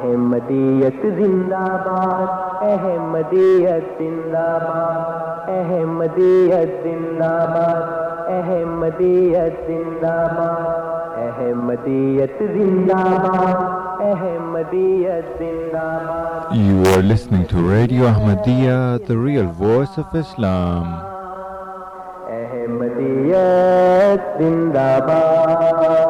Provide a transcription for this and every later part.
احمدیت زندہ باد احمدیت زندہ باد احمدیت زندہ باد احمدیت زندہ باد احمدیت زندہ باد احمدیت زندہ باد You are listening to Radio Ahmadiyya, the real voice of Islam. احمدیت زندہ باد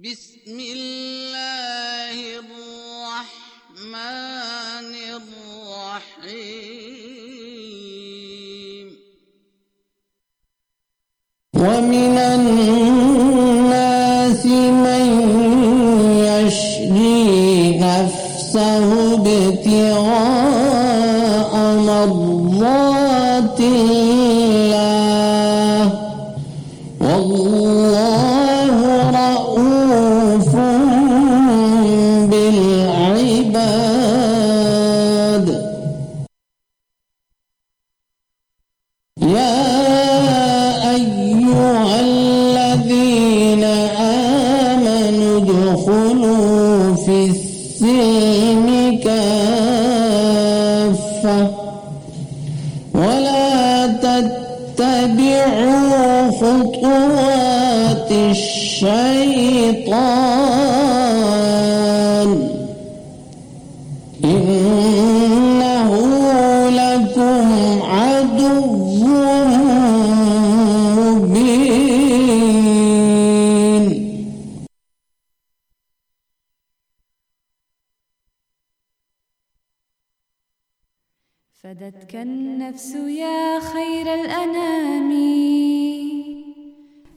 بسم الله الرحمن الرحيم. ومن الناس النفس يا خير الأنام.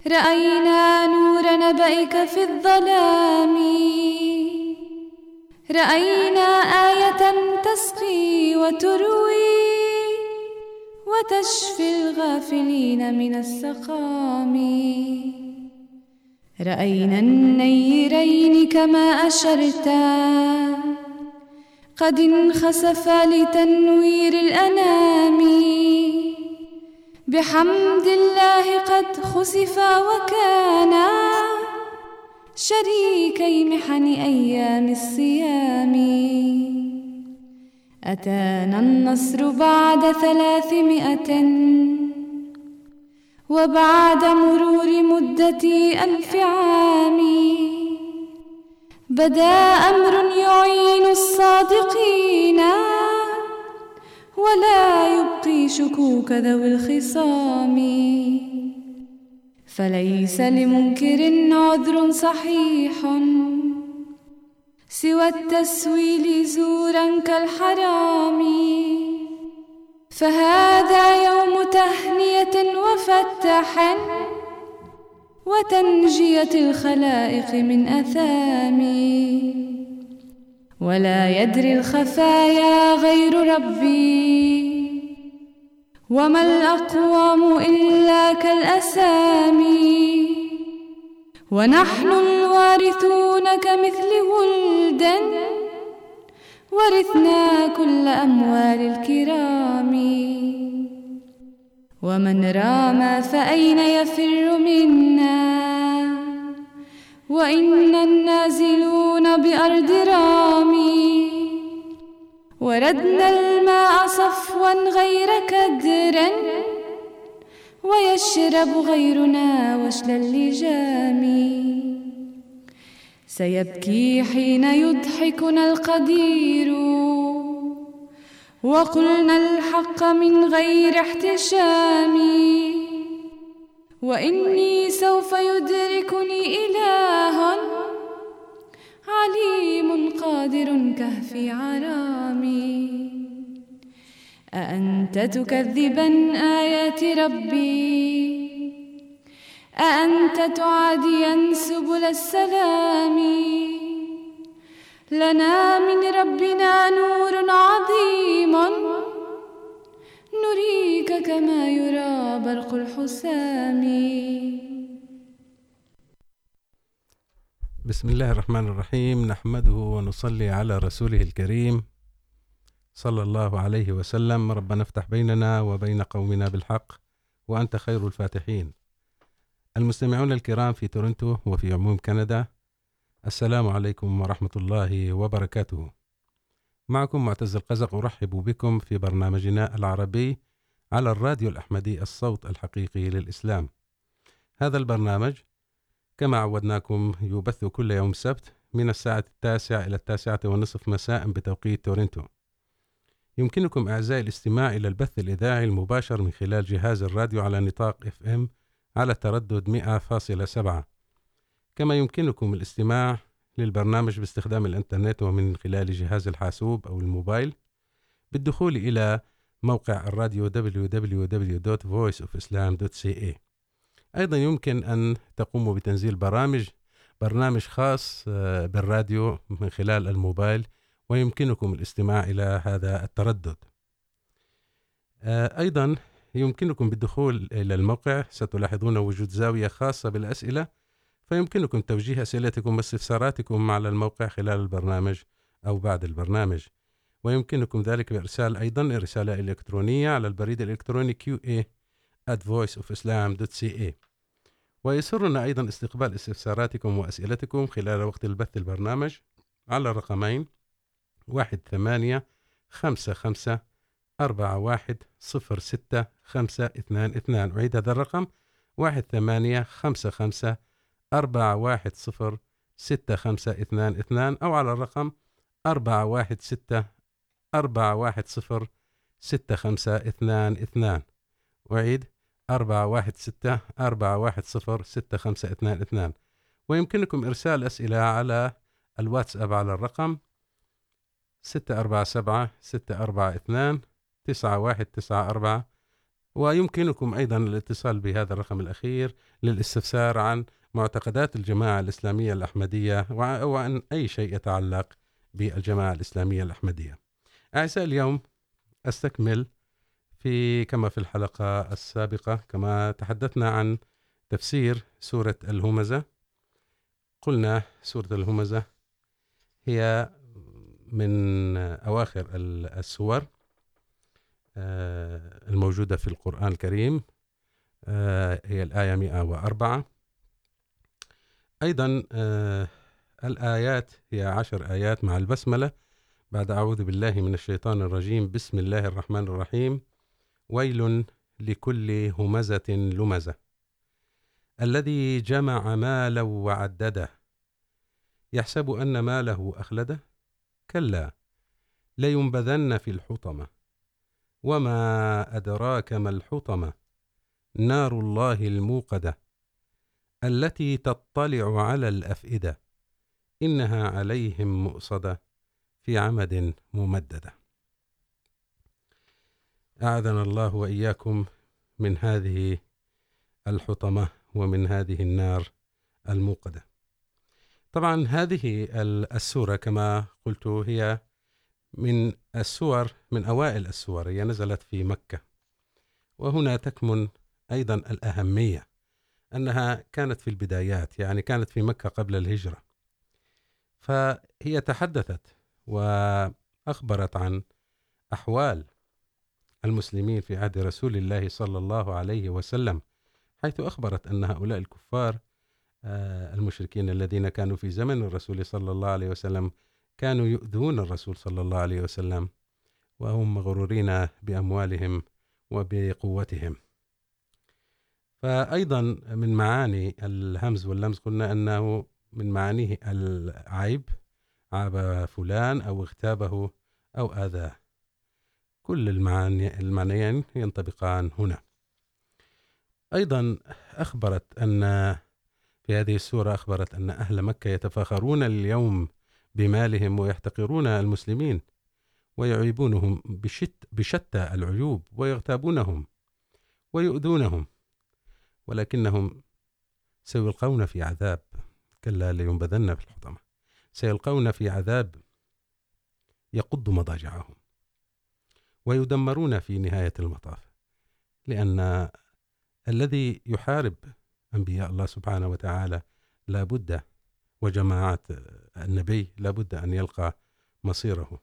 رأينا نور نبأك في الظلام. رأينا آية تسقي وتروي وتشفي الغافلين من السقام. رأينا النيرين كما أشرتا. قد انخسفا لتنوير الأنام. بحمد الله قد خسفا وكانا شريكي محن أيام الصيام. أتانا النصر بعد ثلاثمائة. وبعد مرور مدة ألف عام. بدا أمر يعين الصادقين. ولا يبقي شكوك ذوي الخصام. فليس لمنكر عذر صحيح. سوى التسويل زورا كالحرام. فهذا يوم تهنية وفتح وتنجية الخلائق من أثام ولا يدري الخفايا غير ربي. وما الأقوام إلا كالأسامي. ونحن الوارثون كمثل ولد ورثنا كل أموال الكرام. ومن رام فأين يفر منا؟ وإنا النازلون بأرض رامي؟ وردنا الماء صفوا غير كدر ويشرب غيرنا وشل اللجام سيبكي حين يضحكنا القدير. وقلنا الحق من غير احتشام. وإني سوف يدركني إله عليم قادر كهفي عرامي. أأنت تكذبا آيات ربي؟ أأنت تعاديا سبل السلام؟ لنا من ربنا نور عظيم نريك كما يرى برق الحسام بسم الله الرحمن الرحيم نحمده ونصلي على رسوله الكريم صلى الله عليه وسلم. ربنا افتح بيننا وبين قومنا بالحق وأنت خير الفاتحين المستمعون الكرام في تورنتو وفي عموم كندا السلام عليكم ورحمة الله وبركاته. معكم معتز القزق، أرحب بكم في برنامجنا العربي على الراديو الأحمدي، الصوت الحقيقي للإسلام. هذا البرنامج كما عودناكم يبث كل يوم سبت من الساعة التاسعة إلى التاسعة والنصف مساء بتوقيت تورنتو. يمكنكم أعزائي الاستماع إلى البث الإذاعي المباشر من خلال جهاز الراديو على نطاق FM على تردد 100.7 كما يمكنكم الاستماع للبرنامج باستخدام الإنترنت ومن خلال جهاز الحاسوب أو الموبايل بالدخول إلى موقع الراديو www.voiceofislam.ca أيضا يمكن أن تقوموا بتنزيل برامج، برنامج خاص بالراديو من خلال الموبايل، ويمكنكم الاستماع إلى هذا التردد. أيضا يمكنكم بالدخول إلى الموقع، ستلاحظون وجود زاوية خاصة بالأسئلة فيمكنكم توجيه أسئلتكم واستفساراتكم على الموقع خلال البرنامج أو بعد البرنامج. ويمكنكم ذلك بإرسال أيضا رسالة إلكترونية على البريد الإلكتروني QA at voiceofislam.ca ويسرنا أيضا استقبال استفساراتكم وأسئلتكم خلال وقت البث البرنامج على الرقمين واحد ثمانية خمسة خمسة أربعة واحد صفر ستة خمسة اثنان اثنان. أعيد هذا الرقم واحد ثمانية خمسة خمسة أربعة واحد صفر ستة خمسة اثنان اثنان أو على الرقم أربعة واحد ستة أربعة واحد صفر ستة خمسة اثنان اثنان. أعيد. أربعة واحد ستة، أربعة واحد صفر ستة خمسة اثنان اثنان. ويمكنكم إرسال أسئلة على الواتساب على الرقم ستة أربعة سبعة ستة أربعة اثنان تسعة واحد تسعة أربعة. ويمكنكم أيضا الاتصال بهذا الرقم الأخير للاستفسار عن معتقدات الجماعة الإسلامية الأحمدية وعن أي شيء يتعلق بالجماعة الإسلامية الأحمدية. أعزائي اليوم، أستكمل في، كما في الحلقة السابقة، كما تحدثنا عن تفسير سورة الهمزة. قلنا سورة الهمزة هي من أواخر السور الموجودة في القرآن الكريم هي الآية 104 أيضا الآيات، هي عشر آيات مع البسملة. بعد أعوذ بالله من الشيطان الرجيم. بسم الله الرحمن الرحيم. ويل لكل همزة لمزة. الذي جمع مالا وعدده. يحسب أن ماله أخلده. كلا، لينبذن في الحطمة. وما أدراك ما الحطمة. نار الله الموقدة. التي تطلع على الأفئدة، إنها عليهم مؤصدة في عمد ممددة. أعاذنا الله وإياكم من هذه الحطمة ومن هذه النار الموقدة. طبعا هذه السورة كما قلت هي من السور، من أوائل السور، هي نزلت في مكة. وهنا تكمن أيضا الأهمية. أنها كانت في البدايات، يعني كانت في مكة قبل الهجرة. فهي تحدثت أخبرت عن أحوال المسلمين في عهد رسول الله صلى الله عليه وسلم، حيث أخبرت أن هؤلاء الكفار المشركين الذين كانوا في زمن الرسول صلى الله عليه وسلم، كانوا يؤذون الرسول صلى الله عليه وسلم، وهم مغرورين بأموالهم وبقوتهم. فأيضا من معاني الهمز واللمز قلنا أنه من معانيه العيب، عاب فلان أو اغتابه أو آذاه. كل المعاني المعنيين ينطبقان هنا. أيضا أخبرت أن في هذه السورة أخبرت أن أهل مكة يتفاخرون اليوم بمالهم ويحتقرون المسلمين ويعيبونهم بشت بشتى العيوب ويغتابونهم ويؤذونهم. ولكنهم سيلقون في عذاب كلا لينبذن في الحطمة. سيلقون في عذاب يقض مضاجعهم ويدمرون في نهاية المطاف، لأن الذي يحارب أنبياء الله سبحانه وتعالى لا بد وجماعات النبي لا بد أن يلقى مصيره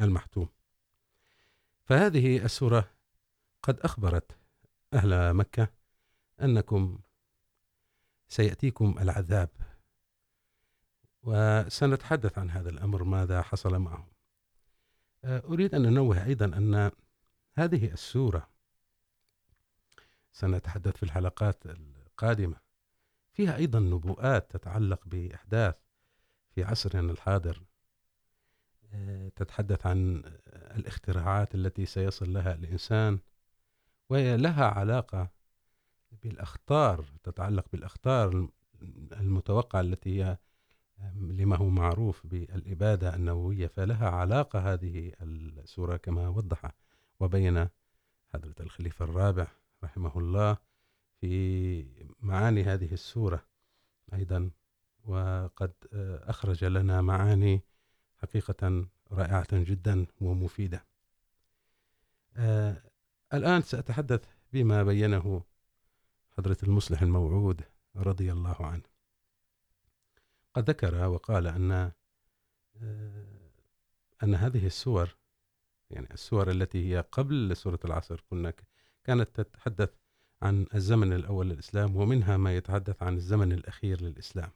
المحتوم. فهذه السورة قد أخبرت أهل مكة أنكم سيأتيكم العذاب. وسنتحدث عن هذا الأمر ماذا حصل معهم. أريد أن ننوه أيضا أن هذه السورة، سنتحدث في الحلقات القادمة، فيها أيضا نبوءات تتعلق بأحداث في عصرنا الحاضر. تتحدث عن الاختراعات التي سيصل لها الإنسان، وهي لها علاقة بالأخطار، تتعلق بالأخطار المتوقعة التي هي لما هو معروف بالإبادة النووية، فلها علاقة هذه السورة كما وضح وبين حضرة الخليفة الرابع رحمه الله في معاني هذه السورة أيضا. وقد أخرج لنا معاني حقيقة رائعة جدا ومفيدة. الآن سأتحدث بما بينه حضرة المصلح الموعود رضي الله عنه. قد ذكر وقال أن أن هذه السور، يعني السور التي هي قبل سورة العصر، كنا، كانت تتحدث عن الزمن الأول للإسلام ومنها ما يتحدث عن الزمن الأخير للإسلام.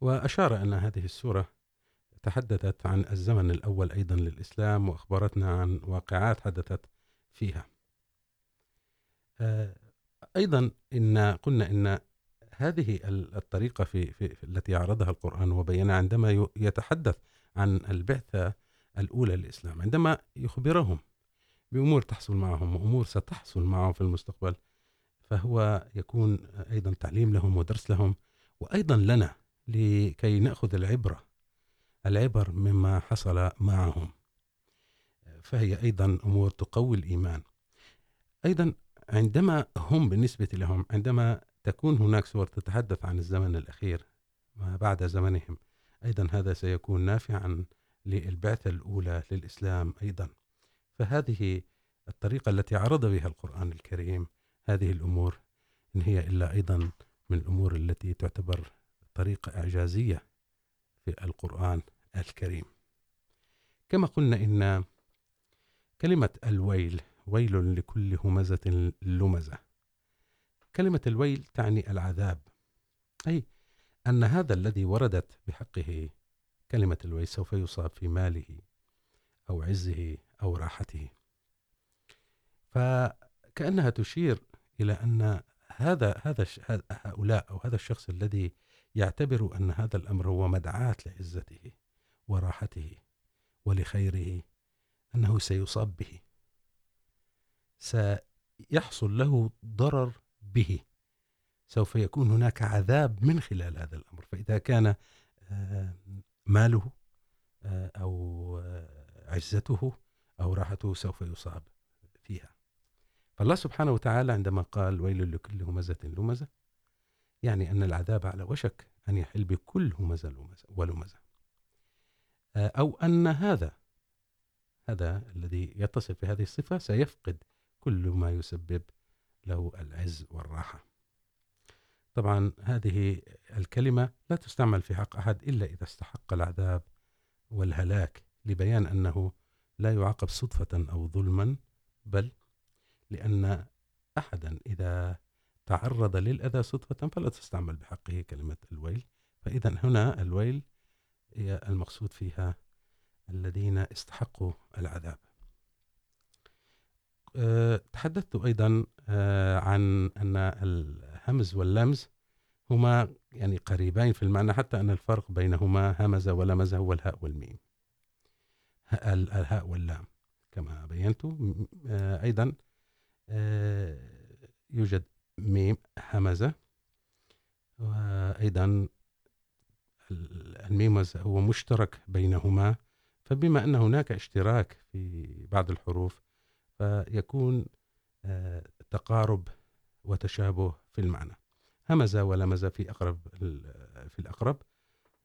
وأشار أن هذه السورة تحدثت عن الزمن الأول أيضا للإسلام، وأخبرتنا عن واقعات حدثت فيها. أيضا إن قلنا إن هذه الطريقة في, في, التي عرضها القرآن وبينها عندما يتحدث عن البعثة الأولى للإسلام عندما يخبرهم بأمور تحصل معهم وأمور ستحصل معهم في المستقبل فهو يكون أيضا تعليم لهم ودرس لهم وأيضا لنا لكي نأخذ العبرة العبر مما حصل معهم. فهي أيضا أمور تقوي الإيمان. أيضا عندما هم بالنسبة لهم، عندما تكون هناك صور تتحدث عن الزمن الأخير ما بعد زمنهم، أيضا هذا سيكون نافعا للبعثة الأولى للإسلام أيضا. فهذه الطريقة التي عرض بها القرآن الكريم هذه الأمور، إن هي إلا أيضا من الأمور التي تعتبر طريقة إعجازية في القرآن الكريم. كما قلنا إن كلمة الويل ويل لكل همزة لمزة. كلمة الويل تعني العذاب. أي أن هذا الذي وردت بحقه كلمة الويل سوف يصاب في ماله أو عزه أو راحته. فكأنها تشير إلى أن هذا هذا هؤلاء أو هذا الشخص الذي يعتبر أن هذا الأمر هو مدعاة لعزته وراحته ولخيره أنه سيصاب به. سيحصل له ضرر به. سوف يكون هناك عذاب من خلال هذا الأمر. فإذا كان ماله أو عزته، أو راحته سوف يصاب فيها. فالله سبحانه وتعالى عندما قال ويل لكل همزة لمزة، يعني أن العذاب على وشك أن يحل بكل همزة ولمزة. أو أن هذا هذا الذي يتصف بهذه الصفة سيفقد كل ما يسبب له العز والراحة. طبعا هذه الكلمة لا تستعمل في حق أحد إلا إذا استحق العذاب والهلاك لبيان أنه لا يعاقب صدفة أو ظلما، بل لأن أحدا إذا تعرض للأذى صدفة فلا تستعمل بحقه كلمة الويل. فإذا هنا الويل هي المقصود فيها الذين استحقوا العذاب. تحدثت أيضا عن أن الهمز واللمز هما يعني قريبين في المعنى، حتى أن الفرق بينهما همز ولمز هو الهاء والميم الهاء واللام كما بينت. أه أيضا يوجد ميم همزة، وأيضا الميمز هو مشترك بينهما. فبما أن هناك اشتراك في بعض الحروف فيكون تقارب وتشابه في المعنى. همز ولمز في أقرب في الأقرب،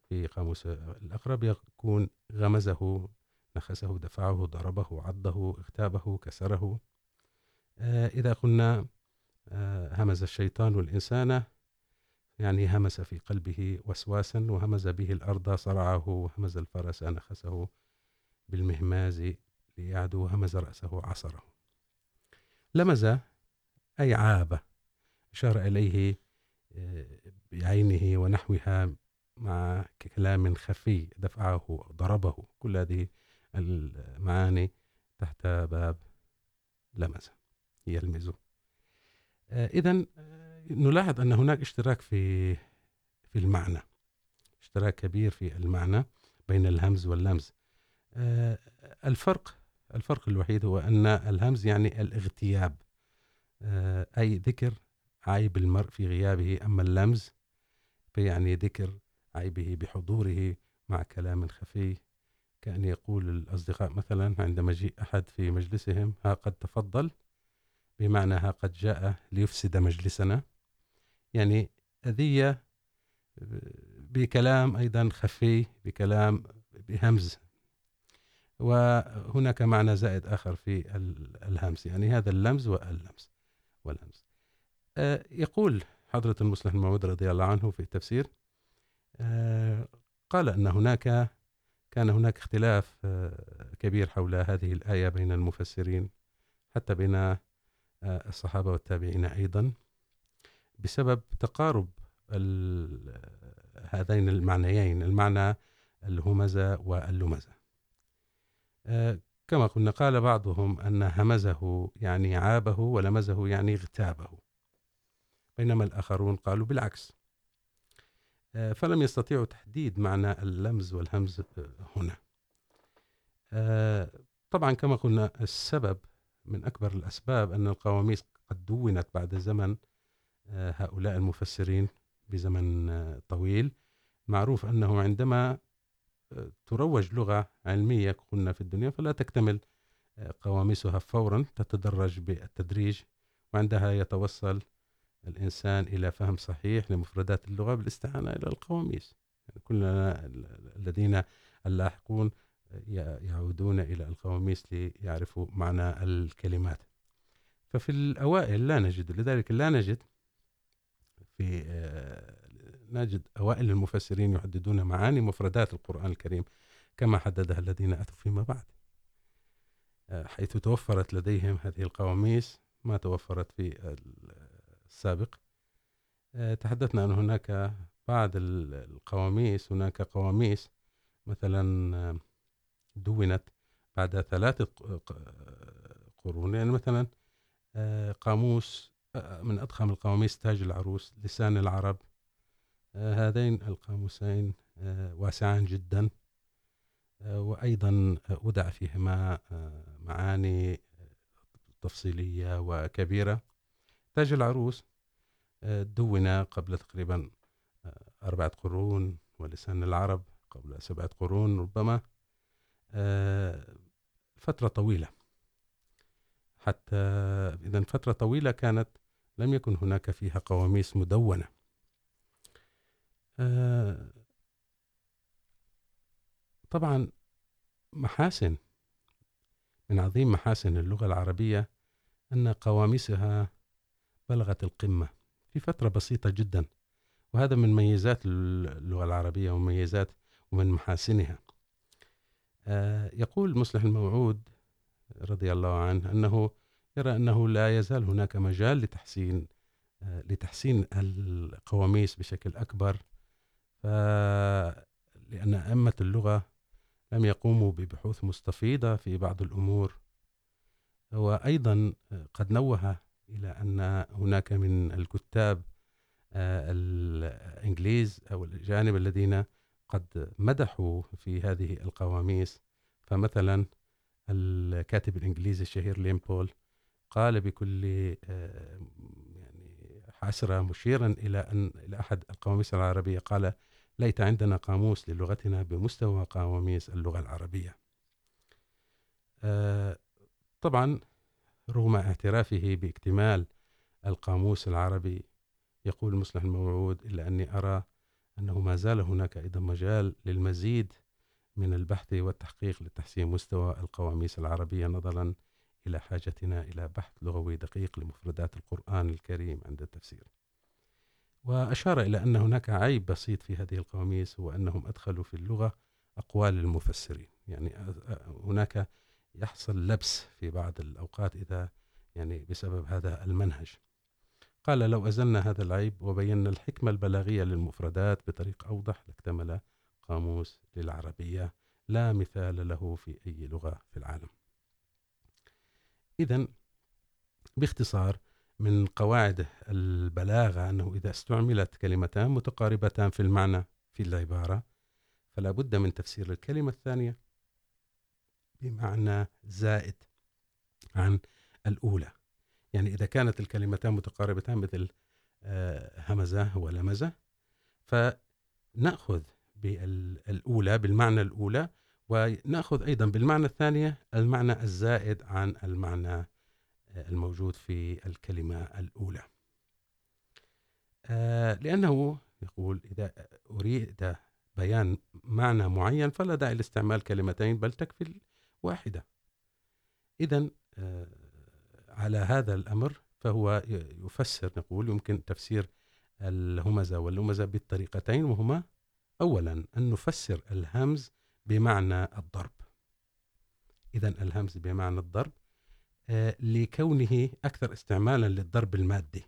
في قاموس الأقرب يكون غمزه، نخسه، دفعه، ضربه، عضه، اغتابه، كسره. إذا قلنا همز الشيطان الإنسان، يعني همس في قلبه وسواسا، وهمز به الأرض صرعه، وهمز الفرس نخسه بالمهماز ليعدو وهمز رأسه عصره لمز أي عاب، أشار إليه بعينه ونحوها مع كلام خفي دفعه ضربه. كل هذه المعاني تحت باب لمز، يلمز. إذا نلاحظ أن هناك اشتراك في في المعنى، اشتراك كبير في المعنى بين الهمز واللمز. الفرق الفرق الوحيد هو أن الهمز يعني الاغتياب أي ذكر عيب المرء في غيابه، أما اللمز فيعني ذكر عيبه بحضوره مع كلام خفي، كأن يقول الأصدقاء مثلا عندما يجيء أحد في مجلسهم، ها قد تفضل بمعنى ها قد جاء ليفسد مجلسنا يعني أذية بكلام أيضا خفي، بكلام، بهمز وهناك معنى زائد آخر في الهمز يعني هذا اللمز واللمز والهمز يقول حضرة المصلح الموعود رضي الله عنه في التفسير قال أن هناك، كان هناك اختلاف كبير حول هذه الآية بين المفسرين، حتى بين الصحابة والتابعين أيضا، بسبب تقارب هذين المعنيين، المعنى الهمزة واللمزة. كما قلنا، قال بعضهم أن همزه يعني عابه ولمزه يعني اغتابه. بينما الآخرون قالوا بالعكس. فلم يستطيعوا تحديد معنى اللمز والهمز هنا. طبعا كما قلنا، السبب من أكبر الأسباب أن القواميس قد دونت بعد زمن هؤلاء المفسرين بزمن طويل. معروف أنه عندما تروج لغة علمية قلنا في الدنيا، فلا تكتمل قواميسها فوراً تتدرج بالتدريج، وعندها يتوصل الإنسان إلى فهم صحيح لمفردات اللغة بالاستعانة إلى القواميس. يعني كلنا الذين اللاحقون يعودون إلى القواميس ليعرفوا معنى الكلمات. ففي الأوائل لا نجد، لذلك لا نجد في نجد أوائل المفسرين يحددون معاني مفردات القرآن الكريم كما حددها الذين أتوا فيما بعد. حيث توفرت لديهم هذه القواميس ما توفرت في السابق. تحدثنا أن هناك بعض القواميس. هناك قواميس مثلا دونت بعد ثلاثة قرون. يعني مثلا قاموس من أضخم القواميس تاج العروس، لسان العرب هذين القاموسين واسعان جدا. وأيضا أودع فيهما معاني تفصيلية وكبيرة. تاج العروس دون قبل تقريبا أربعة قرون، ولسان العرب قبل سبعة قرون ربما. فترة طويلة. حتى إذا فترة طويلة كانت لم يكن هناك فيها قواميس مدونة. طبعا محاسن، من عظيم محاسن اللغة العربية أن قواميسها بلغت القمة في فترة بسيطة جدا، وهذا من ميزات اللغة العربية ومميزات ومن محاسنها. يقول مصلح الموعود رضي الله عنه أنه يرى أنه لا يزال هناك مجال لتحسين لتحسين القواميس بشكل أكبر. لأن أئمة اللغة لم يقوموا ببحوث مستفيضة في بعض الأمور. وأيضا قد نوه إلى أن هناك من الكتاب الإنجليز أو الأجانب الذين قد مدحوا في هذه القواميس. فمثلا الكاتب الإنجليزي الشهير لين بول قال بكل يعني حسرة مشيرا إلى أن إلى أحد القواميس العربية، قال ليت عندنا قاموس للغتنا بمستوى قواميس اللغة العربية. طبعا رغم اعترافه باكتمال القاموس العربي، يقول مصلح الموعود، إلا أني أرى أنه ما زال هناك أيضا مجال للمزيد من البحث والتحقيق لتحسين مستوى القواميس العربية، نظرا إلى حاجتنا إلى بحث لغوي دقيق لمفردات القرآن الكريم عند التفسير. وأشار إلى أن هناك عيب بسيط في هذه القواميس هو أنهم أدخلوا في اللغة أقوال المفسرين. يعني هناك يحصل لبس في بعض الأوقات إذا، يعني بسبب هذا المنهج. قال، لو أزلنا هذا العيب وبينا الحكمة البلاغية للمفردات بطريقة أوضح، لاكتمل قاموس للعربية لا مثال له في أي لغة في العالم. إذن، باختصار من قواعد البلاغة أنه إذا استعملت كلمتان متقاربتان في المعنى في العبارة، فلا بد من تفسير الكلمة الثانية بمعنى زائد عن الأولى. يعني إذا كانت الكلمتان متقاربتان مثل همزة ولمزة، فنأخذ بالأولى بالمعنى الأولى، ونأخذ أيضا بالمعنى الثانية المعنى الزائد عن المعنى الموجود في الكلمة الأولى. لأنه يقول إذا أريد بيان معنى معين فلا داعي لاستعمال كلمتين، بل تكفي واحدة إذن على هذا الأمر فهو يفسر، نقول يمكن تفسير الهمزة واللمزة بالطريقتين، وهما أولا أن نفسر الهمز بمعنى الضرب. إذن الهمز بمعنى الضرب لكونه أكثر استعمالا للضرب المادي.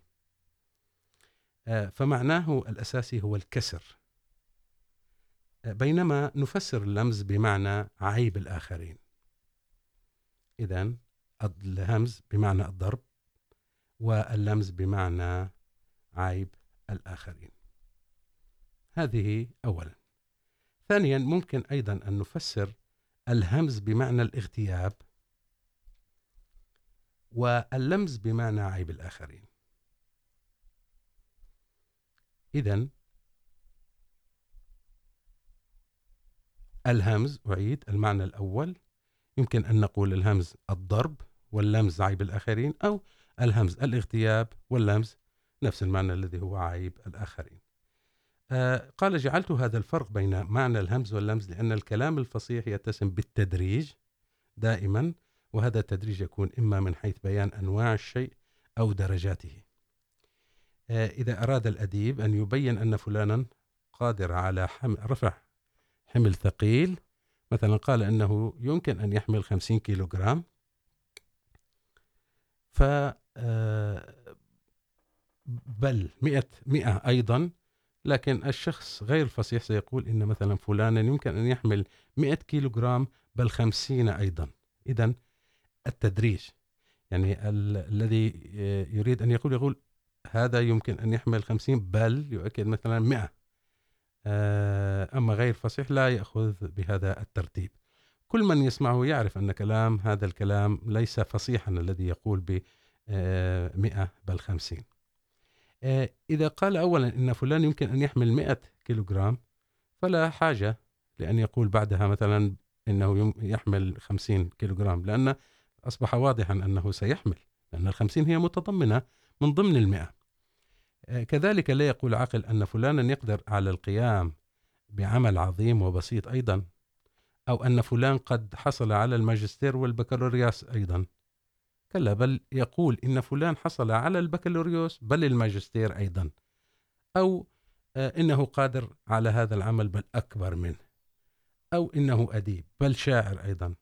فمعناه الأساسي هو الكسر. بينما نفسر اللمز بمعنى عيب الآخرين. إذن الهمز بمعنى الضرب، واللمز بمعنى عيب الآخرين. هذه أولا. ثانيا، ممكن أيضا أن نفسر الهمز بمعنى الاغتياب واللمز بمعنى عيب الآخرين. إذن، الهمز أعيد المعنى الأول، يمكن أن نقول الهمز الضرب واللمز عيب الآخرين، أو الهمز الاغتياب واللمز نفس المعنى الذي هو عيب الآخرين. قال جعلت هذا الفرق بين معنى الهمز واللمز لأن الكلام الفصيح يتسم بالتدريج دائما وهذا التدريج يكون إما من حيث بيان أنواع الشيء أو درجاته. إذا أراد الأديب أن يبين أن فلانا قادر على حمل رفع حمل ثقيل، مثلا قال أنه يمكن أن يحمل خمسين كيلو جرام ف بل مئة مئة أيضا، لكن الشخص غير الفصيح سيقول إن مثلا فلانا يمكن أن يحمل مئة كيلو جرام بل خمسين أيضا. إذن التدريج. يعني الذي يريد أن يقول يقول هذا يمكن أن يحمل خمسين، بل يؤكد مثلا مئة. أما غير فصيح لا يأخذ بهذا الترتيب. كل من يسمعه يعرف أن كلام، هذا الكلام ليس فصيحا الذي يقول بمئة بل خمسين. إذا قال أولا إن فلان يمكن أن يحمل مئة كيلوغرام، فلا حاجة لأن يقول بعدها مثلا إنه يحمل خمسين كيلوغرام، لأن أصبح واضحا أنه سيحمل، لأن الخمسين هي متضمنة من ضمن المئة. كذلك لا يقول عقل أن فلانا يقدر على القيام بعمل عظيم وبسيط أيضا، أو أن فلان قد حصل على الماجستير والبكالوريوس أيضا. كلا، بل يقول إن فلان حصل على البكالوريوس بل الماجستير أيضا، أو إنه قادر على هذا العمل بل أكبر منه، أو إنه أديب بل شاعر أيضا.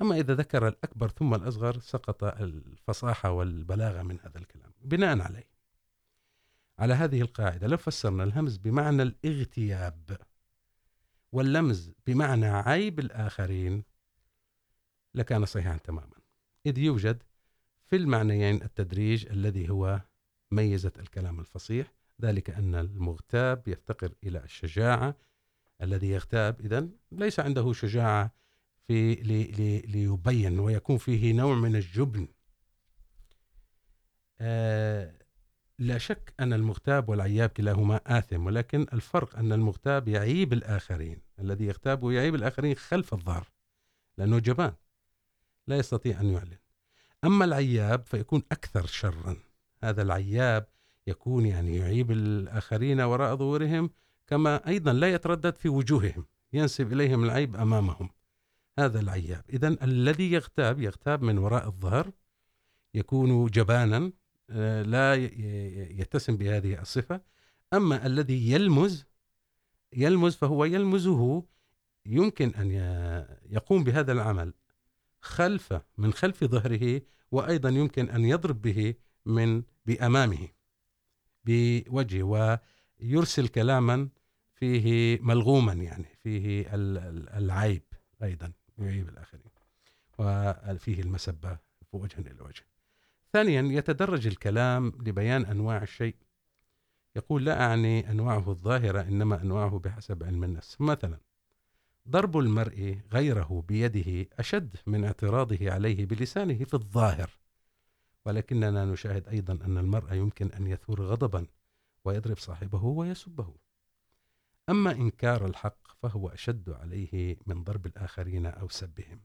أما إذا ذكر الأكبر ثم الأصغر سقط الفصاحة والبلاغة من هذا الكلام، بناء عليه. على هذه القاعدة لو فسرنا الهمز بمعنى الاغتياب واللمز بمعنى عيب الآخرين لكان صحيحا تماما. إذ يوجد في المعنيين التدريج الذي هو ميزة الكلام الفصيح، ذلك أن المغتاب يفتقر إلى الشجاعة، الذي يغتاب إذن ليس عنده شجاعة في لي لي ليبين ويكون فيه نوع من الجبن. آه، لا شك أن المغتاب والعياب كلاهما آثم، ولكن الفرق أن المغتاب يعيب الآخرين، الذي يغتاب ويعيب الآخرين خلف الظهر، لأنه جبان، لا يستطيع أن يعلن. أما العياب فيكون أكثر شرا. هذا العياب يكون يعني يعيب الآخرين وراء ظهورهم، كما أيضا لا يتردد في وجوههم، ينسب إليهم العيب أمامهم. هذا العياب إذن الذي يغتاب يغتاب من وراء الظهر، يكون جبانا لا يتسم بهذه الصفة. أما الذي يلمز يلمز فهو يلمزه، يمكن أن يقوم بهذا العمل خلف، من خلف ظهره، وأيضا يمكن أن يضرب به من، بأمامه، بوجهه، ويرسل كلاما فيه ملغوما يعني، فيه العيب أيضا. يعيب الآخرين. وفيه المسبة وجها إلى وجه. ثانيا يتدرج الكلام لبيان أنواع الشيء. يقول لا أعني أنواعه الظاهرة، إنما أنواعه بحسب علم النفس. مثلا، ضرب المرء غيره بيده أشد من اعتراضه عليه بلسانه في الظاهر. ولكننا نشاهد أيضا أن المرء يمكن أن يثور غضبا ويضرب صاحبه ويسبه. أما إنكار الحق فهو أشد عليه من ضرب الآخرين أو سبهم.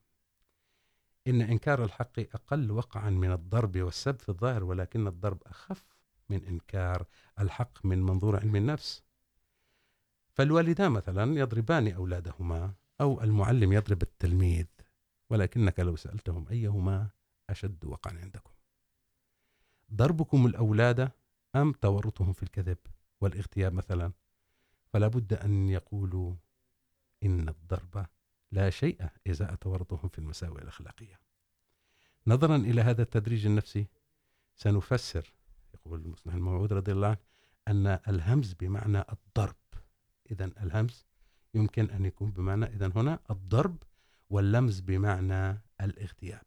إن إنكار الحق أقل وقعا من الضرب والسب في الظاهر، ولكن الضرب أخف من إنكار الحق من منظور علم النفس. فالوالدان مثلا يضربان أولادهما أو المعلم يضرب التلميذ، ولكنك لو سألتهم أيهما أشد وقعا عندكم. ضربكم الأولاد أم تورطهم في الكذب والاغتياب مثلا؟ فلا بد أن يقولوا إن الضرب لا شيء إذا تورطهم في المساوئ الأخلاقية. نظرا إلى هذا التدريج النفسي، سنفسر، يقول المصنع الموعود رضي الله عنه، أن الهمز بمعنى الضرب. إذا الهمز يمكن أن يكون بمعنى إذا هنا الضرب واللمز بمعنى الاغتياب.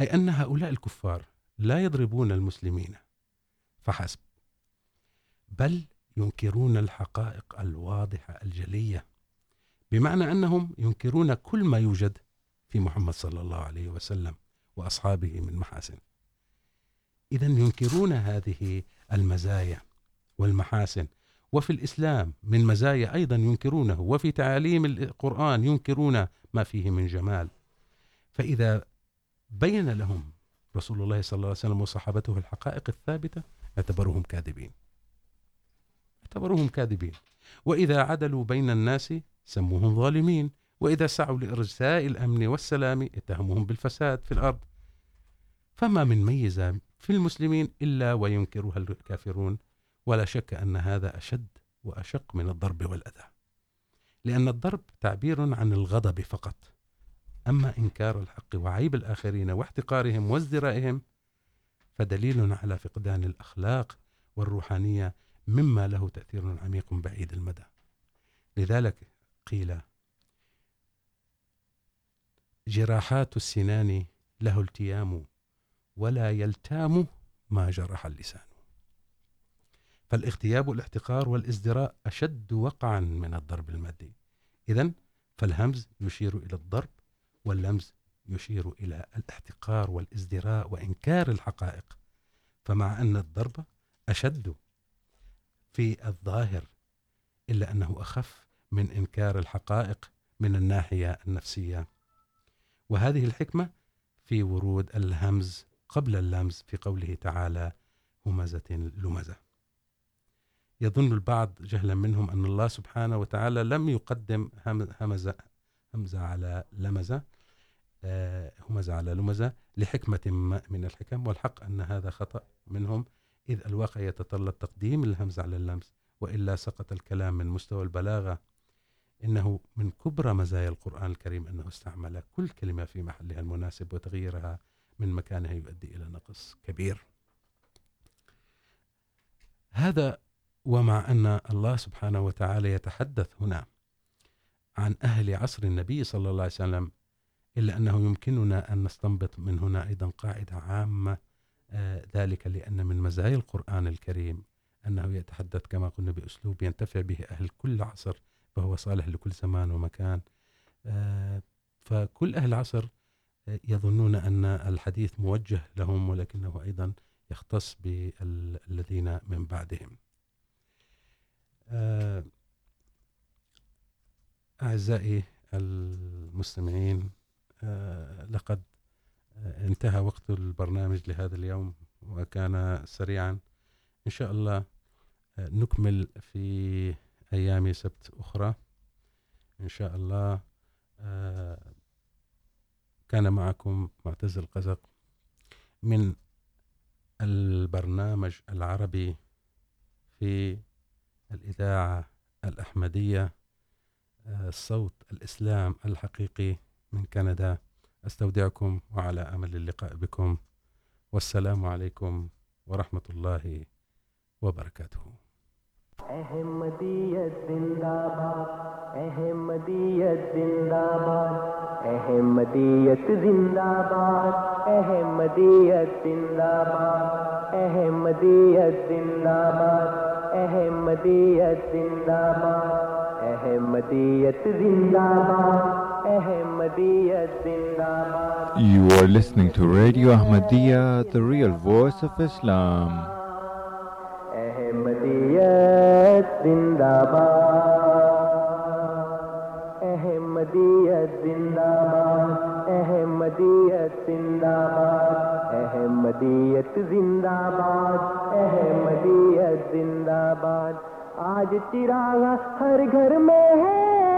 أي أن هؤلاء الكفار لا يضربون المسلمين، فحسب، بل ينكرون الحقائق الواضحة الجلية، بمعنى أنهم ينكرون كل ما يوجد في محمد صلى الله عليه وسلم وأصحابه من محاسن. إذا ينكرون هذه المزايا والمحاسن. وفي الإسلام من مزايا أيضا ينكرونه، وفي تعاليم القرآن ينكرون ما فيه من جمال. فإذا بين لهم رسول الله صلى الله عليه وسلم وصحابته الحقائق الثابتة اعتبروهم كاذبين. اعتبروهم كاذبين. وإذا عدلوا بين الناس سموهم ظالمين. وإذا سعوا لإرساء الأمن والسلام اتهموهم بالفساد في الأرض. فما من ميزة في المسلمين إلا وينكرها الكافرون. ولا شك أن هذا أشد وأشق من الضرب والأذى. لأن الضرب تعبير عن الغضب فقط. أما إنكار الحق وعيب الآخرين واحتقارهم وازدرائهم، فدليل على فقدان الأخلاق والروحانية مما له تأثير عميق بعيد المدى. لذلك قيل جراحات السنان له التيام ولا يلتام ما جرح اللسان. فالاغتياب والاحتقار والازدراء أشد وقعا من الضرب المادي. إذن فالهمز يشير إلى الضرب واللمز يشير إلى الاحتقار والازدراء وإنكار الحقائق. فمع أن الضرب أشد في الظاهر، إلا أنه أخف من إنكار الحقائق من الناحية النفسية. وهذه الحكمة في ورود الهمز قبل اللمز في قوله تعالى، همزة لمزة يظن البعض جهلا منهم أن الله سبحانه وتعالى لم يقدم همزة همزة على لمزة همزة على لمزة لحكمة من الحكم، والحق أن هذا خطأ منهم إذ الواقع يتطلب تقديم الهمز على اللمز وإلا سقط الكلام من مستوى البلاغة. إنه من كبرى مزايا القرآن الكريم أنه استعمل كل كلمة في محلها المناسب وتغييرها من مكانها يؤدي إلى نقص كبير. هذا ومع أن الله سبحانه وتعالى يتحدث هنا عن أهل عصر النبي صلى الله عليه وسلم، إلا أنه يمكننا أن نستنبط من هنا أيضا قاعدة عامة ذلك لأن من مزايا القرآن الكريم أنه يتحدث كما قلنا بأسلوب ينتفع به أهل كل عصر، فهو صالح لكل زمان ومكان. فكل أهل عصر يظنون أن الحديث موجه لهم ولكنه أيضا يختص بالذين من بعدهم. أعزائي المستمعين لقد انتهى وقت البرنامج لهذا اليوم وكان سريعا. إن شاء الله نكمل في أيام سبت أخرى. إن شاء الله كان معكم معتز القزق من البرنامج العربي في الإذاعة الأحمدية صوت الإسلام الحقيقي من كندا. استودعكم وعلى امل اللقاء بكم. والسلام عليكم ورحمه الله وبركاته. احمدیت زندہ باد احمدیت زندہ باد احمدیت زندہ باد احمدیت زندہ باد زندہ باد زندہ باد زندہ باد You are listening to Radio Ahmadiyya, the real voice of Islam. احمدیت زندہ باد احمدیت زندہ باد احمدیت زندہ باد احمدیت زندہ باد احمدیت زندہ باد آج چراغ ہر گھر میں ہے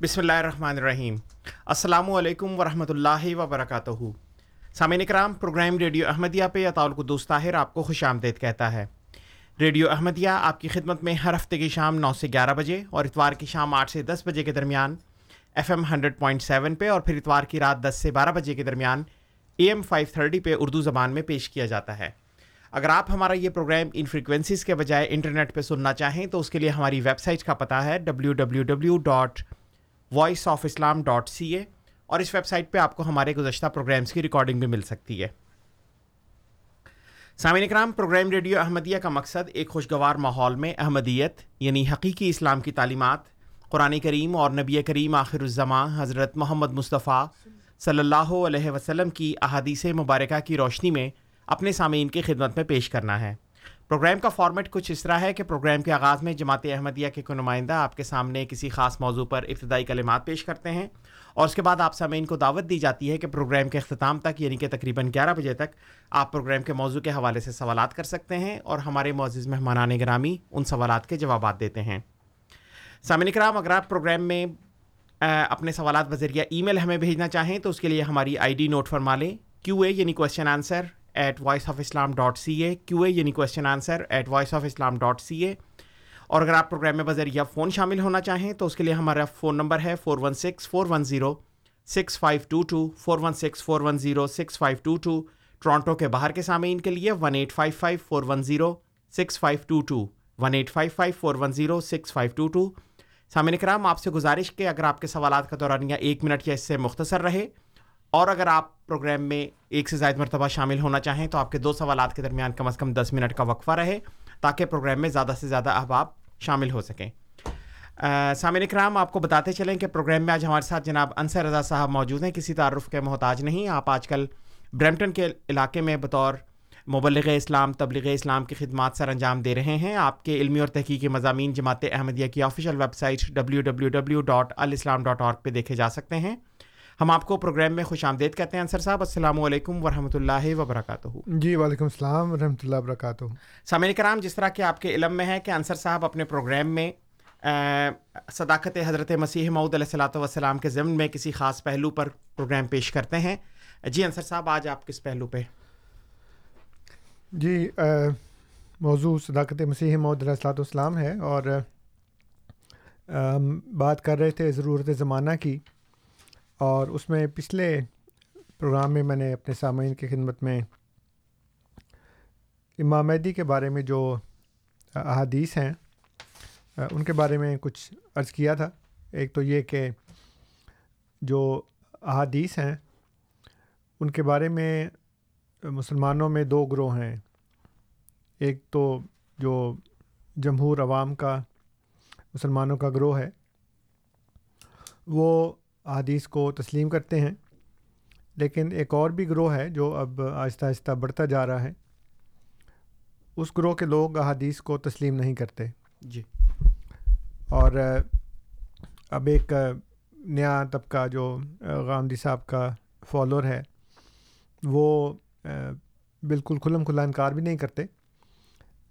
بسم اللہ الرحمن الرحیم۔ السلام علیکم ورحمۃ اللہ وبرکاتہ۔ سامعین کرام پروگرام ریڈیو احمدیہ پہ اطاول قدوس طاہر آپ کو خوش آمدید کہتا ہے۔ ریڈیو احمدیہ آپ کی خدمت میں ہر ہفتے کی شام نو سے گیارہ بجے اور اتوار کی شام آٹھ سے دس بجے کے درمیان F M hundred point seven پہ اور پھر اتوار کی رات دس سے بارہ بجے کے درمیان اے ایم فائیو تھرٹی پہ اردو زبان میں پیش کیا جاتا ہے۔ اگر آپ ہمارا یہ پروگرام ان فریکوینسیز کے بجائے انٹرنیٹ پہ سننا چاہیں تو اس کے لیے ہماری ویب سائٹ کا پتہ ہے W W W dot voice of Islam dot C A اور اس ویب سائٹ پہ آپ کو ہمارے گزشتہ پروگرامس کی ریکارڈنگ بھی مل سکتی ہے۔ سامعین اکرام، پروگرام ریڈیو احمدیہ کا مقصد ایک خوشگوار ماحول میں احمدیت یعنی حقیقی اسلام کی تعلیمات، قرآن کریم اور نبی کریم آخر الزماں حضرت محمد مصطفیٰ صلی اللہ علیہ وسلم کی احادیث مبارکہ کی روشنی میں اپنے سامعین کی خدمت میں پیش کرنا ہے۔ پروگرام کا فارمیٹ کچھ اس طرح ہے کہ پروگرام کے آغاز میں جماعت احمدیہ کے کوئی نمائندہ آپ کے سامنے کسی خاص موضوع پر ابتدائی کلمات پیش کرتے ہیں اور اس کے بعد آپ سامعین کو دعوت دی جاتی ہے کہ پروگرام کے اختتام تک یعنی کہ تقریباً گیارہ بجے تک آپ پروگرام کے موضوع کے حوالے سے سوالات کر سکتے ہیں اور ہمارے معزز مہمانان گرامی ان سوالات کے جوابات دیتے ہیں۔ سامعین کرام، اگر آپ پروگرام میں اپنے سوالات بذریعہ ای میل ہمیں بھیجنا چاہیں تو اس کے لیے ہماری آئی ڈی نوٹ فرما لیں۔ کیو اے یعنی question answer at voice of Islam dot C A Q A یعنی question answer at voice of Islam dot C A اور اگر آپ پروگرام میں بذریعہ فون شامل ہونا چاہیں تو اس کے لیے ہمارا فون نمبر ہے four one six four one zero six five two two four one six four one zero six five two two Toronto کے باہر کے سامعین کے لیے one eight five five four one zero six five two two one eight five five four one zero six five two two سامعین کرام، آپ سے گزارش کہ اگر آپ کے سوالات کا دورانیہ ایک منٹ یا اس سے مختصر رہے اور اگر آپ پروگرام میں ایک سے زائد مرتبہ شامل ہونا چاہیں تو آپ کے دو سوالات کے درمیان کم از کم دس منٹ کا وقفہ رہے تاکہ پروگرام میں زیادہ سے زیادہ احباب شامل ہو سکیں۔ سامعین کرام آپ کو بتاتے چلیں کہ پروگرام میں آج ہمارے ساتھ جناب انصر رضا صاحب موجود ہیں، کسی تعارف کے محتاج نہیں، آپ آج کل برمپٹن کے علاقے میں بطور مبلغ اسلام، تبلیغ اسلام کی خدمات سر انجام دے رہے ہیں۔ آپ کے علمی اور تحقیقی مضامین جماعت احمدیہ کی official website W W W dot Alislam dot org پہ دیکھے جا سکتے ہیں۔ ہم آپ کو پروگرام میں خوش آمدید کہتے ہیں انصر صاحب السلام علیکم ورحمۃ اللہ وبرکاتہ۔ جی وعلیکم السلام ورحمۃ اللہ وبرکاتہ۔ سامعین کرام جس طرح کہ آپ کے علم میں ہے کہ انصر صاحب اپنے پروگرام میں صداقت حضرت مسیح معود علیہ السلاۃ والسلام کے ضمن میں کسی خاص پہلو پر پروگرام پیش کرتے ہیں۔ جی انصر صاحب آج آپ کس پہلو پہ؟ جی موضوع صداقت مسیح معود علیہ السلاۃ والسلام ہے اور بات کر رہے تھے ضرورت زمانہ کی۔ اور اس میں پچھلے پروگرام میں میں نے اپنے سامعین کی خدمت میں امام مہدی کے بارے میں جو احادیث ہیں، ان کے بارے میں کچھ عرض کیا تھا۔ ایک تو یہ کہ جو احادیث ہیں، ان کے بارے میں مسلمانوں میں دو گروہ ہیں۔ ایک تو جو جمہور عوام کا، مسلمانوں کا گروہ ہے، وہ احادیث کو تسلیم کرتے ہیں۔ لیکن ایک اور بھی گروہ ہے جو اب آہستہ آہستہ بڑھتا جا رہا ہے۔ اس گروہ کے لوگ احادیث کو تسلیم نہیں کرتے۔ جی۔ اور اب ایک نیا طبقہ جو غامدی صاحب کا فالوور ہے وہ بالکل کھلم کھلا انکار بھی نہیں کرتے۔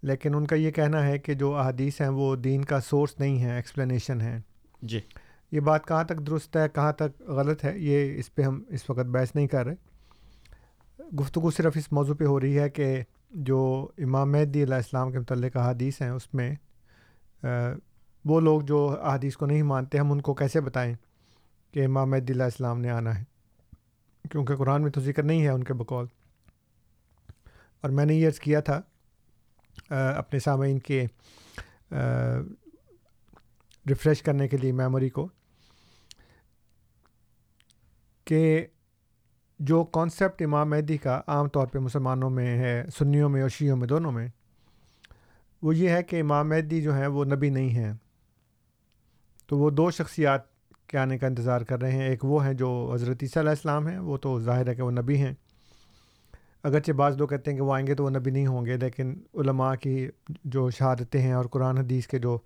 لیکن ان کا یہ کہنا ہے کہ جو احادیث ہیں وہ دین کا سورس نہیں ہے ایکسپلینیشن ہے جی۔ یہ بات کہاں تک درست ہے، کہاں تک غلط ہے، یہ اس پہ ہم اس وقت بحث نہیں کر رہے۔ گفتگو صرف اس موضوع پہ ہو رہی ہے کہ جو امام مہدی علیہ السلام کے متعلق احادیث ہیں، اس میں وہ لوگ جو احادیث کو نہیں مانتے، ہم ان کو کیسے بتائیں کہ امام مہدی علیہ السلام نے آنا ہے؟ کیونکہ قرآن میں تو ذکر نہیں ہے ان کے بقول۔ اور میں نے یہ عرض کیا تھا اپنے سامعین کے ریفریش کرنے کے لیے میموری کو، کہ جو کانسیپٹ امام مہدی کا عام طور پہ مسلمانوں میں ہے، سنیوں میں اور شیعوں میں، دونوں میں، وہ یہ ہے کہ امام مہدی جو ہیں وہ نبی نہیں ہیں۔ تو وہ دو شخصیات کے آنے کا انتظار کر رہے ہیں۔ ایک وہ ہیں جو حضرت عیسیٰ علیہ السلام ہیں، وہ تو ظاہر ہے کہ وہ نبی ہیں۔ اگرچہ بعض لوگ کہتے ہیں کہ وہ آئیں گے تو وہ نبی نہیں ہوں گے، لیکن علماء کی جو شہادتیں ہیں اور قرآن حدیث کے جو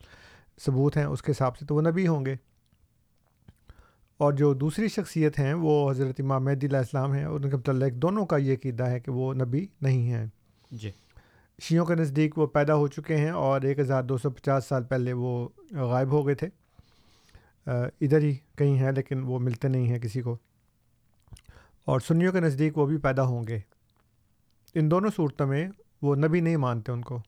ثبوت ہیں اس کے حساب سے تو وہ نبی ہوں گے۔ اور جو دوسری شخصیت ہیں وہ حضرت امام مہدی علیہ السلام ہیں اور ان کے متعلق دونوں کا یہ قیدہ ہے کہ وہ نبی نہیں ہیں۔ جی۔ شیعوں کے نزدیک وہ پیدا ہو چکے ہیں اور ایک ہزار دو سو پچاس سال پہلے وہ غائب ہو گئے تھے۔ ادھر ہی کہیں ہیں لیکن وہ ملتے نہیں ہیں کسی کو۔ اور سنیوں کے نزدیک وہ بھی پیدا ہوں گے۔ ان دونوں صورتوں میں وہ نبی نہیں مانتے ان کو۔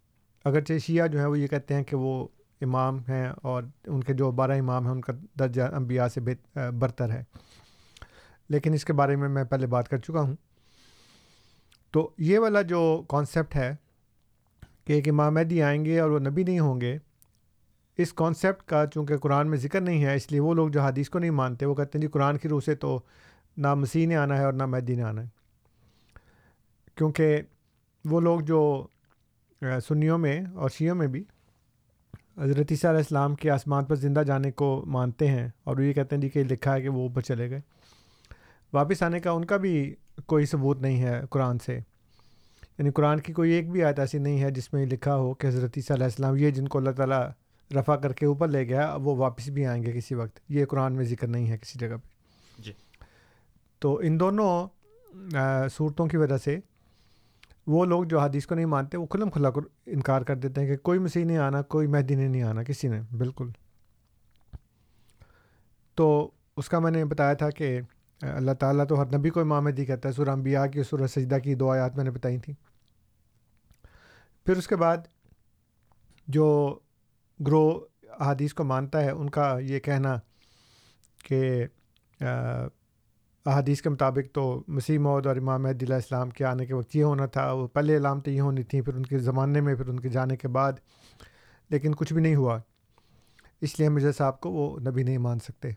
اگرچہ شیعہ جو ہے وہ یہ کہتے ہیں کہ وہ امام ہیں اور ان کے جو بارہ امام ہیں، ان کا درجہ انبیاء سے برتر ہے۔ لیکن اس کے بارے میں میں پہلے بات کر چکا ہوں۔ تو یہ والا جو کانسیپٹ ہے کہ ایک امام مہدی آئیں گے اور وہ نبی نہیں ہوں گے، اس کانسیپٹ کا چونکہ قرآن میں ذکر نہیں ہے، اس لیے وہ لوگ جو حدیث کو نہیں مانتے، وہ کہتے ہیں جی قرآن کی روح سے تو نہ مسیح نے آنا ہے اور نہ مہدی نے آنا ہے۔ کیونکہ وہ لوگ جو سنیوں میں اور شیعوں میں بھی حضرت عیسیٰ علیہ السلام کے آسمان پر زندہ جانے کو مانتے ہیں اور وہ یہ کہتے ہیں جی کہ لکھا ہے کہ وہ اوپر چلے گئے۔ واپس آنے کا ان کا بھی کوئی ثبوت نہیں ہے قرآن سے۔ یعنی قرآن کی کوئی ایک بھی آیت ایسی نہیں ہے جس میں لکھا ہو کہ حضرت عیسیٰ علیہ السلام یہ جن کو اللہ تعالیٰ رفع کر کے اوپر لے گیا وہ واپس بھی آئیں گے کسی وقت۔ یہ قرآن میں ذکر نہیں ہے کسی جگہ پہ۔ جی۔ تو ان دونوں صورتوں کی وجہ سے وہ لوگ جو حدیث کو نہیں مانتے، وہ کھلم کھلا کر انکار کر دیتے ہیں کہ کوئی مسیح نہیں آنا، کوئی مہدی نے نہیں آنا، کسی نے۔ بالکل۔ تو اس کا میں نے بتایا تھا کہ اللہ تعالیٰ تو ہر نبی کو امام مہدی کہتا ہے، سورہ انبیاء کی سورہ سجدہ کی دو آیات میں نے بتائی تھیں پھر اس کے بعد جو گرو احادیث کو مانتا ہے، ان کا یہ کہنا کہ احادیث کے مطابق تو مسیح مود اور امام مہدی علیہ السلام کے آنے کے وقت یہ ہونا تھا، وہ پہلے علامتیں یہ ہونی تھیں پھر ان کے زمانے میں، پھر ان کے جانے کے بعد، لیکن کچھ بھی نہیں ہوا۔ اس لیے مرزا صاحب کو وہ نبی نہیں مان سکتے،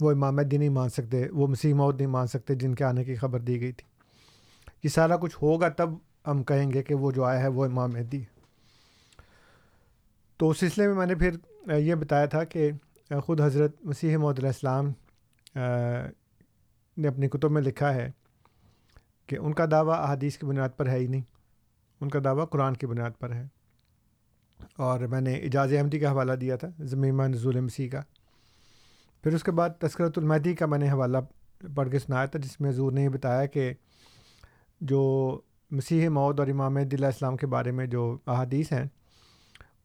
وہ امام مہدی نہیں مان سکتے، وہ مسیح موت نہیں مان سکتے جن کے آنے کی خبر دی گئی تھی۔ یہ سارا کچھ ہوگا تب ہم کہیں گے کہ وہ جو آیا ہے وہ امام مہدی تو اس سلسلے میں میں نے پھر یہ بتایا تھا کہ خود حضرت مسیح محدود السلام نے اپنی کتب میں لکھا ہے کہ ان کا دعویٰ احادیث کی بنیاد پر ہے ہی نہیں۔ ان کا دعویٰ قرآن کی بنیاد پر ہے۔ اور میں نے اعجاز احمدی کا حوالہ دیا تھا زمینہ نزول مسیح کا۔ پھر اس کے بعد تذکرت المہدی کا میں نے حوالہ پڑھ کے سنایا تھا، جس میں حضور نے یہ بتایا کہ جو مسیح مود اور امام دلّہ السلام کے بارے میں جو احادیث ہیں،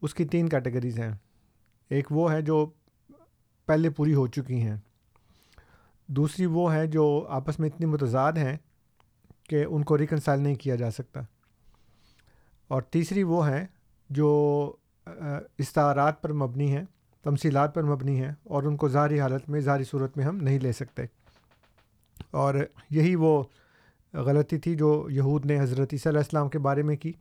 اس کی تین کیٹیگریز ہیں۔ ایک وہ ہے جو پہلے پوری ہو چکی ہیں۔ دوسری وہ ہے جو آپس میں اتنی متضاد ہیں کہ ان کو ریکنسائل نہیں کیا جا سکتا۔ اور تیسری وہ ہیں جو استعارات پر مبنی ہیں، تمثیلات پر مبنی ہیں اور ان کو ظاہری حالت میں، ظاہری صورت میں ہم نہیں لے سکتے۔ اور یہی وہ غلطی تھی جو یہود نے حضرت عیسیٰ علیہ السلام کے بارے میں کی۔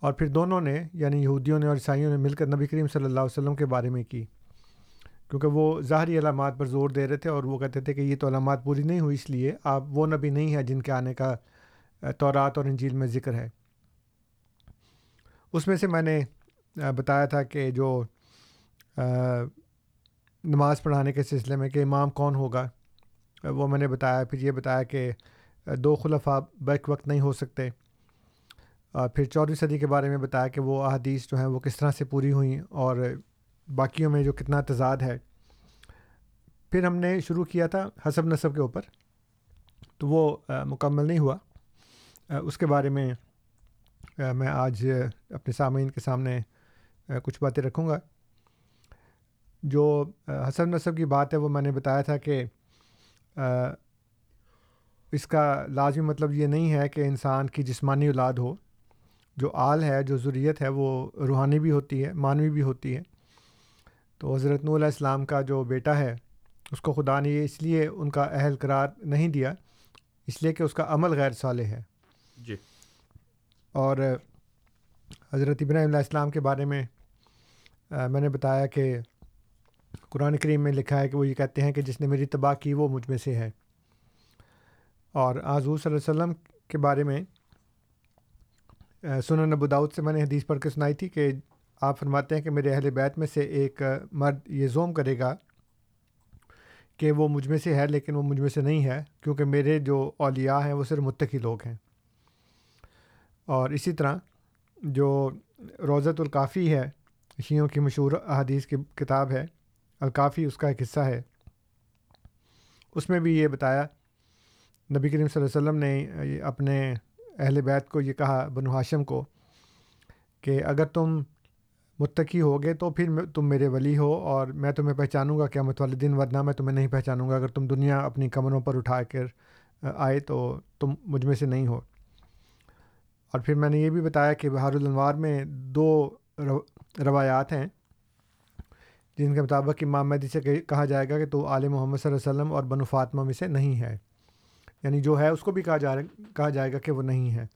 اور پھر دونوں نے یعنی یہودیوں نے اور عیسائیوں نے مل کر نبی کریم صلی اللہ علیہ وسلم کے بارے میں کی۔ کیونکہ وہ ظاہری علامات پر زور دے رہے تھے اور وہ کہتے تھے کہ یہ تو علامات پوری نہیں ہوئی، اس لیے آپ وہ نبی نہیں ہیں جن کے آنے کا تورات اور انجیل میں ذکر ہے۔ اس میں سے میں نے بتایا تھا کہ جو نماز پڑھانے کے سلسلے میں کہ امام کون ہوگا، وہ میں نے بتایا۔ پھر یہ بتایا کہ دو خلفاء بیک وقت نہیں ہو سکتے۔ پھر چودھویں صدی کے بارے میں بتایا کہ وہ احادیث جو ہیں وہ کس طرح سے پوری ہوئیں اور باقیوں میں جو کتنا تضاد ہے۔ پھر ہم نے شروع کیا تھا حسب نصب کے اوپر، تو وہ مکمل نہیں ہوا۔ اس کے بارے میں میں آج اپنے سامعین کے سامنے کچھ باتیں رکھوں گا۔ جو حسب نصب کی بات ہے، وہ میں نے بتایا تھا کہ اس کا لازمی مطلب یہ نہیں ہے کہ انسان کی جسمانی اولاد ہو۔ جو آل ہے، جو ضروریت ہے، وہ روحانی بھی ہوتی ہے، معنوی بھی ہوتی ہے۔ تو حضرت نور علیہ السلام کا جو بیٹا ہے اس کو خدا نے اس لیے ان کا اہل قرار نہیں دیا اس لیے کہ اس کا عمل غیر صالح ہے۔ جی۔ اور حضرت ابراہیم علیہ السلام کے بارے میں میں نے بتایا کہ قرآن کریم میں لکھا ہے کہ وہ یہ کہتے ہیں کہ جس نے میری تباہ کی وہ مجھ میں سے ہے۔ اور حضور صلی اللہ علیہ وسلم کے بارے میں سنن نبو داؤد سے میں نے حدیث پڑھ کے سنائی تھی کہ آپ فرماتے ہیں کہ میرے اہل بیت میں سے ایک مرد یہ زوم کرے گا کہ وہ مجھ میں سے ہے لیکن وہ مجھ میں سے نہیں ہے، کیونکہ میرے جو اولیاء ہیں وہ صرف متقی لوگ ہیں۔ اور اسی طرح جو روزت الکافی ہے، شیعوں کی مشہور احادیث کی کتاب ہے الکافی اس کا ایک حصہ ہے۔ اس میں بھی یہ بتایا، نبی کریم صلی اللہ علیہ وسلم نے اپنے اہل بیت کو یہ کہا، بنو ہاشم کو کہ اگر تم متقی ہوگے تو پھر تم میرے ولی ہو اور میں تمہیں پہچانوں گا کیا مت والے دن، ورنہ میں تمہیں نہیں پہچانوں گا۔ اگر تم دنیا اپنی کمروں پر اٹھا کر آئے تو تم مجھ میں سے نہیں ہو۔ اور پھر میں نے یہ بھی بتایا کہ بہار الانوار میں دو روایات ہیں، جن کے مطابق امام مہدی سے کہا جائے گا کہ تو عالم محمد صلی اللہ علیہ وسلم اور بنو فاطمہ میں سے نہیں ہے۔ یعنی جو ہے، اس کو بھی کہا جا کہا جائے گا کہ وہ نہیں ہے۔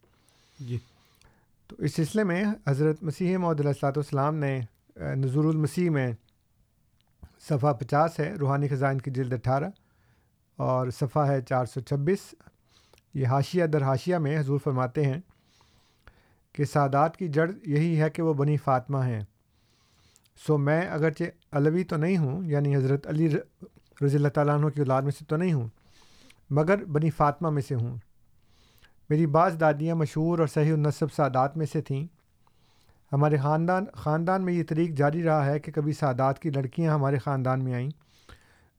جی۔ تو اس سلسلے میں حضرت مسیح محدود السلاۃ والسلام نے نظور المسیح میں صفحہ پچاس ہے، روحانی خزائن کی جلد اٹھارہ اور صفحہ ہے چار سو چھبیس۔ یہ حاشیہ در حاشیہ میں حضور فرماتے ہیں کہ سادات کی جڑ یہی ہے کہ وہ بنی فاطمہ ہیں۔ سو میں اگرچہ علوی تو نہیں ہوں یعنی حضرت علی رضی اللہ تعالیٰ عنہ کی اولاد میں سے تو نہیں ہوں، مگر بنی فاطمہ میں سے ہوں۔ میری بعض دادیاں مشہور اور صحیح النصب سادات میں سے تھیں۔ ہمارے خاندان خاندان میں یہ طریق جاری رہا ہے کہ کبھی سادات کی لڑکیاں ہمارے خاندان میں آئیں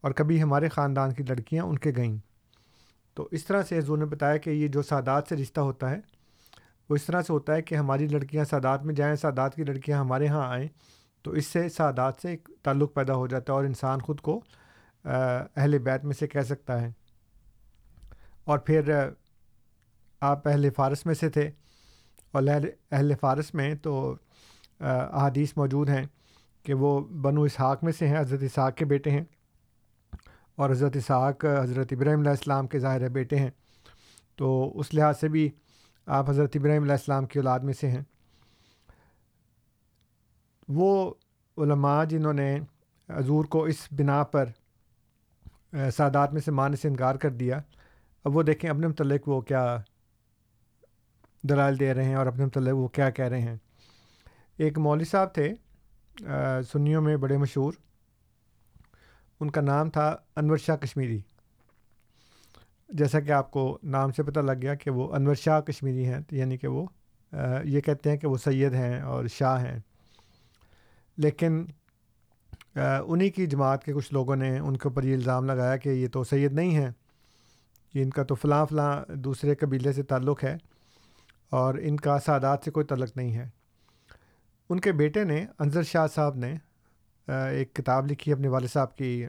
اور کبھی ہمارے خاندان کی لڑکیاں ان کے گئیں۔ تو اس طرح سے حضور نے بتایا کہ یہ جو سادات سے رشتہ ہوتا ہے، وہ اس طرح سے ہوتا ہے کہ ہماری لڑکیاں سادات میں جائیں، سادات کی لڑکیاں ہمارے ہاں آئیں، تو اس سے سادات سے ایک تعلق پیدا ہو جاتا ہے اور انسان خود کو اہل بیت میں سے کہہ سکتا ہے۔ اور پھر آپ اہل فارس میں سے تھے اور اہل فارس میں تو احادیث موجود ہیں کہ وہ بنو اسحاق میں سے ہیں، حضرت اسحاق کے بیٹے ہیں اور حضرت اسحاق، حضرت ابراہیم علیہ السلام کے ظاہر بیٹے ہیں۔ تو اس لحاظ سے بھی آپ حضرت ابراہیم علیہ السلام کی اولاد میں سے ہیں۔ وہ علماء جنہوں نے حضور کو اس بنا پر سادات میں سے ماننے سے انکار کر دیا، اب وہ دیکھیں اپنے متعلق وہ کیا دلائل دے رہے ہیں اور اپنے متعلق وہ کیا کہہ رہے ہیں۔ ایک مولوی صاحب تھے سنیوں میں بڑے مشہور۔ ان کا نام تھا انور شاہ کشمیری۔ جیسا کہ آپ کو نام سے پتہ لگ گیا کہ وہ انور شاہ کشمیری ہیں یعنی کہ وہ یہ کہتے ہیں کہ وہ سید ہیں اور شاہ ہیں۔ لیکن انہی کی جماعت کے کچھ لوگوں نے ان کے اوپر یہ الزام لگایا کہ یہ تو سید نہیں ہیں ان کا تو فلاں فلاں دوسرے قبیلے سے تعلق ہے۔ اور ان کا سادات سے کوئی تعلق نہیں ہے۔ ان کے بیٹے نے انظر شاہ صاحب نے ایک کتاب لکھی اپنے والد صاحب کی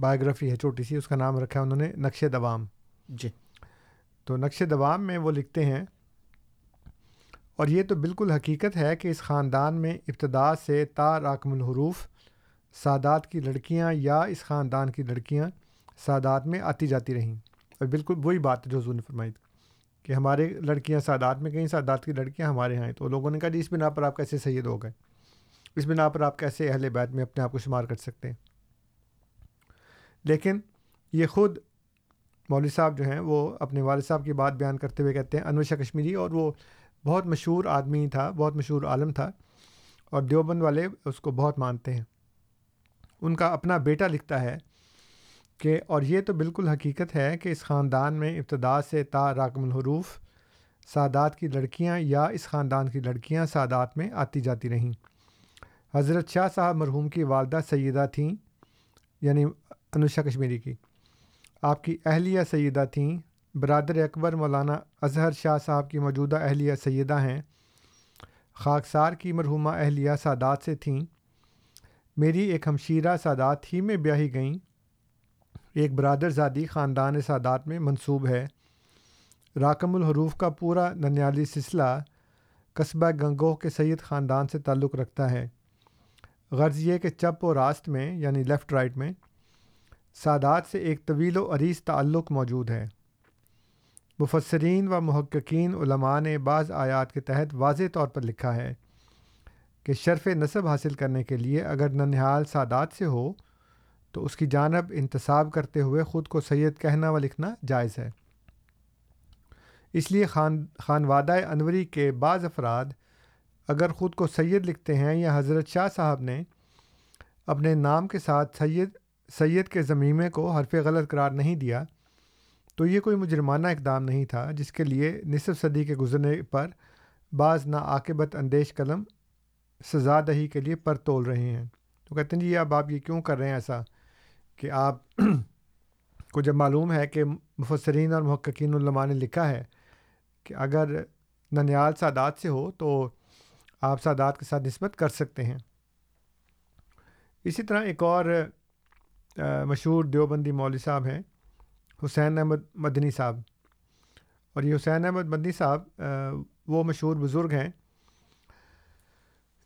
بایوگرافی ہے چھوٹی سی اس کا نام رکھا ہے انہوں نے نقش دوام۔ جی۔ تو نقش دوام میں وہ لکھتے ہیں اور یہ تو بالکل حقیقت ہے کہ اس خاندان میں ابتدا سے تا راکم الحروف سادات کی لڑکیاں یا اس خاندان کی لڑکیاں سادات میں آتی جاتی رہیں۔ اور بالکل وہی بات جو حضور نے فرمائی تھی۔ کہ ہمارے لڑکیاں سادات میں گئیں سادات کی لڑکیاں ہمارے یہاں تو لوگوں نے کہا جی اس بنا پر آپ کیسے سید ہو گئے؟ اس بنا پر آپ کیسے اہل بیت میں اپنے آپ کو شمار کر سکتے ہیں؟ لیکن یہ خود مولوی صاحب جو ہیں، وہ اپنے والد صاحب کی بات بیان کرتے ہوئے کہتے ہیں، انور شاہ کشمیری، اور وہ بہت مشہور آدمی تھا، بہت مشہور عالم تھا، اور دیوبند والے اس کو بہت مانتے ہیں۔ ان کا اپنا بیٹا لکھتا ہے کہ، اور یہ تو بالکل حقیقت ہے کہ اس خاندان میں ابتدا سے تا راکم الحروف سادات کی لڑکیاں یا اس خاندان کی لڑکیاں سادات میں آتی جاتی رہیں۔ حضرت شاہ صاحب مرحوم کی والدہ سیدہ تھیں یعنی انوشا کشمیری کی۔ آپ کی اہلیہ سیدہ تھیں، برادر اکبر مولانا اظہر شاہ صاحب کی موجودہ اہلیہ سیدہ ہیں۔ خاکسار کی مرحومہ اہلیہ سادات سے تھیں۔ میری ایک ہمشیرہ سادات ہی میں بیاہی گئیں۔ ایک برادر زادی خاندان سادات میں منسوب ہے۔ راکم الحروف کا پورا ننیالی سلسلہ قصبہ گنگوہ کے سید خاندان سے تعلق رکھتا ہے۔ غرض یہ کہ چپ و راست میں یعنی لیفٹ رائٹ میں، سادات سے ایک طویل و عریض تعلق موجود ہے۔ مفسرین و محققین علماء نے بعض آیات کے تحت واضح طور پر لکھا ہے کہ شرف نصب حاصل کرنے کے لیے اگر ننہال سادات سے ہو تو اس کی جانب انتصاب کرتے ہوئے خود کو سید کہنا و لکھنا جائز ہے۔ اس لیے خان خانوادہ انوری کے بعض افراد اگر خود کو سید لکھتے ہیں یا حضرت شاہ صاحب نے اپنے نام کے ساتھ سید سید کے ضمیمے کو حرف غلط قرار نہیں دیا، تو یہ کوئی مجرمانہ اقدام نہیں تھا، جس کے لیے نصف صدی کے گزرنے پر بعض ناعاقبت اندیش قلم سزا دہی کے لیے پر تول رہے ہیں۔ تو کہتے ہیں جی اب آپ یہ کیوں کر رہے ہیں ایسا؟ کہ آپ کو جب معلوم ہے کہ مفسرین اور محققین علماء نے لکھا ہے کہ اگر ننیال سادات سے ہو تو آپ سادات کے ساتھ نسبت کر سکتے ہیں۔ اسی طرح ایک اور مشہور دیوبندی مولوی صاحب ہیں، حسین احمد مدنی صاحب۔ اور یہ حسین احمد مدنی صاحب وہ مشہور بزرگ ہیں،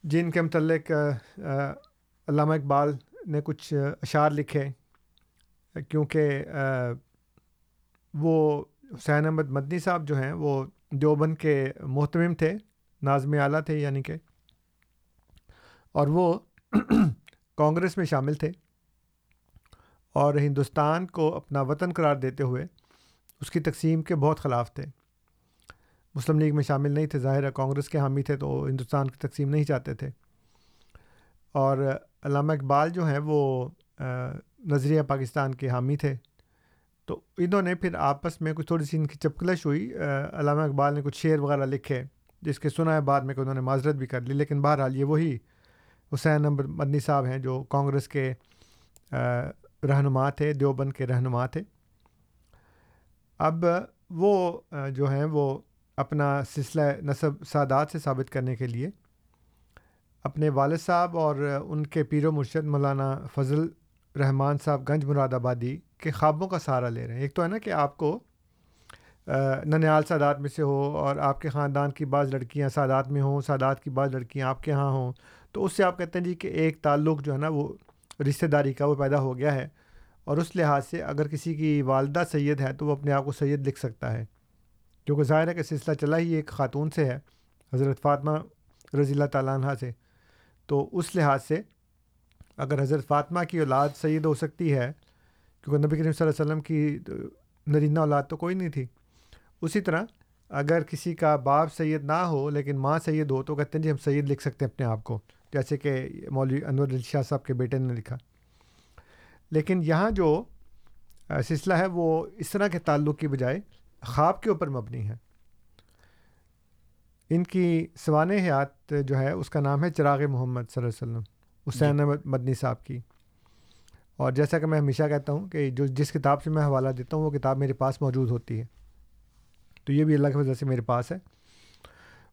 جن کے متعلق علامہ اقبال نے کچھ اشعار لکھے۔ کیونکہ وہ حسین احمد مدنی صاحب جو ہیں، وہ دیوبند کے محتمم تھے نازم اعلیٰ تھے یعنی کہ، اور وہ کانگریس میں شامل تھے، اور ہندوستان کو اپنا وطن قرار دیتے ہوئے اس کی تقسیم کے بہت خلاف تھے۔ مسلم لیگ میں شامل نہیں تھے، ظاہر ہے کانگریس کے حامی تھے تو ہندوستان کی تقسیم نہیں چاہتے تھے۔ اور علامہ اقبال جو ہیں، وہ نظریہ پاکستان کے حامی تھے۔ تو انہوں نے پھر آپس میں کچھ تھوڑی سی ان کی چپکلش ہوئی۔ علامہ اقبال نے کچھ شعر وغیرہ لکھے، جس کے سنا ہے بعد میں کہ انہوں نے معذرت بھی کر لی۔ لیکن بہرحال یہ وہی حسین نمبر مدنی صاحب ہیں جو کانگریس کے رہنما تھے، دیوبند کے رہنما تھے۔ اب وہ جو ہیں وہ اپنا سلسلہ نصب سادات سے ثابت کرنے کے لیے اپنے والد صاحب اور ان کے پیر و مرشد مولانا فضل رحمان صاحب گنج مراد آبادی کے خوابوں کا سہارا لے رہے ہیں۔ ایک تو ہے نا کہ آپ کو ننیال سادات میں سے ہو اور آپ کے خاندان کی بعض لڑکیاں سادات میں ہوں، سادات کی بعض لڑکیاں آپ کے ہاں ہوں، تو اس سے آپ کہتے ہیں جی کہ ایک تعلق جو ہے نا وہ رشتہ داری کا وہ پیدا ہو گیا ہے۔ اور اس لحاظ سے اگر کسی کی والدہ سید ہے تو وہ اپنے آپ کو سید لکھ سکتا ہے۔ کیونکہ ظاہر ہے کہ سلسلہ چلا ہی ایک خاتون سے ہے، حضرت فاطمہ رضی اللہ تعالیٰ عنہ سے۔ تو اس لحاظ سے اگر حضرت فاطمہ کی اولاد سید ہو سکتی ہے، کیونکہ نبی کریم صلی اللہ علیہ وسلم کی نرینہ اولاد تو کوئی نہیں تھی۔ اسی طرح اگر کسی کا باپ سید نہ ہو لیکن ماں سید ہو تو کہتے ہیں جی ہم سید لکھ سکتے ہیں اپنے آپ کو، جیسے کہ مولوی انور علی شاہ صاحب کے بیٹے نے لکھا۔ لیکن یہاں جو سلسلہ ہے وہ اس طرح کے تعلق کی بجائے خواب کے اوپر مبنی ہے۔ ان کی سوان حیات جو ہے، اس کا نام ہے چراغ محمد صلی اللہ علیہ وسلم۔ حسین احمد مدنی صاحب کی۔ اور جیسا کہ میں ہمیشہ کہتا ہوں کہ جو جس کتاب سے میں حوالہ دیتا ہوں وہ کتاب میرے پاس موجود ہوتی ہے۔ تو یہ بھی اللہ کی وجہ سے میرے پاس ہے۔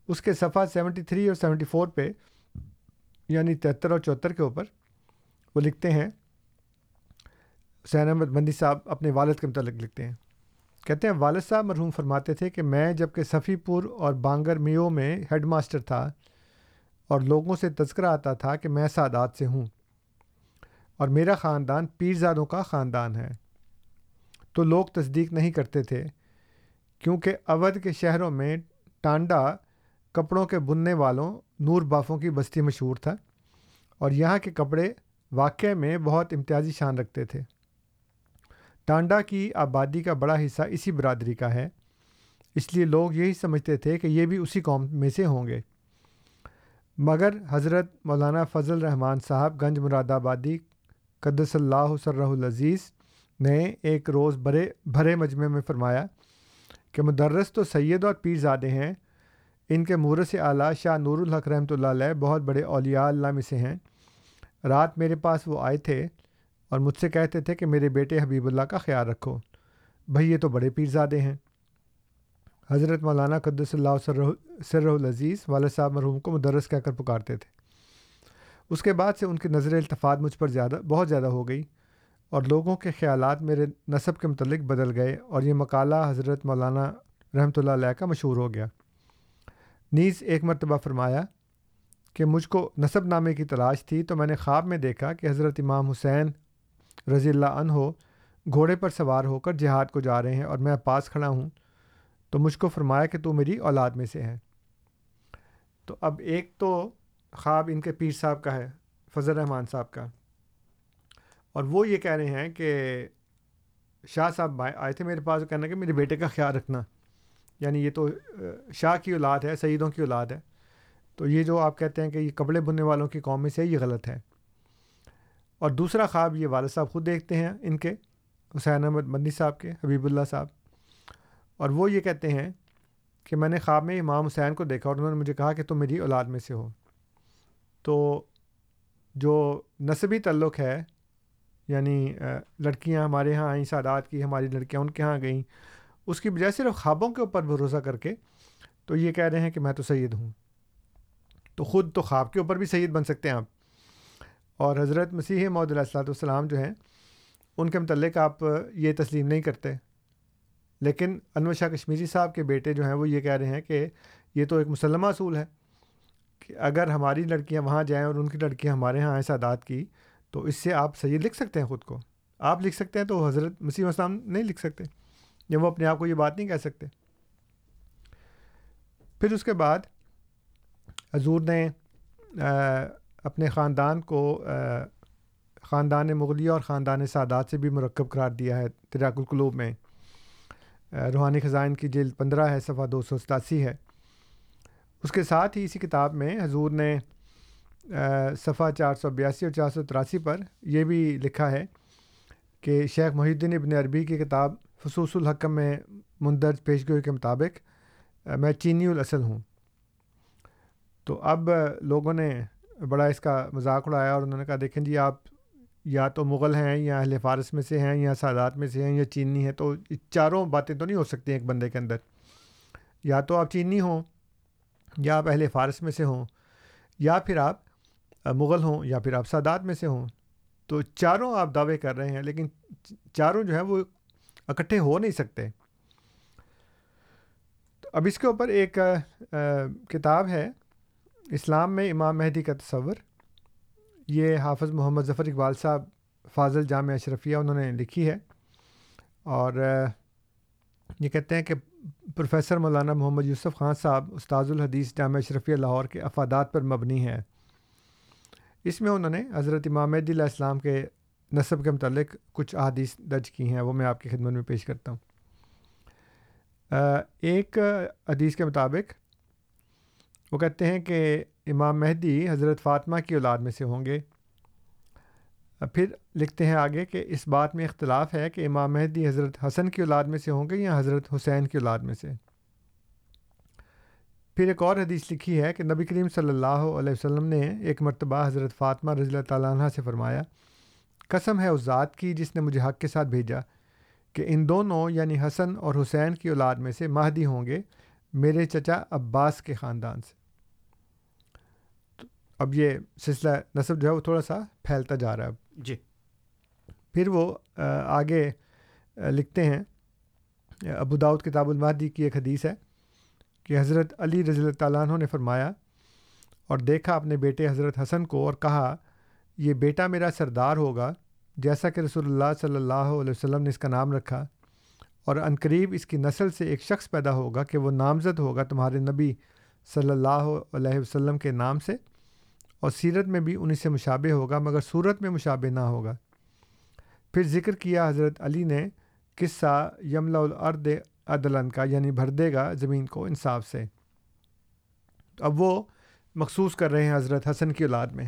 اس کے صفحہ سیونٹی تھری اور سیونٹی فور پہ یعنی تہتر اور چوہتر کے اوپر وہ لکھتے ہیں حسین احمد مندی صاحب اپنے والد کے متعلق لکھتے ہیں۔ کہتے ہیں والد صاحب مرحوم فرماتے تھے کہ میں جبکہ صفی پور اور بانگر میو میں ہیڈ ماسٹر تھا اور لوگوں سے تذکرہ آتا تھا کہ میں سعدات سے ہوں اور میرا خاندان پیرزادوں کا خاندان ہے۔ تو لوگ تصدیق نہیں کرتے تھے، کیونکہ اودھ کے شہروں میں ٹانڈا کپڑوں کے بننے والوں نور بافوں کی بستی مشہور تھا اور یہاں کے کپڑے واقعے میں بہت امتیازی شان رکھتے تھے۔ ٹانڈا کی آبادی کا بڑا حصہ اسی برادری کا ہے، اس لیے لوگ یہی سمجھتے تھے کہ یہ بھی اسی قوم میں سے ہوں گے۔ مگر حضرت مولانا فضل رحمان صاحب گنج مراد آبادی قدس اللہ سرہ العزیز نے ایک روز برے، بھرے مجمع میں فرمایا کہ مدرس تو سید اور پیر زادے ہیں، ان کے مورث اعلیٰ شاہ نور الحق رحمۃ اللہ علیہ بہت بڑے اولیاء اللہ میں سے ہیں۔ رات میرے پاس وہ آئے تھے اور مجھ سے کہتے تھے کہ میرے بیٹے حبیب اللہ کا خیال رکھو بھائی یہ تو بڑے پیر زادے ہیں۔ حضرت مولانا قدس اللہ سر العزیز والد صاحب مرحوم کو مدرس کہہ کر پکارتے تھے۔ اس کے بعد سے ان کی نظر التفات مجھ پر زیادہ بہت زیادہ ہو گئی اور لوگوں کے خیالات میرے نصب کے متعلق بدل گئے اور یہ مقالہ حضرت مولانا رحمۃ اللہ علیہ کا مشہور ہو گیا۔ نیز ایک مرتبہ فرمایا کہ مجھ کو نصب نامے کی تلاش تھی تو میں نے خواب میں دیکھا کہ حضرت امام حسین رضی اللہ عنہ گھوڑے پر سوار ہو کر جہاد کو جا رہے ہیں اور میں پاس کھڑا ہوں۔ تو مجھ کو فرمایا کہ تو میری اولاد میں سے ہے۔ تو اب ایک تو خواب ان کے پیر صاحب کا ہے، فضل رحمان صاحب کا۔ اور وہ یہ کہہ رہے ہیں کہ شاہ صاحب آئے تھے میرے پاس کہنا کہ میرے بیٹے کا خیال رکھنا۔ یعنی یہ تو شاہ کی اولاد ہے سعیدوں کی اولاد ہے۔ تو یہ جو آپ کہتے ہیں کہ یہ کپڑے بننے والوں کی قوم میں سے یہ غلط ہے۔ اور دوسرا خواب یہ والد صاحب خود دیکھتے ہیں ان کے، حسین احمد مندی صاحب کے، حبیب اللہ صاحب۔ اور وہ یہ کہتے ہیں کہ میں نے خواب میں امام حسین کو دیکھا اور انہوں نے مجھے کہا کہ تم میری اولاد میں سے ہو۔ تو جو نصبی تعلق ہے یعنی لڑکیاں ہمارے یہاں آئیں، سادات کی ہماری لڑکیاں ان کے یہاں گئیں، اس کی بجائے صرف خوابوں کے اوپر بھروسہ کر کے تو یہ کہہ رہے ہیں کہ میں تو سید ہوں۔ تو خود تو خواب کے اوپر بھی سید بن سکتے ہیں آپ۔ اور حضرت مسیح محدود السلاۃ والسلام جو ہیں، ان کے متعلق آپ یہ تسلیم نہیں کرتے۔ لیکن انور شاہ کشمیری صاحب کے بیٹے جو ہیں وہ یہ کہہ رہے ہیں کہ یہ تو ایک مسلمہ اصول ہے کہ اگر ہماری لڑکیاں وہاں جائیں اور ان کی لڑکیاں ہمارے یہاں آئیں سادات کی، تو اس سے آپ سید لکھ سکتے ہیں خود کو۔ آپ لکھ سکتے ہیں تو حضرت مسیح السلام نہیں لکھ سکتے، یا وہ اپنے آپ کو یہ بات نہیں کہہ سکتے۔ پھر اس کے بعد حضور نے اپنے خاندان کو خاندان مغلیہ اور خاندان سادات سے بھی مرکب قرار دیا ہے تراک القلوب میں۔ روحانی خزائن کی جلد پندرہ ہے، صفحہ دو سو ستاسی ہے۔ اس کے ساتھ ہی اسی کتاب میں حضور نے صفحہ چار سو بیاسی اور چار سو تراسی پر یہ بھی لکھا ہے کہ شیخ محی الدین ابن عربی کی کتاب خصوص الحکم میں مندرج پیش گوئی کے مطابق میں چینی الاصل ہوں۔ تو اب لوگوں نے بڑا اس کا مذاق اڑایا اور انہوں نے کہا، دیکھیں جی آپ یا تو مغل ہیں یا اہل فارس میں سے ہیں یا سادات میں سے ہیں یا چینی ہیں، تو چاروں باتیں تو نہیں ہو سکتی ایک بندے کے اندر۔ یا تو آپ چینی ہوں یا آپ اہل فارس میں سے ہوں یا پھر آپ مغل ہوں یا پھر آپ سادات میں سے ہوں۔ تو چاروں آپ دعوے کر رہے ہیں، لیکن چاروں جو ہیں وہ اکٹھے ہو نہیں سکتے۔ تو اب اس کے اوپر ایک کتاب ہے، اسلام میں امام مہدی کا تصور۔ یہ حافظ محمد ظفر اقبال صاحب، فاضل جامع اشرفیہ، انہوں نے لکھی ہے۔ اور یہ کہتے ہیں کہ پروفیسر مولانا محمد یوسف خان صاحب، استاذ الحدیث جامع اشرفیہ لاہور کے افادات پر مبنی ہے اس میں انہوں نے حضرت امام مہدی علیہ السلام کے نصب کے متعلق کچھ احادیث درج کی ہیں، وہ میں آپ کی خدمت میں پیش کرتا ہوں۔ ایک حدیث کے مطابق وہ کہتے ہیں کہ امام مہدی حضرت فاطمہ کی اولاد میں سے ہوں گے۔ پھر لکھتے ہیں آگے کہ اس بات میں اختلاف ہے کہ امام مہدی حضرت حسن کی اولاد میں سے ہوں گے یا حضرت حسین کی اولاد میں سے۔ پھر ایک اور حدیث لکھی ہے کہ نبی کریم صلی اللہ علیہ وسلم نے ایک مرتبہ حضرت فاطمہ رضی اللہ تعالیٰ عنہ سے فرمایا، قسم ہے اس ذات کی جس نے مجھے حق کے ساتھ بھیجا کہ ان دونوں یعنی حسن اور حسین کی اولاد میں سے مہدی ہوں گے، میرے چچا عباس کے خاندان سے۔ اب یہ سلسلہ نصب جو ہے وہ تھوڑا سا پھیلتا جا رہا ہے اب۔ جی۔ پھر وہ آگے لکھتے ہیں ابو داود کتاب المہدی کی ایک حدیث ہے کہ حضرت علی رضی اللہ تعالیٰ عنہ نے فرمایا اور دیکھا اپنے بیٹے حضرت حسن کو اور کہا یہ بیٹا میرا سردار ہوگا جیسا کہ رسول اللہ صلی اللہ علیہ وسلم نے اس کا نام رکھا اور عنقریب اس کی نسل سے ایک شخص پیدا ہوگا کہ وہ نامزد ہوگا تمہارے نبی صلی اللہ علیہ وسلم کے نام سے۔ اور سیرت میں بھی انہیں سے مشابہ ہوگا، مگر صورت میں مشابہ نہ ہوگا۔ پھر ذکر کیا حضرت علی نے قصہ یملا الارد عدلن کا یعنی بھر دے گا زمین کو انصاف سے۔ تو اب وہ مخصوص کر رہے ہیں حضرت حسن کی اولاد میں۔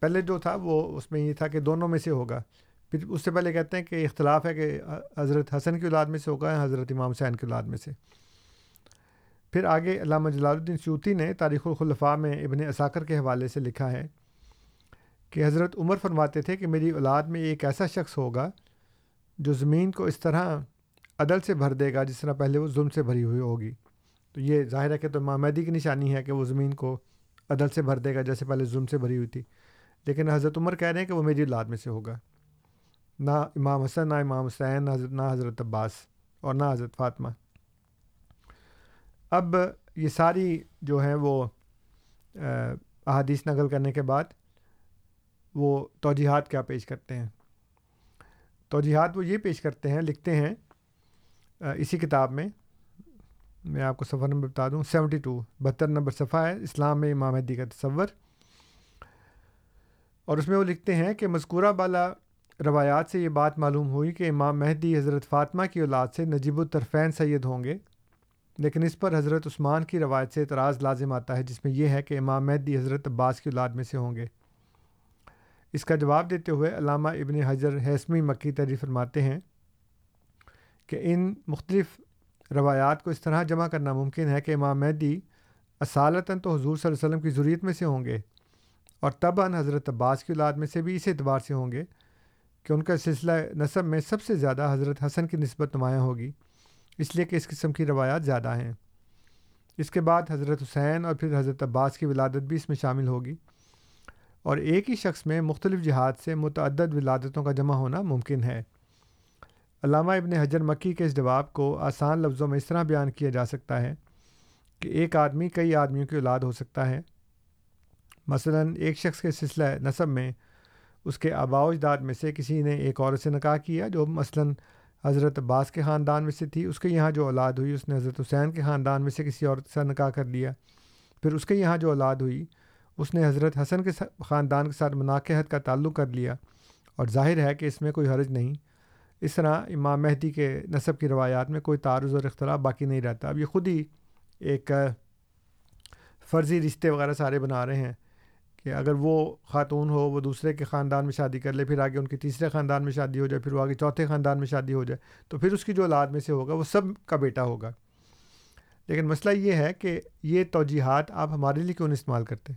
پہلے جو تھا وہ اس میں یہ تھا کہ دونوں میں سے ہوگا۔ پھر اس سے پہلے کہتے ہیں کہ اختلاف ہے کہ حضرت حسن کی اولاد میں سے ہوگا یا حضرت امام حسین کی اولاد میں سے۔ پھر آگے علامہ جلال الدین سیوتی نے تاریخ الخلفاء میں ابن اساکر کے حوالے سے لکھا ہے کہ حضرت عمر فرماتے تھے کہ میری اولاد میں ایک ایسا شخص ہوگا جو زمین کو اس طرح عدل سے بھر دے گا جس طرح پہلے وہ ظلم سے بھری ہوئی ہوگی۔ تو یہ ظاہر ہے کہ تو مامدی کی نشانی ہے کہ وہ زمین کو عدل سے بھر دے گا جیسے پہلے ظلم سے بھری ہوئی تھی۔ لیکن حضرت عمر کہہ رہے ہیں کہ وہ میری اولاد میں سے ہوگا۔ نہ امام حسن، نہ امام حسین نہ حضرت عباس اور نہ حضرت فاطمہ۔ اب یہ ساری جو ہیں وہ احادیث نقل کرنے کے بعد وہ توجیحات کیا پیش کرتے ہیں؟ توجیحات وہ یہ پیش کرتے ہیں، لکھتے ہیں اسی کتاب میں میں آپ کو سفر نمبر بتا دوں، سیونٹی ٹو، بہتر نمبر صفحہ ہے، اسلام میں امام مہدی کا تصور۔ اور اس میں وہ لکھتے ہیں کہ مذکورہ بالا روایات سے یہ بات معلوم ہوئی کہ امام مہدی حضرت فاطمہ کی اولاد سے نجیب الطرفین سید ہوں گے۔ لیکن اس پر حضرت عثمان کی روایت سے اعتراض لازم آتا ہے، جس میں یہ ہے کہ امام مہدی حضرت عباس کی اولاد میں سے ہوں گے۔ اس کا جواب دیتے ہوئے علامہ ابن حضر حسمی مکی تحریر فرماتے ہیں کہ ان مختلف روایات کو اس طرح جمع کرنا ممکن ہے کہ امام مہدی اصالتاً تو حضور صلی اللہ علیہ وسلم کی ضروریت میں سے ہوں گے اور طبعاً حضرت عباس کی اولاد میں سے بھی اس اعتبار سے ہوں گے کہ ان کا سلسلہ نصب میں سب سے زیادہ حضرت حسن کی نسبت نمایاں ہوگی۔ اس لیے کہ اس قسم کی روایات زیادہ ہیں۔ اس کے بعد حضرت حسین اور پھر حضرت عباس کی ولادت بھی اس میں شامل ہوگی۔ اور ایک ہی شخص میں مختلف جہاد سے متعدد ولادتوں کا جمع ہونا ممکن ہے۔ علامہ ابن حجر مکی کے اس جواب کو آسان لفظوں میں اس طرح بیان کیا جا سکتا ہے کہ ایک آدمی کئی آدمیوں کی اولاد ہو سکتا ہے۔ مثلا ایک شخص کے سلسلہ نصب میں اس کے آبا اجداد میں سے کسی نے ایک عورت سے نکاح کیا جو مثلا حضرت عباس کے خاندان میں سے تھی۔ اس کے یہاں جو اولاد ہوئی، اس نے حضرت حسین کے خاندان میں سے کسی عورت سے نکاح کر لیا۔ پھر اس کے یہاں جو اولاد ہوئی، اس نے حضرت حسن کے خاندان کے ساتھ مناقحت کا تعلق کر لیا۔ اور ظاہر ہے کہ اس میں کوئی حرج نہیں۔ اس طرح امام مہدی کے نصب کی روایات میں کوئی تعارض اور اختلاف باقی نہیں رہتا۔ اب یہ خود ہی ایک فرضی رشتے وغیرہ سارے بنا رہے ہیں۔ کہ اگر وہ خاتون ہو، وہ دوسرے کے خاندان میں شادی کر لے، پھر آگے ان کی تیسرے خاندان میں شادی ہو جائے، پھر وہ آگے چوتھے خاندان میں شادی ہو جائے، تو پھر اس کی جو اولاد میں سے ہوگا، وہ سب کا بیٹا ہوگا۔ لیکن مسئلہ یہ ہے کہ یہ توجیحات آپ ہمارے لیے کیوں نہیں استعمال کرتے؟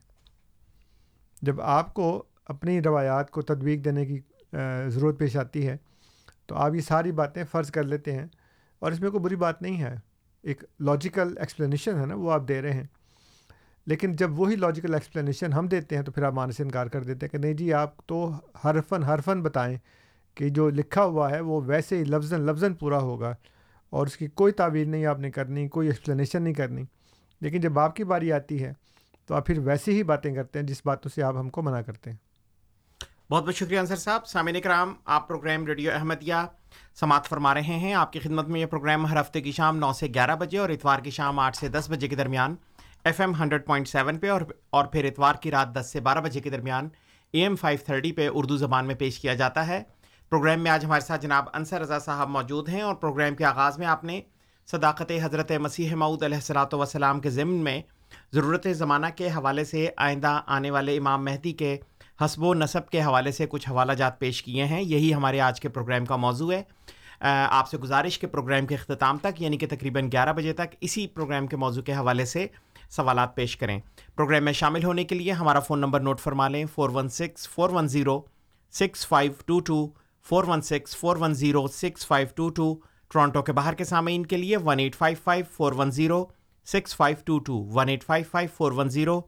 جب آپ کو اپنی روایات کو تدویق دینے کی ضرورت پیش آتی ہے، تو آپ یہ ساری باتیں فرض کر لیتے ہیں۔ اور اس میں کوئی بری بات نہیں ہے۔ ایک لاجیکل ایکسپلینیشن ہے نا، وہ آپ دے رہے ہیں۔ لیکن جب وہی لاجیکل ایکسپلینیشن ہم دیتے ہیں تو پھر آپ ماننے سے انکار کر دیتے ہیں کہ نہیں جی آپ تو ہر فن ہر فن بتائیں کہ جو لکھا ہوا ہے وہ ویسے ہی لفظ لفظ پورا ہوگا اور اس کی کوئی تعویر نہیں آپ نے کرنی، کوئی ایکسپلینیشن نہیں کرنی۔ لیکن جب آپ کی باری آتی ہے تو آپ پھر ویسے ہی باتیں کرتے ہیں جس باتوں سے آپ ہم کو منع کرتے ہیں۔ بہت بہت شکریہ انصر صاحب۔ سامعین کرام، آپ پروگرام ریڈیو احمدیہ سماعت فرما رہے ہیں۔ آپ کی خدمت میں یہ پروگرام ہر ہفتے کی شام نو سے گیارہ بجے اور اتوار کی شام آٹھ سے دس بجے کے درمیان F M hundred point seven پہ اور اور پھر اتوار کی رات دس سے بارہ بجے کے درمیان اے ایم فائیو تھرٹی پہ اردو زبان میں پیش کیا جاتا ہے۔ پروگرام میں آج ہمارے ساتھ جناب انصر رضا صاحب موجود ہیں اور پروگرام کے آغاز میں آپ نے صداقت حضرت مسیح معود علیہ السلاۃ وسلام کے ضمن میں ضرورت زمانہ کے حوالے سے آئندہ آنے والے امام مہدی کے حسب و نصب کے حوالے سے کچھ حوالہ جات پیش کیے ہیں۔ یہی ہمارے آج کے پروگرام کا موضوع ہے۔ آپ سے گزارش کے پروگرام کے اختتام تک یعنی کہ تقریباً گیارہ بجے تک، اسی پروگرام کے موضوع کے حوالے سے سوالات پیش کریں۔ پروگرام میں شامل ہونے کے لیے ہمارا فون نمبر نوٹ فرما لیں۔ Four one six four one zero six five two two, four one six four one zero six five two two. Toronto کے باہر کے سامعین کے لیے one eight five five, four one zero six five two two, one eight five five, four one zero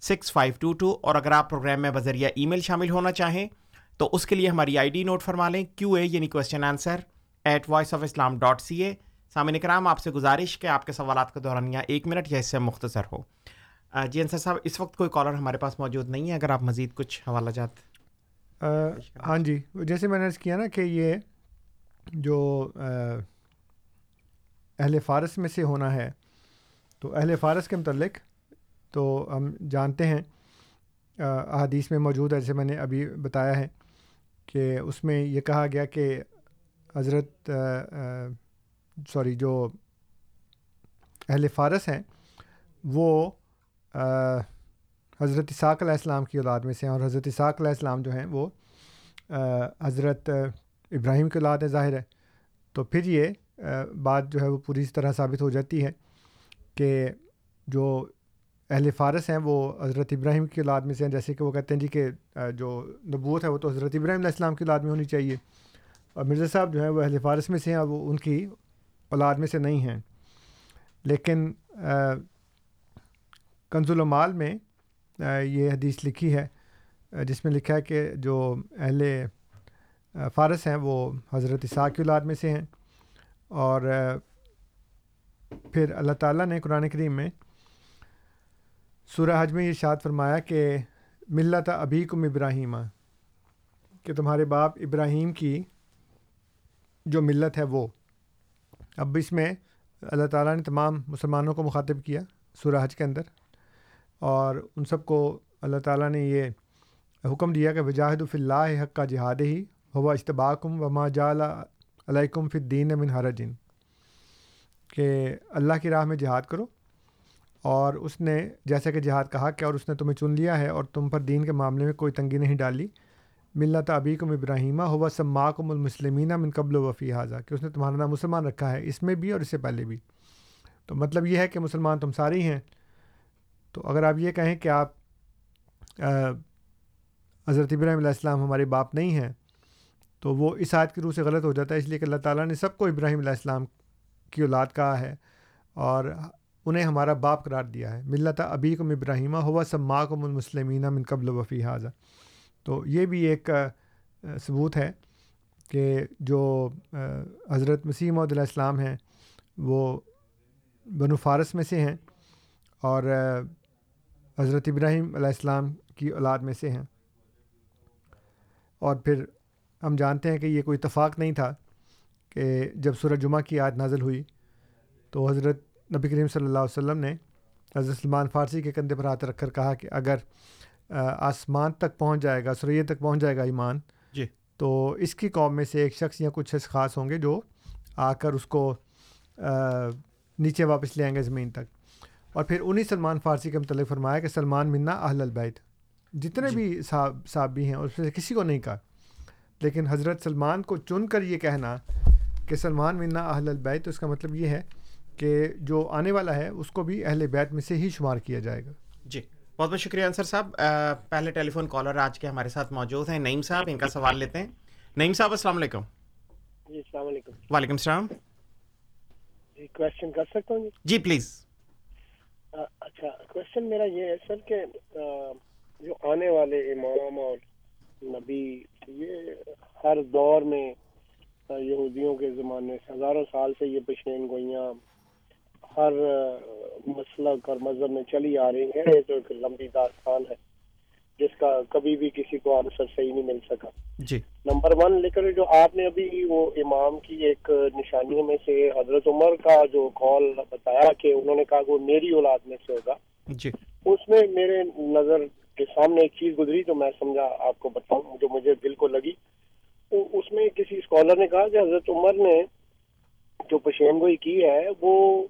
six five two two. اور اگر آپ programme میں بذریعہ ای میل شامل ہونا چاہیں تو اس کے لیے ہماری آئی ڈی نوٹ فرما لیں، کیو اے یعنی question answer at voice of Islam dot C A سامعین کرام آپ سے گزارش کہ آپ کے سوالات کا دورانیہ ایک منٹ یا اس سے مختصر ہو۔ جی انصر صاحب، اس وقت کوئی کالر ہمارے پاس موجود نہیں ہے، اگر آپ مزید کچھ حوالہ جات۔ ہاں جی جیسے میں نے کیا نا کہ یہ جو اہل فارس میں سے ہونا ہے، تو اہل فارس کے متعلق تو ہم جانتے ہیں احادیث میں موجود ہے، جیسے میں نے ابھی بتایا ہے کہ اس میں یہ کہا گیا کہ حضرت سوری، جو اہل فارس ہیں، وہ حضرت اساق علیہ السلام کی اولاد میں سے ہیں اور حضرت اساق علیہ السلام جو ہیں، وہ حضرت ابراہیم کی اولاد ہے، ظاہر ہے۔ تو پھر یہ بات جو ہے وہ پوری طرح ثابت ہو جاتی ہے کہ جو اہل فارس ہیں، وہ حضرت ابراہیم کی اولاد میں سے ہیں۔ جیسے کہ وہ کہتے ہیں جی کہ جو نبوت ہے، وہ تو حضرت ابراہیم علیہ السلام کی اولاد میں ہونی چاہیے۔ اور مرزا صاحب جو ہیں، وہ اہل فارس میں سے ہیں وہ ان کی اولاد میں سے نہیں ہیں۔ لیکن کنز المال میں یہ حدیث لکھی ہے، جس میں لکھا ہے کہ جو اہل فارس ہیں، وہ حضرت عیسیٰ کی اولاد میں سے ہیں۔ اور پھر اللہ تعالیٰ نے قرآن کریم میں سورہ حج میں یہ شاد فرمایا کہ ملت ابھی کم ابراہیمہ، کہ تمہارے باپ ابراہیم کی جو ملت ہے وہ۔ اب اس میں اللہ تعالیٰ نے تمام مسلمانوں کو مخاطب کیا سورہ حج کے اندر اور ان سب کو اللہ تعالیٰ نے یہ حکم دیا کہ وجاہد اللہ حق کا جہاد ہی ہوا اشتباکم و ما جال علیکم فدین من حرجن کہ اللہ کی راہ میں جہاد کرو اور اس نے جیسا کہ جہاد کہا کہ اور اس نے تمہیں چن لیا ہے اور تم پر دین کے معاملے میں کوئی تنگی نہیں ڈالی ملت ابھی ابراہیمہ ہوا سما کم المسلمینہ من قبل وفی حاضہ کہ اس نے تمہارا نام مسلمان رکھا ہے اس میں بھی اور اس سے پہلے بھی۔ تو مطلب یہ ہے کہ مسلمان تم ساری ہیں۔ تو اگر آپ یہ کہیں کہ آپ حضرت ابراہیم علیہ السلام ہمارے باپ نہیں ہیں، تو وہ اس آیت کی روح سے غلط ہو جاتا ہے، اس لیے کہ اللہ تعالیٰ نے سب کو ابراہیم علیہ السلام کی اولاد کہا ہے اور انہیں ہمارا باپ قرار دیا ہے۔ ملت ابھی کم ابراہیمہ ہوا سب ماں المسلمینہ من قبل وفی حاضہ تو یہ بھی ایک ثبوت ہے کہ جو حضرت مسیح محدود علیہ السلام ہیں، وہ بنو فارس میں سے ہیں اور حضرت ابراہیم علیہ السلام کی اولاد میں سے ہیں۔ اور پھر ہم جانتے ہیں کہ یہ کوئی اتفاق نہیں تھا کہ جب سورہ جمعہ کی آیت نازل ہوئی تو حضرت نبی کریم صلی اللہ علیہ وسلم نے حضرت سلمان فارسی کے کندھے پر ہاتھ رکھ کر کہا کہ اگر آسمان تک پہنچ جائے گا سریے تک پہنچ جائے گا ایمان۔ جی۔ تو اس کی قوم میں سے ایک شخص یا کچھ خاص ہوں گے جو آ کر اس کو نیچے واپس لے آئیں گے زمین تک۔ اور پھر انہیں سلمان فارسی کے متعلق فرمایا کہ سلمان منا اہل البید جتنے جی. بھی صاحب صاحب بھی ہیں اس میں سے کسی کو نہیں کہا۔ لیکن حضرت سلمان کو چن کر یہ کہنا کہ سلمان منا اہل البید تو اس کا مطلب یہ ہے کہ جو آنے والا ہے اس کو بھی اہل بیت میں سے ہی شمار کیا جائے گا۔ بہت بہت شکریہ انصر صاحب۔ پہلے ٹیلی فون کالر آج کے ہمارے ساتھ موجود ہیں۔ نعیم صاحب ان کا سوال لیتے ہیں۔ نعیم صاحب السلام علیکم۔ جی السلام علیکم۔ وعلیکم السلام۔ جی کوشچن کر سکتا ہوں جی؟ پلیز اچھا کوشچن میرا یہ ہے سر کہ جو آنے والے امام اور نبی یہ ہر دور میں یہودیوں کے زمانے سے ہزاروں سال سے یہ پشین گوئیاں ہر مسلک اور مذہب میں چلی آ رہی ہے تو ایک لمبی داستان ہے جس کا کبھی بھی کسی کو آنسر صحیح نہیں مل سکا۔ جی۔ نمبر ون لیکن جو آپ نے ابھی وہ امام کی ایک نشانی میں سے حضرت عمر کا جو کال بتایا کہ انہوں نے کہا وہ میری اولاد میں سے ہوگا جی۔ اس میں میرے نظر کے سامنے ایک چیز گزری تو میں سمجھا آپ کو بتاؤں جو مجھے دل کو لگی۔ اس میں کسی اسکالر نے کہا کہ حضرت عمر نے جو پشین گوئی کی ہے وہ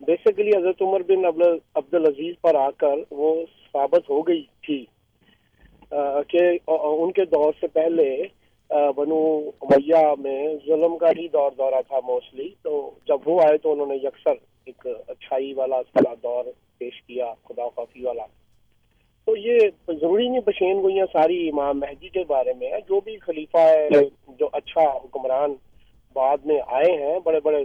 بیسیکلی حضرت عمر بن عبد- العزیز پر آ کر وہ ثابت ہو گئی تھی کہ ان کے دور سے پہلے بنو امیہ میں ظلم کا ہی دور دورہ تھا موسٹلی تو جب وہ آئے تو انہوں نے یکسر ایک اچھائی والا دور پیش کیا خدا خوفی والا۔ تو یہ ضروری نہیں پشین گوئیاں ساری امام مہدی کے بارے میں ہے جو بھی خلیفہ ہے جو اچھا حکمران بعد میں آئے ہیں بڑے بڑے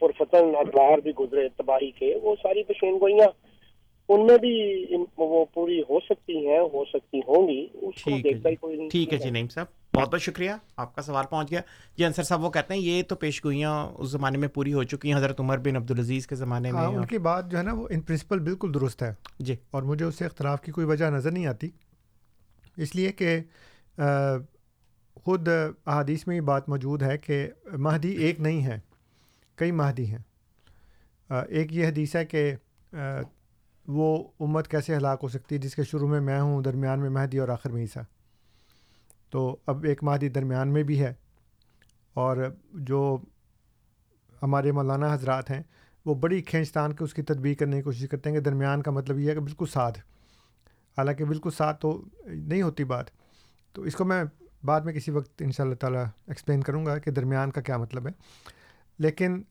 پرفتن ادوار بھی گزرے تباہی کے وہ ساری پشین گوئیاں ان میں بھی وہ پوری ہو سکتی ہیں ہو سکتی ہوں گی اس کو ٹھیک ہے دیکھتا جی۔ ہی کوئی نہیں ٹھیک ہے جی نعیم صاحب بہت بہت شکریہ آپ کا سوال پہنچ گیا۔ جی انصر صاحب وہ کہتے ہیں یہ تو پیش گوئیاں اس زمانے میں پوری ہو چکی ہیں حضرت عمر بن عبدالعزیز کے زمانے میں ہاں ان کی بات جو ہے نا وہ ان پرنسپل بالکل درست ہے۔ جی۔ اور مجھے اس سے اختلاف کی کوئی وجہ نظر نہیں آتی۔ اس لیے کہ خود احادیث میں یہ بات موجود ہے کہ مہدی ایک نہیں ہے، کئی مہدی ہیں۔ ایک یہ حدیث ہے کہ وہ امت کیسے ہلاک ہو سکتی ہے جس کے شروع میں میں ہوں، درمیان میں مہدی اور آخر میں عیسیٰ۔ تو اب ایک مہدی درمیان میں بھی ہے اور جو ہمارے مولانا حضرات ہیں، وہ بڑی کھینچتان کے اس کی تدبیر کرنے کی کوشش کرتے ہیں کہ درمیان کا مطلب یہ ہے کہ بالکل ساتھ۔ حالانکہ بالکل ساتھ تو نہیں ہوتی بات۔ تو اس کو میں بعد میں کسی وقت ان شاء اللہ تعالیٰ ایکسپلین کروں گا کہ درمیان کا کیا مطلب ہے۔ لیکن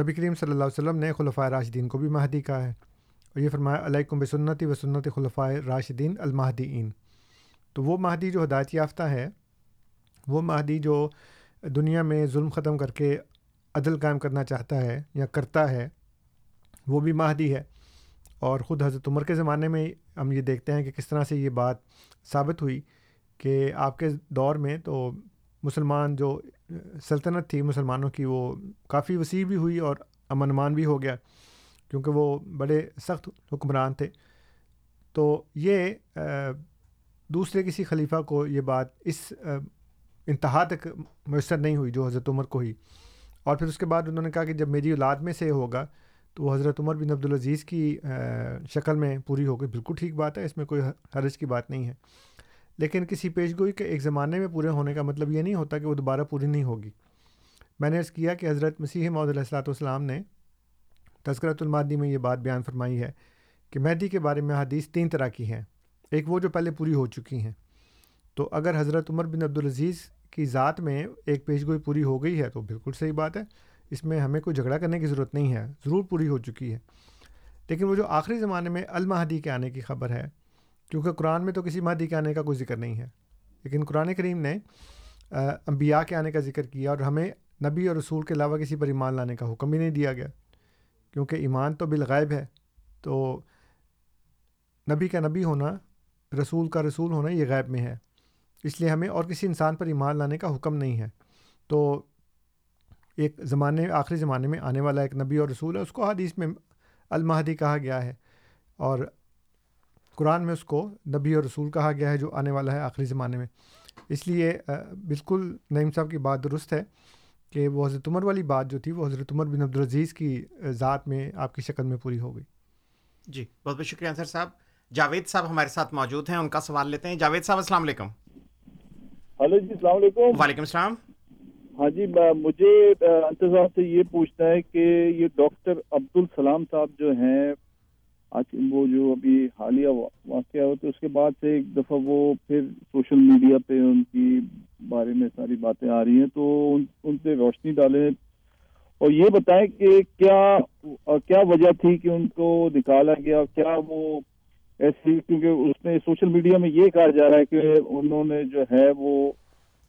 نبی کریم صلی اللہ علیہ وسلم نے خلفۂ راشدین کو بھی مہدی کہا ہے۔ اور یہ فرمایا، علیکم بسنتی و سنت خلفۂ راشدین المہدین تو وہ مہدی جو ہدایت یافتہ ہے، وہ مہدی جو دنیا میں ظلم ختم کر کے عدل قائم کرنا چاہتا ہے یا کرتا ہے، وہ بھی مہدی ہے۔ اور خود حضرت عمر کے زمانے میں ہم یہ دیکھتے ہیں کہ کس طرح سے یہ بات ثابت ہوئی۔ کہ آپ کے دور میں تو مسلمان جو سلطنت تھی مسلمانوں کی وہ کافی وسیع بھی ہوئی اور امن امان بھی ہو گیا، کیونکہ وہ بڑے سخت حکمران تھے۔ تو یہ دوسرے کسی خلیفہ کو یہ بات اس انتہا تک میسر نہیں ہوئی جو حضرت عمر کو ہوئی۔ اور پھر اس کے بعد انہوں نے کہا کہ جب میری اولاد میں سے ہوگا تو وہ حضرت عمر بن عبدالعزیز کی شکل میں پوری ہو گئی۔ بالکل ٹھیک بات ہے، اس میں کوئی حرج کی بات نہیں ہے۔ لیکن کسی پیش گوئی کے ایک زمانے میں پورے ہونے کا مطلب یہ نہیں ہوتا کہ وہ دوبارہ پوری نہیں ہوگی۔ میں نے عرض کیا کہ حضرت مسیح معود علیہ السلاۃ والسلام نے تذکرۃ المادی میں یہ بات بیان فرمائی ہے کہ مہدی کے بارے میں حدیث تین طرح کی ہیں۔ ایک وہ جو پہلے پوری ہو چکی ہیں۔ تو اگر حضرت عمر بن عبدالعزیز کی ذات میں ایک پیش گوئی پوری ہو گئی ہے تو بالکل صحیح بات ہے۔ اس میں ہمیں کوئی جھگڑا کرنے کی ضرورت نہیں ہے۔ ضرور پوری ہو چکی ہے۔ لیکن وہ جو آخری زمانے میں المہدی کے آنے کی خبر ہے کیونکہ قرآن میں تو کسی مہدی کے آنے کا کوئی ذکر نہیں ہے۔ لیکن قرآن کریم نے انبیاء کے آنے کا ذکر کیا اور ہمیں نبی اور رسول کے علاوہ کسی پر ایمان لانے کا حکم ہی نہیں دیا گیا۔ کیونکہ ایمان تو بالغیب ہے، تو نبی کا نبی ہونا، رسول کا رسول ہونا یہ غیب میں ہے۔ اس لیے ہمیں اور کسی انسان پر ایمان لانے کا حکم نہیں ہے۔ تو ایک زمانے، آخری زمانے میں آنے والا ایک نبی اور رسول ہے، اس کو حدیث میں المہدی کہا گیا ہے۔ اور قرآن میں اس کو نبی اور رسول کہا گیا ہے جو آنے والا ہے آخری زمانے میں۔ اس لیے بالکل نعیم صاحب کی بات درست ہے کہ وہ حضرت عمر والی بات جو تھی وہ حضرت عمر بن عبدالعزیز کی ذات میں آپ کی شکل میں پوری ہو گئی۔ جی بہت بہت شکریہ انصر صاحب۔ جاوید صاحب ہمارے ساتھ موجود ہیں ان کا سوال لیتے ہیں۔ جاوید صاحب السلام علیکم۔ ہلو جی السلام علیکم۔ وعلیکم السلام۔ ہاں جی مجھے انتر صاحب سے یہ پوچھنا ہے کہ یہ ڈاکٹر عبد السلام صاحب جو ہیں آج وہ جو ابھی حالیہ واقعہ ہو تو اس کے بعد سے ایک دفعہ وہ پھر سوشل میڈیا پہ ان کی بارے میں ساری باتیں آ رہی ہیں تو ان ان پہ روشنی ڈالیں اور یہ بتائیں کہ کیا کیا وجہ تھی کہ ان کو نکالا گیا کیا وہ ایسی، کیونکہ اس میں سوشل میڈیا میں یہ کہا جا رہا ہے کہ انہوں نے جو ہے وہ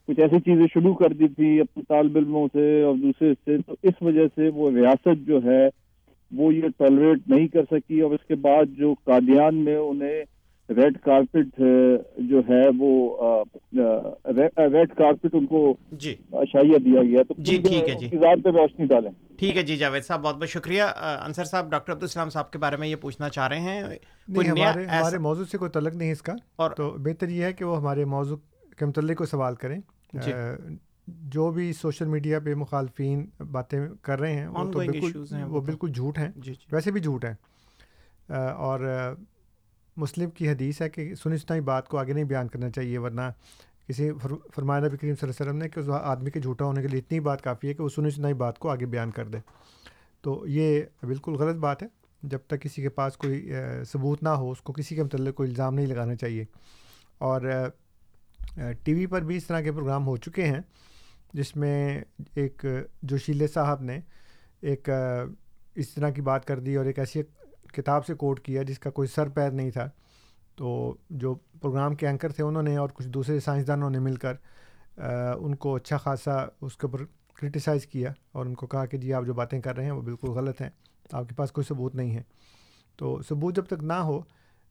کچھ ایسی چیزیں شروع کر دی تھی اپنے طالب علموں سے اور دوسرے سے تو اس وجہ سے وہ ریاست جو ہے وہ یہ ٹالریٹ نہیں کر سکی اور اس کے بعد جو قادیان میں انہیں ریڈ کارپٹ جو ہے وہ ریڈ کارپٹ ان کو جی۔ اشائیہ دیا گیا تو جی، ٹھیک ہے جی۔ پہ روشنی ڈالیں۔ ٹھیک ہے جی جاوید صاحب بہت بہت شکریہ۔ انصر صاحب ڈاکٹر عبدالسلام صاحب کے بارے میں یہ پوچھنا چاہ رہے ہیں۔ ہمارے موضوع سے کوئی تعلق نہیں اس کا۔ اور- تو بہتر یہ ہے کہ وہ ہمارے موضوع کے متعلق کو سوال کریں۔ جی۔ جو بھی سوشل میڈیا پہ مخالفین باتیں کر رہے ہیں وہ تو بالکل وہ۔ بالکل جھوٹ ہیں۔ جی جی۔ ویسے بھی جھوٹ ہیں۔ اور مسلم کی حدیث ہے کہ سنی سنائی بات کو آگے نہیں بیان کرنا چاہیے ورنہ کسی فرمایا نبی کریم صلی اللہ علیہ وسلم نے کہ اس آدمی کے جھوٹا ہونے کے لیے اتنی بات کافی ہے کہ وہ سنی سنائی بات کو آگے بیان کر دے۔ تو یہ بالکل غلط بات ہے۔ جب تک کسی کے پاس کوئی ثبوت نہ ہو اس کو کسی کے متعلق کوئی الزام نہیں لگانا چاہیے۔ اور ٹی وی پر بھی اس طرح کے پروگرام ہو چکے ہیں۔ جس میں ایک جوشیلے صاحب نے ایک، اس طرح کی بات کر دی اور ایک ایسی کتاب سے کوٹ کیا جس کا کوئی سر پیر نہیں تھا۔ تو جو پروگرام کے اینکر تھے انہوں نے اور کچھ دوسرے سائنسدانوں نے مل کر ان کو اچھا خاصا اس کے اوپر کرٹیسائز کیا اور ان کو کہا کہ جی آپ جو باتیں کر رہے ہیں وہ بالکل غلط ہیں، آپ کے پاس کوئی ثبوت نہیں ہے۔ تو ثبوت جب تک نہ ہو،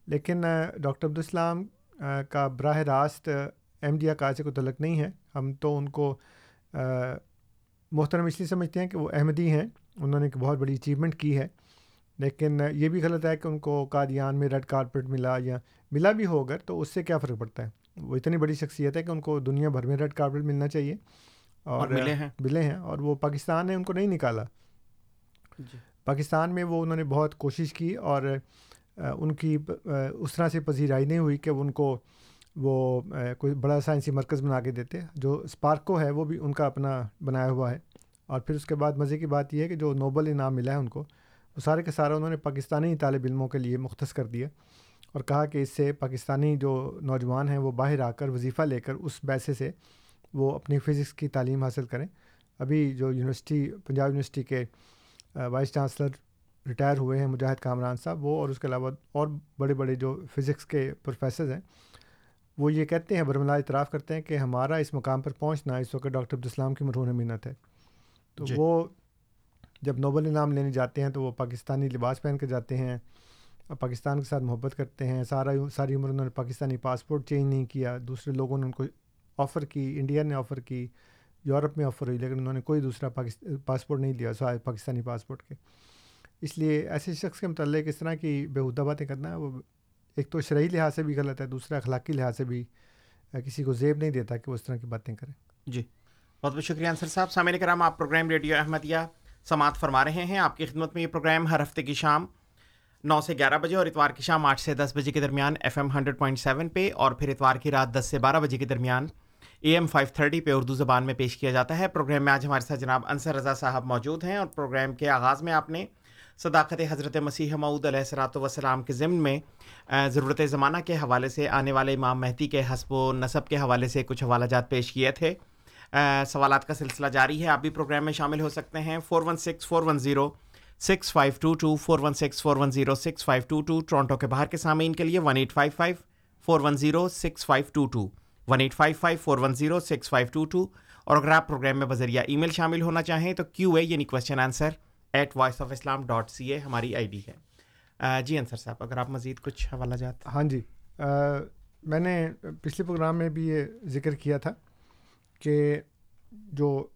لیکن ڈاکٹر عبدالسلام کا براہ راست ایم ڈی کا سے کوئی تعلق نہیں ہے۔ ہم تو ان کو محترم اس لیے سمجھتے ہیں کہ وہ احمدی ہیں۔ انہوں نے ایک بہت بڑی اچیومنٹ کی ہے۔ لیکن یہ بھی غلط ہے کہ ان کو قادیان میں ریڈ کارپیٹ ملا یا ملا بھی ہو اگر تو اس سے کیا فرق پڑتا ہے؟ وہ اتنی بڑی شخصیت ہے کہ ان کو دنیا بھر میں ریڈ کارپیٹ ملنا چاہیے۔ اور ملے ہیں۔ ملے ہیں اور وہ پاکستان نے ان کو نہیں نکالا۔ جی۔ پاکستان میں وہ انہوں نے بہت کوشش کی اور ان کی اس طرح سے پذیرائی نہیں ہوئی کہ ان کو وہ کوئی بڑا سائنسی مرکز بنا کے دیتے جو اسپارکو ہے، وہ بھی ان کا اپنا بنایا ہوا ہے۔ اور پھر اس کے بعد مزے کی بات یہ ہے کہ جو نوبل انعام ملا ہے ان کو، وہ سارے کے سارے انہوں نے پاکستانی طالب علموں کے لیے مختص کر دیا اور کہا کہ اس سے پاکستانی جو نوجوان ہیں، وہ باہر آ کر وظیفہ لے کر اس پیسے سے وہ اپنی فزکس کی تعلیم حاصل کریں۔ ابھی جو یونیورسٹی، پنجاب یونیورسٹی کے وائس چانسلر ریٹائر ہوئے ہیں مجاہد کامران صاحب، وہ اور اس کے علاوہ اور بڑے بڑے جو فزکس کے پروفیسرز ہیں وہ یہ کہتے ہیں برملا اعتراف کرتے ہیں کہ ہمارا اس مقام پر پہنچنا اس وقت ڈاکٹر عبدالسلام کی مرہون منت ہے۔ تو جی. وہ جب نوبل انعام لینے جاتے ہیں تو وہ پاکستانی لباس پہن کے جاتے ہیں اور پاکستان کے ساتھ محبت کرتے ہیں۔ سارا ساری عمر انہوں نے پاکستانی پاسپورٹ چینج نہیں کیا دوسرے لوگوں نے ان کو آفر کی انڈیا نے آفر کی یورپ میں آفر ہوئی لیکن انہوں نے کوئی دوسرا پاسپورٹ نہیں لیا سوائے پاکستانی پاسپورٹ کے۔ اس لیے ایسے شخص کے متعلق اس طرح کی بےحدہ باتیں کرنا ہے وہ ایک تو شرعی لحاظ سے بھی غلط ہے، دوسرا اخلاقی لحاظ سے بھی کسی کو زیب نہیں دیتا کہ وہ اس طرح کی باتیں کریں۔ جی۔ بہت بہت شکریہ انصر صاحب۔ سامع کرام، آپ پروگرام ریڈیو احمدیہ سماعت فرما رہے ہیں۔ آپ کی خدمت میں یہ پروگرام ہر ہفتے کی شام نو سے گیارہ بجے اور اتوار کی شام آٹھ سے دس بجے کے درمیان F M hundred point seven پہ اور پھر اتوار کی رات دس سے بارہ بجے کے درمیان اے ایم فائیو تھرٹی پہ اردو زبان میں پیش کیا جاتا ہے۔ پروگرام میں آج ہمارے ساتھ جناب انصر رضا صاحب موجود ہیں اور پروگرام کے آغاز میں آپ نے صداقت حضرت مسیح معود علیہ السلاۃ وسلام کے ضمن میں ضرورت زمانہ کے حوالے سے آنے والے امام مہدی کے حسب و نصب کے حوالے سے کچھ حوالہ جات پیش کیے تھے۔ سوالات کا سلسلہ جاری ہے، آپ بھی پروگرام میں شامل ہو سکتے ہیں۔ Four one six, four one zero, six five two two, four one six, four one zero, six five two two, Toronto کے باہر کے سامعین کے لیے one eight five five, four one zero, six five two two, one eight five five, four one zero, six five two two. اور اگر آپ programme میں بذریعہ ای میل شامل ہونا چاہیں تو کیو اے یعنی question answer at voice of Islam dot C A ہماری آئی ڈی ہے۔ جی انصر صاحب، اگر آپ مزید کچھ حوالہ جات۔ ہاں جی۔ میں نے پچھلے پروگرام میں بھی یہ ذکر کیا تھا کہ جو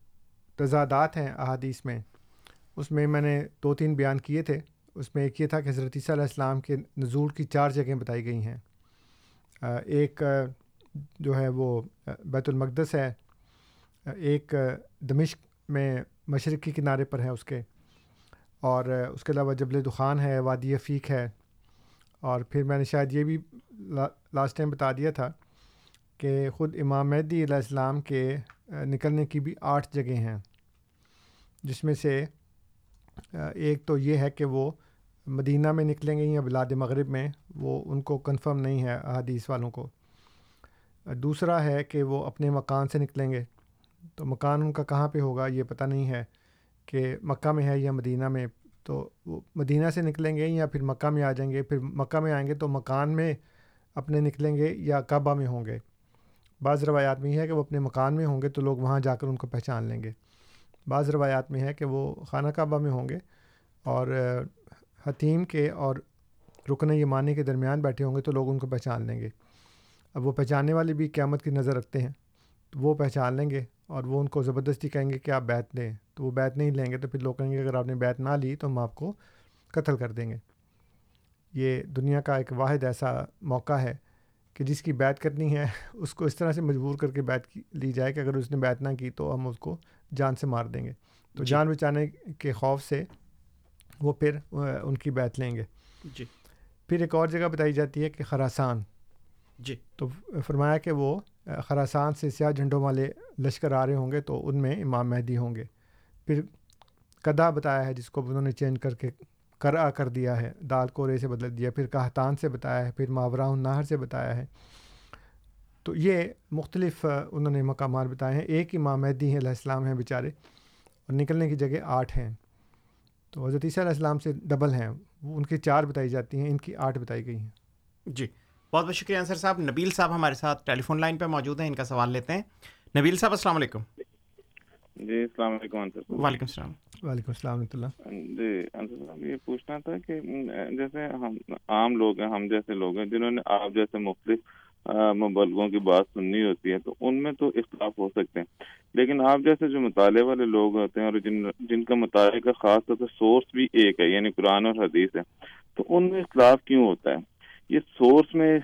تضادات ہیں احادیث میں، اس میں میں نے دو تین بیان کیے تھے۔ اس میں ایک یہ تھا کہ حضرت عیسیٰ علیہ السلام کے نزول کی چار جگہیں بتائی گئی ہیں۔ ایک جو ہے وہ بیت المقدس ہے۔ ایک دمشق میں مشرقی کنارے پر ہے اس کے۔ اور اس کے علاوہ جبل دخان ہے، وادی افیق ہے۔ اور پھر میں نے شاید یہ بھی لاسٹ ٹائم بتا دیا تھا کہ خود امام مہدی علیہ السلام کے نکلنے کی بھی آٹھ جگہیں ہیں۔ جس میں سے ایک تو یہ ہے کہ وہ مدینہ میں نکلیں گے یا بلاد مغرب میں، وہ ان کو کنفرم نہیں ہے احادیث والوں کو۔ دوسرا ہے کہ وہ اپنے مکان سے نکلیں گے۔ تو مکان ان کا کہاں پہ ہوگا یہ پتہ نہیں ہے۔ کہ مکہ میں ہے یا مدینہ میں، تو وہ مدینہ سے نکلیں گے یا پھر مکہ میں آ جائیں گے؟ پھر مکہ میں آئیں گے تو مکان میں اپنے نکلیں گے یا کعبہ میں ہوں گے؟ بعض روایات میں یہ ہے کہ وہ اپنے مکان میں ہوں گے تو لوگ وہاں جا کر ان کو پہچان لیں گے۔ بعض روایات میں ہے کہ وہ خانہ کعبہ میں ہوں گے اور حتیم کے اور رکن یمانی کے درمیان بیٹھے ہوں گے تو لوگ ان کو پہچان لیں گے۔ اب وہ پہچاننے والے بھی قیامت کی نظر رکھتے ہیں، تو وہ پہچان لیں گے۔ اور وہ ان کو زبردستی کہیں گے کہ آپ بیت لیں تو وہ بیت نہیں لیں گے تو پھر لوگ کہیں گے اگر آپ نے بیت نہ لی تو ہم آپ کو قتل کر دیں گے۔ یہ دنیا کا ایک واحد ایسا موقع ہے کہ جس کی بیت کرنی ہے اس کو اس طرح سے مجبور کر کے بیت لی جائے کہ اگر اس نے بیت نہ کی تو ہم اس کو جان سے مار دیں گے۔ تو جی۔ جان بچانے کے خوف سے وہ پھر ان کی بیت لیں گے۔ جی۔ پھر ایک اور جگہ بتائی جاتی ہے کہ خراسان۔ جی۔ تو فرمایا کہ وہ خراسان سے سیاہ جھنڈوں والے لشکر آ رہے ہوں گے تو ان میں امام مہدی ہوں گے۔ پھر کدا بتایا ہے جس کو انہوں نے چینج کر کے کرا کر دیا ہے، دال کو رے سے بدل دیا، پھر کہتان سے بتایا ہے، پھر ماورا النہر سے بتایا ہے۔ تو یہ مختلف انہوں نے مقامات بتائے ہیں۔ ایک امام مہدی ہیں، علیہ السلام ہیں بیچارے، اور نکلنے کی جگہ آٹھ ہیں۔ تو حضرت عیسیٰ علیہ السلام سے ڈبل ہیں۔ وہ ان کی چار بتائی جاتی ہیں، ان کی آٹھ بتائی گئی ہیں۔ جی۔ بہت بہت شکریہ انصر صاحب۔ نبیل صاحب ہمارے ساتھ ٹیلی فون لائن پہ موجود ہیں ان کا سوال لیتے ہیں۔ نبیل صاحب السلام علیکم۔ جی السلام علیکم انصر صاحب۔ وعلیکم السلام۔ وعلیکم السلام ورحمۃ اللہ۔ جی انصر صاحب یہ پوچھنا تھا کہ جیسے ہم عام لوگ ہیں ہم جیسے لوگ ہیں جنہوں نے آپ جیسے مختلف مبلغوں کی بات سننی ہوتی ہے تو ان میں تو اختلاف ہو سکتے ہیں۔ لیکن آپ جیسے جو مطالعے والے لوگ ہوتے ہیں اور جن جن کا مطالعے کا خاص طور پر سورس بھی ایک ہے یعنی قرآن اور حدیث ہے تو ان میں اختلاف کیوں ہوتا ہے؟ یہ سورس میں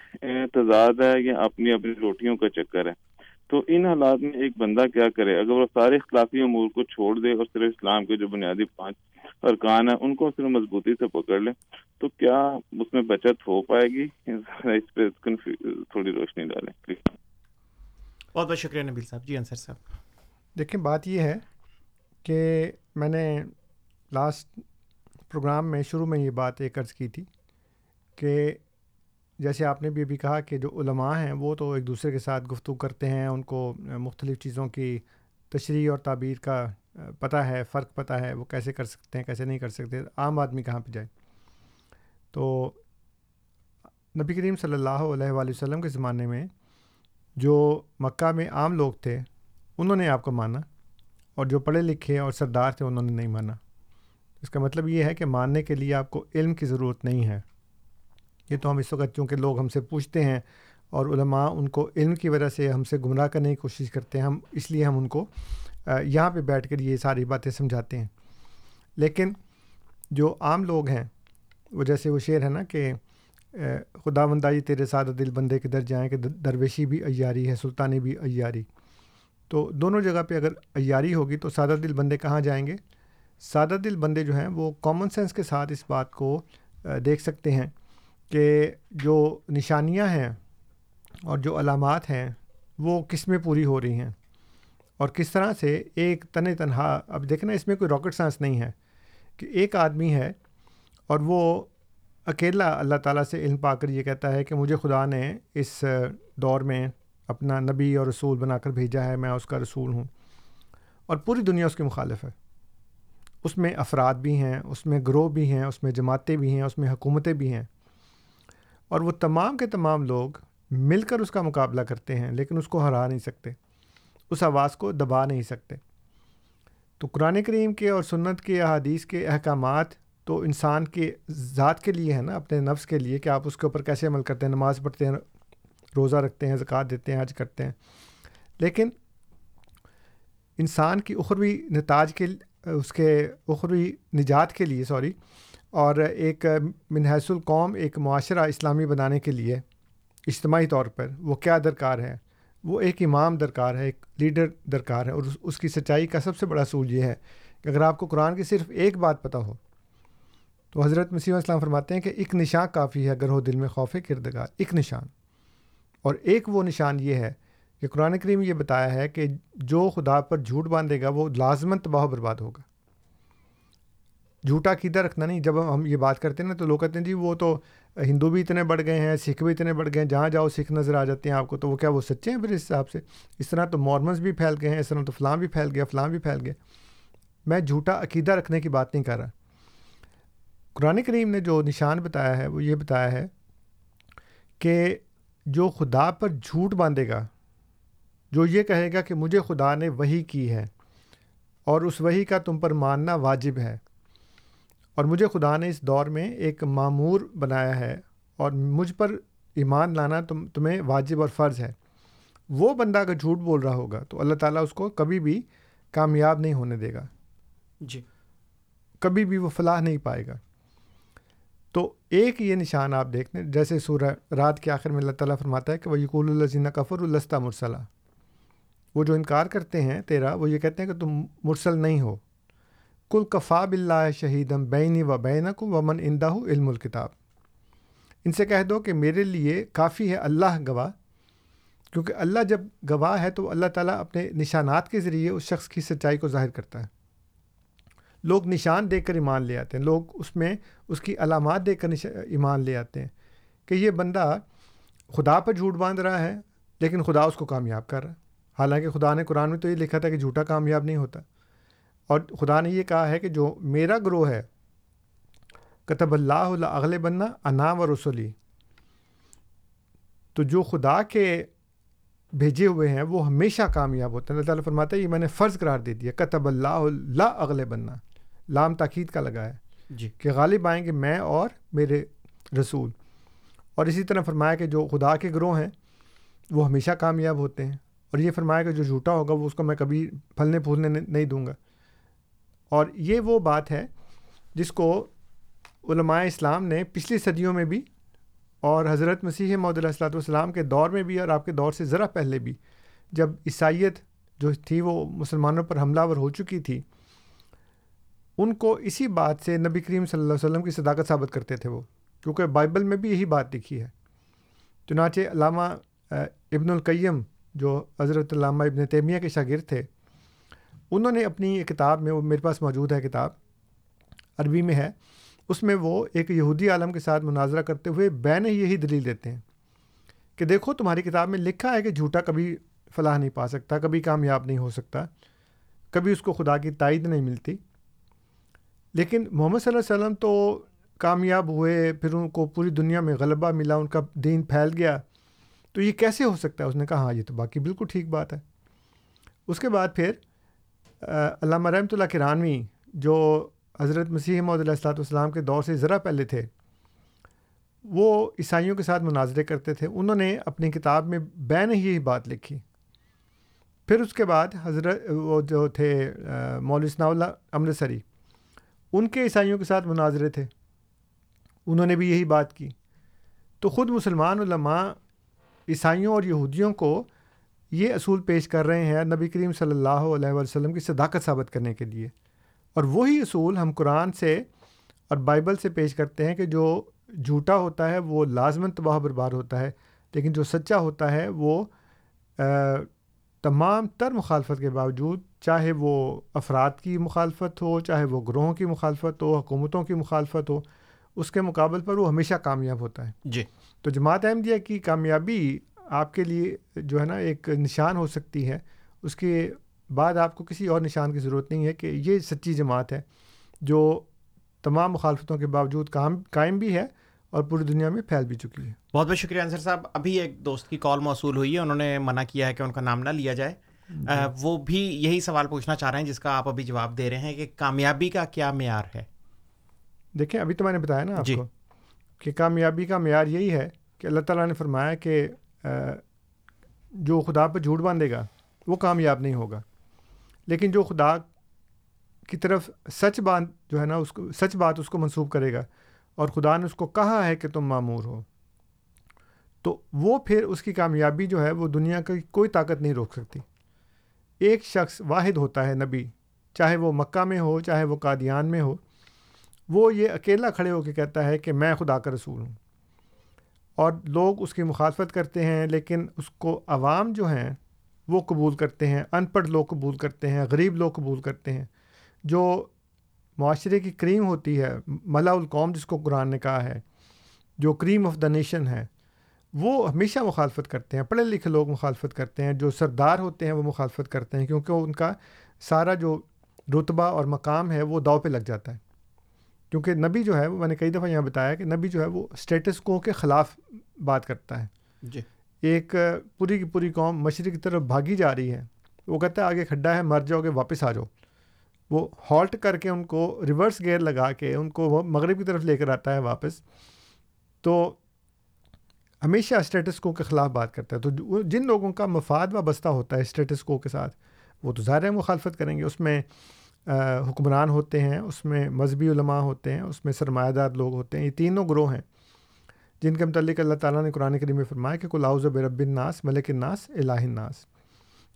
تضاد ہے یا اپنی اپنی روٹیوں کا چکر ہے۔ تو ان حالات میں ایک بندہ کیا کرے؟ اگر وہ سارے اختلافی امور کو چھوڑ دے اور صرف اسلام کے جو بنیادی پانچ ارکان ہیں ان کو صرف مضبوطی سے پکڑ لے تو کیا اس میں بچت ہو پائے گی؟ اس پہ تھوڑی روشنی ڈالیں بہت بہت شکریہ نبیل صاحب۔ جی انصر صاحب۔ دیکھیں بات یہ ہے کہ میں نے لاسٹ پروگرام میں شروع میں یہ بات ایک عرض کی تھی کہ جیسے آپ نے بھی ابھی کہا کہ جو علماء ہیں وہ تو ایک دوسرے کے ساتھ گفتگو کرتے ہیں، ان کو مختلف چیزوں کی تشریح اور تعبیر کا پتہ ہے، فرق پتہ ہے، وہ کیسے کر سکتے ہیں، کیسے نہیں کر سکتے، عام آدمی کہاں پہ جائے؟ تو نبی کریم صلی اللہ علیہ وآلہ وسلم کے زمانے میں جو مکہ میں عام لوگ تھے، انہوں نے آپ کو مانا اور جو پڑھے لکھے اور سردار تھے، انہوں نے نہیں مانا۔ اس کا مطلب یہ ہے کہ ماننے کے لیے آپ کو علم کی ضرورت نہیں ہے۔ یہ تو ہم اس وقت چونکہ لوگ ہم سے پوچھتے ہیں اور علماء ان کو علم کی وجہ سے ہم سے گمراہ کرنے کی کوشش کرتے ہیں، ہم اس لیے ہم ان کو یہاں پہ بیٹھ کر یہ ساری باتیں سمجھاتے ہیں۔ لیکن جو عام لوگ ہیں وہ جیسے وہ شعر ہے نا کہ خدا بندائی تیرے سادہ دل بندے کے در جائیں کہ درویشی بھی ایاری ہے، سلطانی بھی ایاری۔ تو دونوں جگہ پہ اگر ایاری ہوگی تو سادہ دل بندے کہاں جائیں گے؟ سادہ دل بندے جو ہیں وہ کامن سینس کے ساتھ اس بات کو دیکھ سکتے ہیں۔ کہ جو نشانیاں ہیں اور جو علامات ہیں وہ کس میں پوری ہو رہی ہیں اور کس طرح سے ایک تن تنہا، اب دیکھنا اس میں کوئی راکٹ سائنس نہیں ہے کہ ایک آدمی ہے اور وہ اکیلا اللہ تعالیٰ سے علم پا کر یہ کہتا ہے کہ مجھے خدا نے اس دور میں اپنا نبی اور رسول بنا کر بھیجا ہے، میں اس کا رسول ہوں۔ اور پوری دنیا اس کے مخالف ہے۔ اس میں افراد بھی ہیں، اس میں گروہ بھی ہیں، اس میں جماعتیں بھی ہیں، اس میں حکومتیں بھی ہیں۔ اور وہ تمام کے تمام لوگ مل کر اس کا مقابلہ کرتے ہیں، لیکن اس کو ہرا نہیں سکتے۔ اس آواز کو دبا نہیں سکتے۔ تو قرآن کریم کے اور سنت کے احادیث کے احکامات تو انسان کے ذات کے لیے ہے نا، اپنے نفس کے لیے کہ آپ اس کے اوپر کیسے عمل کرتے ہیں، نماز پڑھتے ہیں، روزہ رکھتے ہیں، زکوٰۃ دیتے ہیں، حج کرتے ہیں۔ لیکن انسان کی اخروی نتاج کے اس کے اخروی نجات کے لیے، سوری اور ایک منحص القوم ایک معاشرہ اسلامی بنانے کے لیے اجتماعی طور پر وہ کیا درکار ہے وہ ایک امام درکار ہے ایک لیڈر درکار ہے اور اس کی سچائی کا سب سے بڑا اصول یہ ہے کہ اگر آپ کو قرآن کی صرف ایک بات پتہ ہو تو حضرت مسیح السلام فرماتے ہیں کہ ایک نشان کافی ہے اگر ہو دل میں خوف کردگار، ایک نشان۔ اور ایک وہ نشان یہ ہے کہ قرآن کریم یہ بتایا ہے کہ جو خدا پر جھوٹ باندھے گا وہ لازمن تباہ و برباد ہوگا۔ جھوٹا عقیدہ رکھنا نہیں، جب ہم یہ بات کرتے ہیں نا تو لوگ کہتے ہیں جی وہ تو ہندو بھی اتنے بڑھ گئے ہیں، سکھ بھی اتنے بڑھ گئے ہیں، جہاں جاؤ سکھ نظر آ جاتے ہیں آپ کو، تو وہ کیا وہ سچے ہیں پھر اس حساب سے؟ اس طرح تو مارمنس بھی پھیل گئے ہیں، اس طرح تو فلاں بھی پھیل گیا، فلاں بھی پھیل گیا۔ میں جھوٹا عقیدہ رکھنے کی بات نہیں کر رہا۔ قرآن کریم نے جو نشان بتایا ہے، وہ یہ بتایا ہے کہ جو خدا پر جھوٹ باندھے گا، جو یہ کہے گا کہ مجھے خدا نے وہی کی ہے اور اس وہی کا تم پر ماننا واجب ہے اور مجھے خدا نے اس دور میں ایک معمور بنایا ہے اور مجھ پر ایمان لانا تم تمہیں واجب اور فرض ہے۔ وہ بندہ اگر جھوٹ بول رہا ہوگا تو اللہ تعالیٰ اس کو کبھی بھی کامیاب نہیں ہونے دے گا۔ جی۔ کبھی بھی وہ فلاح نہیں پائے گا۔ تو ایک یہ نشان آپ دیکھ لیں جیسے سورہ رات کے آخر میں اللہ تعالیٰ فرماتا ہے کہ وہ یقول الزین کفر السطہ مرسلہ وہ جو انکار کرتے ہیں تیرا وہ یہ کہتے ہیں کہ تم مرسل نہیں ہو۔ کل کفا بلّہ شہیدم بینی و بین کو ومن اندہ علم الکتاب۔ ان سے کہہ دو کہ میرے لیے کافی ہے اللہ گواہ، کیونکہ اللہ جب گواہ ہے تو اللہ تعالیٰ اپنے نشانات کے ذریعے اس شخص کی سچائی کو ظاہر کرتا ہے۔ لوگ نشان دیکھ کر ایمان لے آتے ہیں، لوگ اس میں اس کی علامات دیکھ کر ایمان لے آتے ہیں کہ یہ بندہ خدا پر جھوٹ باندھ رہا ہے، لیکن خدا اس کو کامیاب کر رہا ہے۔ حالانکہ خدا نے قرآن میں تو یہ لکھا تھا کہ جھوٹا کامیاب نہیں ہوتا۔ اور خدا نے یہ کہا ہے کہ جو میرا گروہ ہے کتب اللہ اغل بننا انام و رسولی تو جو خدا کے بھیجے ہوئے ہیں وہ ہمیشہ کامیاب ہوتے ہیں۔ اللہ تعالیٰ فرماتا ہے یہ میں نے فرض قرار دے دیا کتب اللہ اللہ اغل بننا لام تاکید کا لگا ہے جی۔ کہ غالب آئیں گے میں اور میرے رسول۔ اور اسی طرح فرمایا کہ جو خدا کے گروہ ہیں وہ ہمیشہ کامیاب ہوتے ہیں۔ اور یہ فرمایا کہ جو جھوٹا ہوگا وہ اس کو میں کبھی پھلنے پھولنے نہیں دوں گا۔ اور یہ وہ بات ہے جس کو علماء اسلام نے پچھلی صدیوں میں بھی اور حضرت مسیح محدود علیہ السلاۃ والسلام کے دور میں بھی اور آپ کے دور سے ذرا پہلے بھی جب عیسائیت جو تھی وہ مسلمانوں پر حملہ ور ہو چکی تھی، ان کو اسی بات سے نبی کریم صلی اللہ علیہ وسلم کی صداقت ثابت کرتے تھے وہ، کیونکہ بائبل میں بھی یہی بات لکھی ہے۔ چنانچہ علامہ ابن القیم جو حضرت علامہ ابن تیمیہ کے شاگرد تھے انہوں نے اپنی کتاب میں، وہ میرے پاس موجود ہے، کتاب عربی میں ہے، اس میں وہ ایک یہودی عالم کے ساتھ مناظرہ کرتے ہوئے بین یہی دلیل دیتے ہیں کہ دیکھو، تمہاری کتاب میں لکھا ہے کہ جھوٹا کبھی فلاح نہیں پا سکتا، کبھی کامیاب نہیں ہو سکتا، کبھی اس کو خدا کی تائید نہیں ملتی۔ لیکن محمد صلی اللہ علیہ وسلم تو کامیاب ہوئے، پھر ان کو پوری دنیا میں غلبہ ملا، ان کا دین پھیل گیا۔ تو یہ کیسے ہو سکتا ہے؟ اس نے کہا ہاں یہ تو باقی بالکل ٹھیک بات ہے۔ اس کے بعد پھر علامہ رحمۃ اللہ کرانوی جو حضرت مسیح محدود علیہ السلاۃ والسلام کے دور سے ذرا پہلے تھے، وہ عیسائیوں کے ساتھ مناظرے کرتے تھے۔ انہوں نے اپنی کتاب میں بین ہی یہی بات لکھی۔ پھر اس کے بعد حضرت، وہ جو تھے مولسنا اللہ امرتسری، ان کے عیسائیوں کے ساتھ مناظرے تھے۔ انہوں نے بھی یہی بات کی۔ تو خود مسلمان علماء عیسائیوں اور یہودیوں کو یہ اصول پیش کر رہے ہیں نبی کریم صلی اللہ علیہ وسلم کی صداقت ثابت کرنے کے لیے۔ اور وہی اصول ہم قرآن سے اور بائبل سے پیش کرتے ہیں کہ جو جھوٹا ہوتا ہے وہ لازمن تباہ برباد ہوتا ہے لیکن جو سچا ہوتا ہے وہ تمام تر مخالفت کے باوجود چاہے وہ افراد کی مخالفت ہو چاہے وہ گروہوں کی مخالفت ہو حکومتوں کی مخالفت ہو اس کے مقابل پر وہ ہمیشہ کامیاب ہوتا ہے۔ جی۔ تو جماعت احمدیہ کی کامیابی آپ کے لیے جو ہے نا ایک نشان ہو سکتی ہے اس کے بعد آپ کو کسی اور نشان کی ضرورت نہیں ہے کہ یہ سچی جماعت ہے جو تمام مخالفتوں کے باوجود کام قائم بھی ہے اور پوری دنیا میں پھیل بھی چکی ہے۔ بہت بہت شکریہ انصر صاحب۔ ابھی ایک دوست کی کال موصول ہوئی ہے انہوں نے منع کیا ہے کہ ان کا نام نہ لیا جائے۔ جی۔ وہ بھی یہی سوال پوچھنا چاہ رہے ہیں جس کا آپ ابھی جواب دے رہے ہیں کہ کامیابی کا کیا معیار ہے۔ دیکھیں ابھی تو میں نے بتایا نا آپ جی۔ کو کہ کامیابی کا معیار یہی ہے کہ اللہ تعالیٰ نے فرمایا کہ جو خدا پہ جھوٹ باندھے گا، وہ کامیاب نہیں ہوگا۔ لیکن جو خدا کی طرف سچ بات جو ہے نا، اس کو، سچ بات اس کو منسوخ کرے گا اور خدا نے اس کو کہا ہے کہ تم معمور ہو، تو وہ پھر اس کی کامیابی جو ہے، وہ دنیا کی کوئی طاقت نہیں روک سکتی۔ ایک شخص واحد ہوتا ہے نبی، چاہے وہ مکہ میں ہو، چاہے وہ قادیان میں ہو، وہ یہ اکیلا کھڑے ہو کے کہتا ہے کہ میں خدا کا رسول ہوں۔ اور لوگ اس کی مخالفت کرتے ہیں، لیکن اس کو عوام جو ہیں، وہ قبول کرتے ہیں۔ ان پڑھ لوگ قبول کرتے ہیں، غریب لوگ قبول کرتے ہیں۔ جو معاشرے کی کریم ہوتی ہے، ملا القوم جس کو قرآن نے کہا ہے، جو کریم آف دا نیشن ہے، وہ ہمیشہ مخالفت کرتے ہیں۔ پڑھے لکھے لوگ مخالفت کرتے ہیں، جو سردار ہوتے ہیں، وہ مخالفت کرتے ہیں، کیونکہ ان کا سارا جو رتبہ اور مقام ہے، وہ داؤ پہ لگ جاتا ہے۔ کیونکہ نبی جو ہے میں نے کئی دفعہ یہاں بتایا کہ نبی جو ہے وہ اسٹیٹس کو کے خلاف بات کرتا ہے۔ جی۔ ایک پوری کی پوری قوم مشرق کی طرف بھاگی جا رہی ہے۔ وہ کہتا ہے آگے کھڈا ہے مر جاؤ گے واپس آ جاؤ۔ وہ ہالٹ کر کے ان کو ریورس گیئر لگا کے ان کو وہ مغرب کی طرف لے کر آتا ہے واپس۔ تو ہمیشہ اسٹیٹس کو کے خلاف بات کرتا ہے۔ تو جن لوگوں کا مفاد وابستہ ہوتا ہے اسٹیٹس کو کے ساتھ وہ تو ظاہر مخالفت کریں گے۔ اس میں حکمران ہوتے ہیں، اس میں مذہبی علماء ہوتے ہیں، اس میں سرمایہ دار لوگ ہوتے ہیں، یہ تینوں گروہ ہیں جن کے متعلق اللہ تعالیٰ نے قرآن کریم میں فرمایا کہ کلاؤز برب الناس، ملک الناس، الہ الناس۔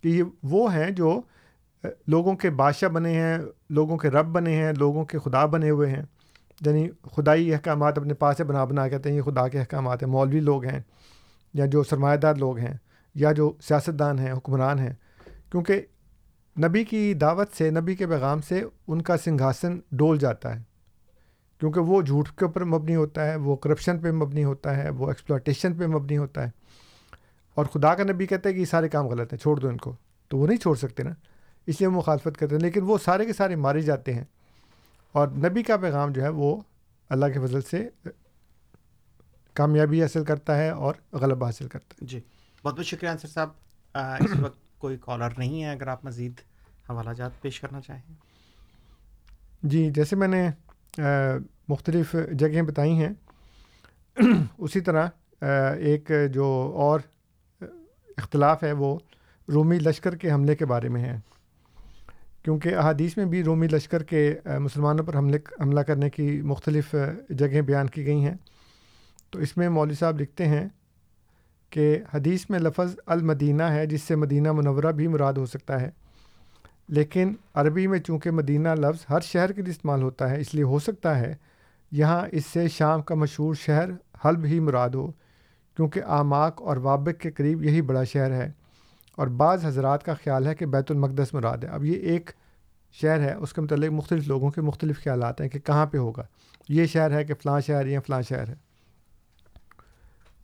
کہ یہ وہ ہیں جو لوگوں کے بادشاہ بنے ہیں، لوگوں کے رب بنے ہیں، لوگوں کے خدا بنے ہوئے ہیں۔ یعنی خدائی احکامات اپنے پاس سے بنا بنا کہتے ہیں، یہ خدا کے احکامات ہیں، مولوی لوگ ہیں، یا جو سرمایہ دار لوگ ہیں، یا جو سیاستدان ہیں، حکمران ہیں۔ کیونکہ نبی کی دعوت سے، نبی کے پیغام سے ان کا سنگھاسن ڈول جاتا ہے۔ کیونکہ وہ جھوٹ کے اوپر مبنی ہوتا ہے، وہ کرپشن پہ مبنی ہوتا ہے، وہ ایکسپلوٹیشن پہ مبنی ہوتا ہے۔ اور خدا کا نبی کہتا ہے کہ یہ سارے کام غلط ہیں، چھوڑ دو ان کو۔ تو وہ نہیں چھوڑ سکتے نا، اس لیے وہ مخالفت کرتے ہیں۔ لیکن وہ سارے کے سارے مارے جاتے ہیں۔ اور نبی کا پیغام جو ہے وہ اللہ کے فضل سے کامیابی حاصل کرتا ہے اور غلبہ حاصل کرتا ہے۔ جی۔ بہت بہت شکریہ انصر صاحب۔ اس وقت کوئی کالر نہیں ہے، اگر آپ مزید حوالہ جات پیش کرنا چاہیں۔ جی جیسے میں نے مختلف جگہیں بتائی ہیں، اسی طرح ایک جو اور اختلاف ہے وہ رومی لشکر کے حملے کے بارے میں ہے۔ کیونکہ احادیث میں بھی رومی لشکر کے مسلمانوں پر حملے، حملہ کرنے کی مختلف جگہیں بیان کی گئی ہیں۔ تو اس میں مولوی صاحب لکھتے ہیں کہ حدیث میں لفظ المدینہ ہے، جس سے مدینہ منورہ بھی مراد ہو سکتا ہے۔ لیکن عربی میں چونکہ مدینہ لفظ ہر شہر کے لیے استعمال ہوتا ہے، اس لیے ہو سکتا ہے یہاں اس سے شام کا مشہور شہر حلب ہی مراد ہو کیونکہ آماک اور وابق کے قریب یہی بڑا شہر ہے اور بعض حضرات کا خیال ہے کہ بیت المقدس مراد ہے۔ اب یہ ایک شہر ہے، اس کے متعلق مختلف لوگوں کے مختلف خیالات ہیں کہ کہاں پہ ہوگا۔ یہ شہر ہے کہ فلاں شہر یا فلاں شہر ہے۔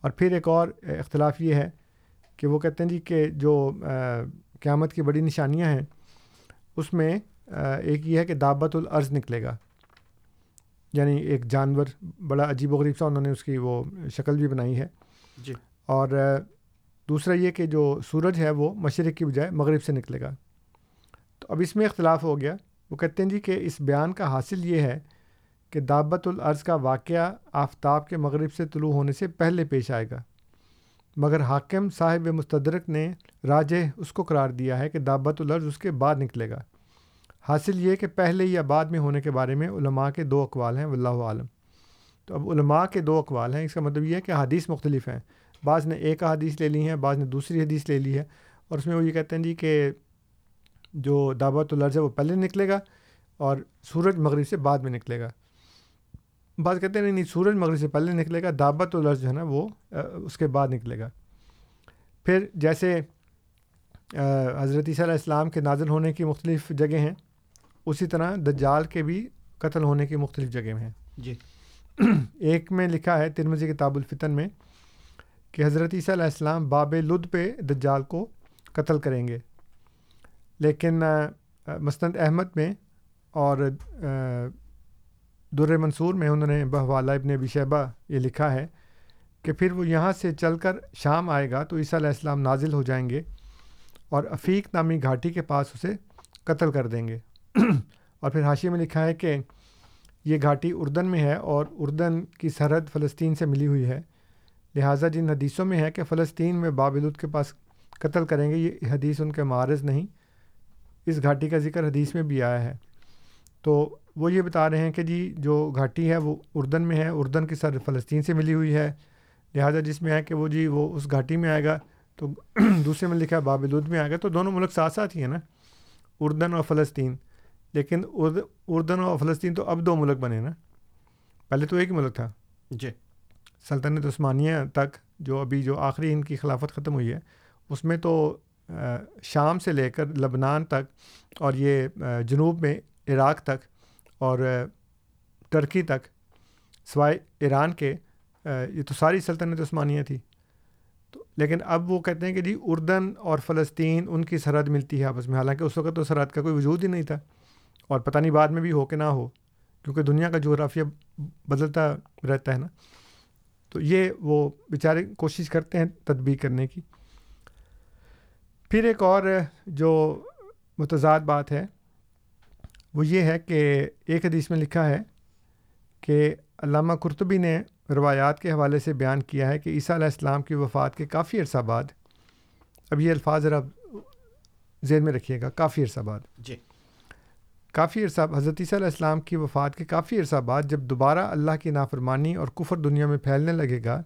اور پھر ایک اور اختلاف یہ ہے کہ وہ کہتے ہیں جی کہ جو قیامت کی بڑی نشانیاں ہیں اس میں ایک یہ ہے کہ دعوت العرض نکلے گا۔ یعنی ایک جانور بڑا عجیب و غریب سا انہوں نے اس کی وہ شکل بھی بنائی ہے۔ جی۔ اور دوسرا یہ کہ جو سورج ہے وہ مشرق کی بجائے مغرب سے نکلے گا۔ تو اب اس میں اختلاف ہو گیا۔ وہ کہتے ہیں جی کہ اس بیان کا حاصل یہ ہے کہ دعوت العرض کا واقعہ آفتاب کے مغرب سے طلوع ہونے سے پہلے پیش آئے گا۔ مگر حاکم صاحب مستدرک نے راجہ اس کو قرار دیا ہے کہ دعوت العرض اس کے بعد نکلے گا۔ حاصل یہ کہ پہلے یا بعد میں ہونے کے بارے میں علماء کے دو اقوال ہیں، واللہ عالم تو اب علماء کے دو اقوال ہیں، اس کا مطلب یہ ہے کہ حدیث مختلف ہیں۔ بعض نے ایک حدیث لے لی ہیں بعض نے دوسری حدیث لے لی ہے۔ اور اس میں وہ یہ کہتے ہیں جی کہ جو دعوت العرض ہے وہ پہلے نکلے گا اور سورج مغرب سے بعد میں نکلے گا۔ بعض کہتے ہیں نہیں سورج مغرب سے پہلے نکلے گا دعوت الرض جو ہے نا وہ اس کے بعد نکلے گا۔ پھر جیسے حضرت عیسیٰ علیہ السلام کے نازل ہونے کی مختلف جگہیں ہیں اسی طرح دجال کے بھی قتل ہونے کی مختلف جگہیں ہیں۔ جی۔ ایک میں لکھا ہے ترمزی کتاب الفتن میں کہ حضرت عیسیٰ علیہ السلام باب لد پہ دجال کو قتل کریں گے۔ لیکن مستند احمد میں اور در منصور میں انہوں نے بہوالا ابن ابی شیبہ یہ لکھا ہے کہ پھر وہ یہاں سے چل کر شام آئے گا تو عیسیٰ علیہ السلام نازل ہو جائیں گے اور افیق نامی گھاٹی کے پاس اسے قتل کر دیں گے۔ اور پھر حاشی میں لکھا ہے کہ یہ گھاٹی اردن میں ہے اور اردن کی سرحد فلسطین سے ملی ہوئی ہے۔ لہٰذا جن حدیثوں میں ہے کہ فلسطین میں بابلود کے پاس قتل کریں گے، یہ حدیث ان کے معارض نہیں، اس گھاٹی کا ذکر حدیث میں بھی آیا ہے۔ تو وہ یہ بتا رہے ہیں کہ جی جو گھاٹی ہے وہ اردن میں ہے اردن کی سر فلسطین سے ملی ہوئی ہے۔ لہٰذا جس میں ہے کہ وہ جی وہ اس گھاٹی میں آئے گا تو دوسرے میں لکھا ہے بابلود میں آئے گا۔ تو دونوں ملک ساتھ ساتھ ہی ہیں نا اردن اور فلسطین۔ لیکن اردن اور فلسطین تو اب دو ملک بنے نا۔ پہلے تو ایک ہی ملک تھا۔ جی۔ سلطنت عثمانیہ تک جو ابھی جو آخری ان کی خلافت ختم ہوئی ہے اس میں تو شام سے لے کر لبنان تک اور یہ جنوب میں عراق تک اور ٹرکی تک، سوائے ایران کے یہ تو ساری سلطنت عثمانیہ تھی۔ تو لیکن اب وہ کہتے ہیں کہ جی اردن اور فلسطین ان کی سرحد ملتی ہے آپس میں۔ حالانکہ اس وقت تو سرحد کا کوئی وجود ہی نہیں تھا۔ اور پتہ نہیں بعد میں بھی ہو کہ نہ ہو، کیونکہ دنیا کا جغرافیہ بدلتا رہتا ہے نا۔ تو یہ وہ بیچارے کوشش کرتے ہیں تدبیر کرنے کی۔ پھر ایک اور، جو متضاد بات ہے وہ یہ ہے کہ ایک حدیث میں لکھا ہے کہ علامہ کرتبی نے روایات کے حوالے سے بیان کیا ہے کہ عیسیٰ علیہ السلام کی وفات کے کافی عرصہ بعد اب یہ الفاظ ذرا ذہن میں رکھیے گا کافی عرصہ بعد۔ جی۔ کافی عرصہ حضرت عیسیٰ علیہ السلام کی وفات کے کافی عرصہ بعد جب دوبارہ اللہ کی نافرمانی اور کفر دنیا میں پھیلنے لگے گا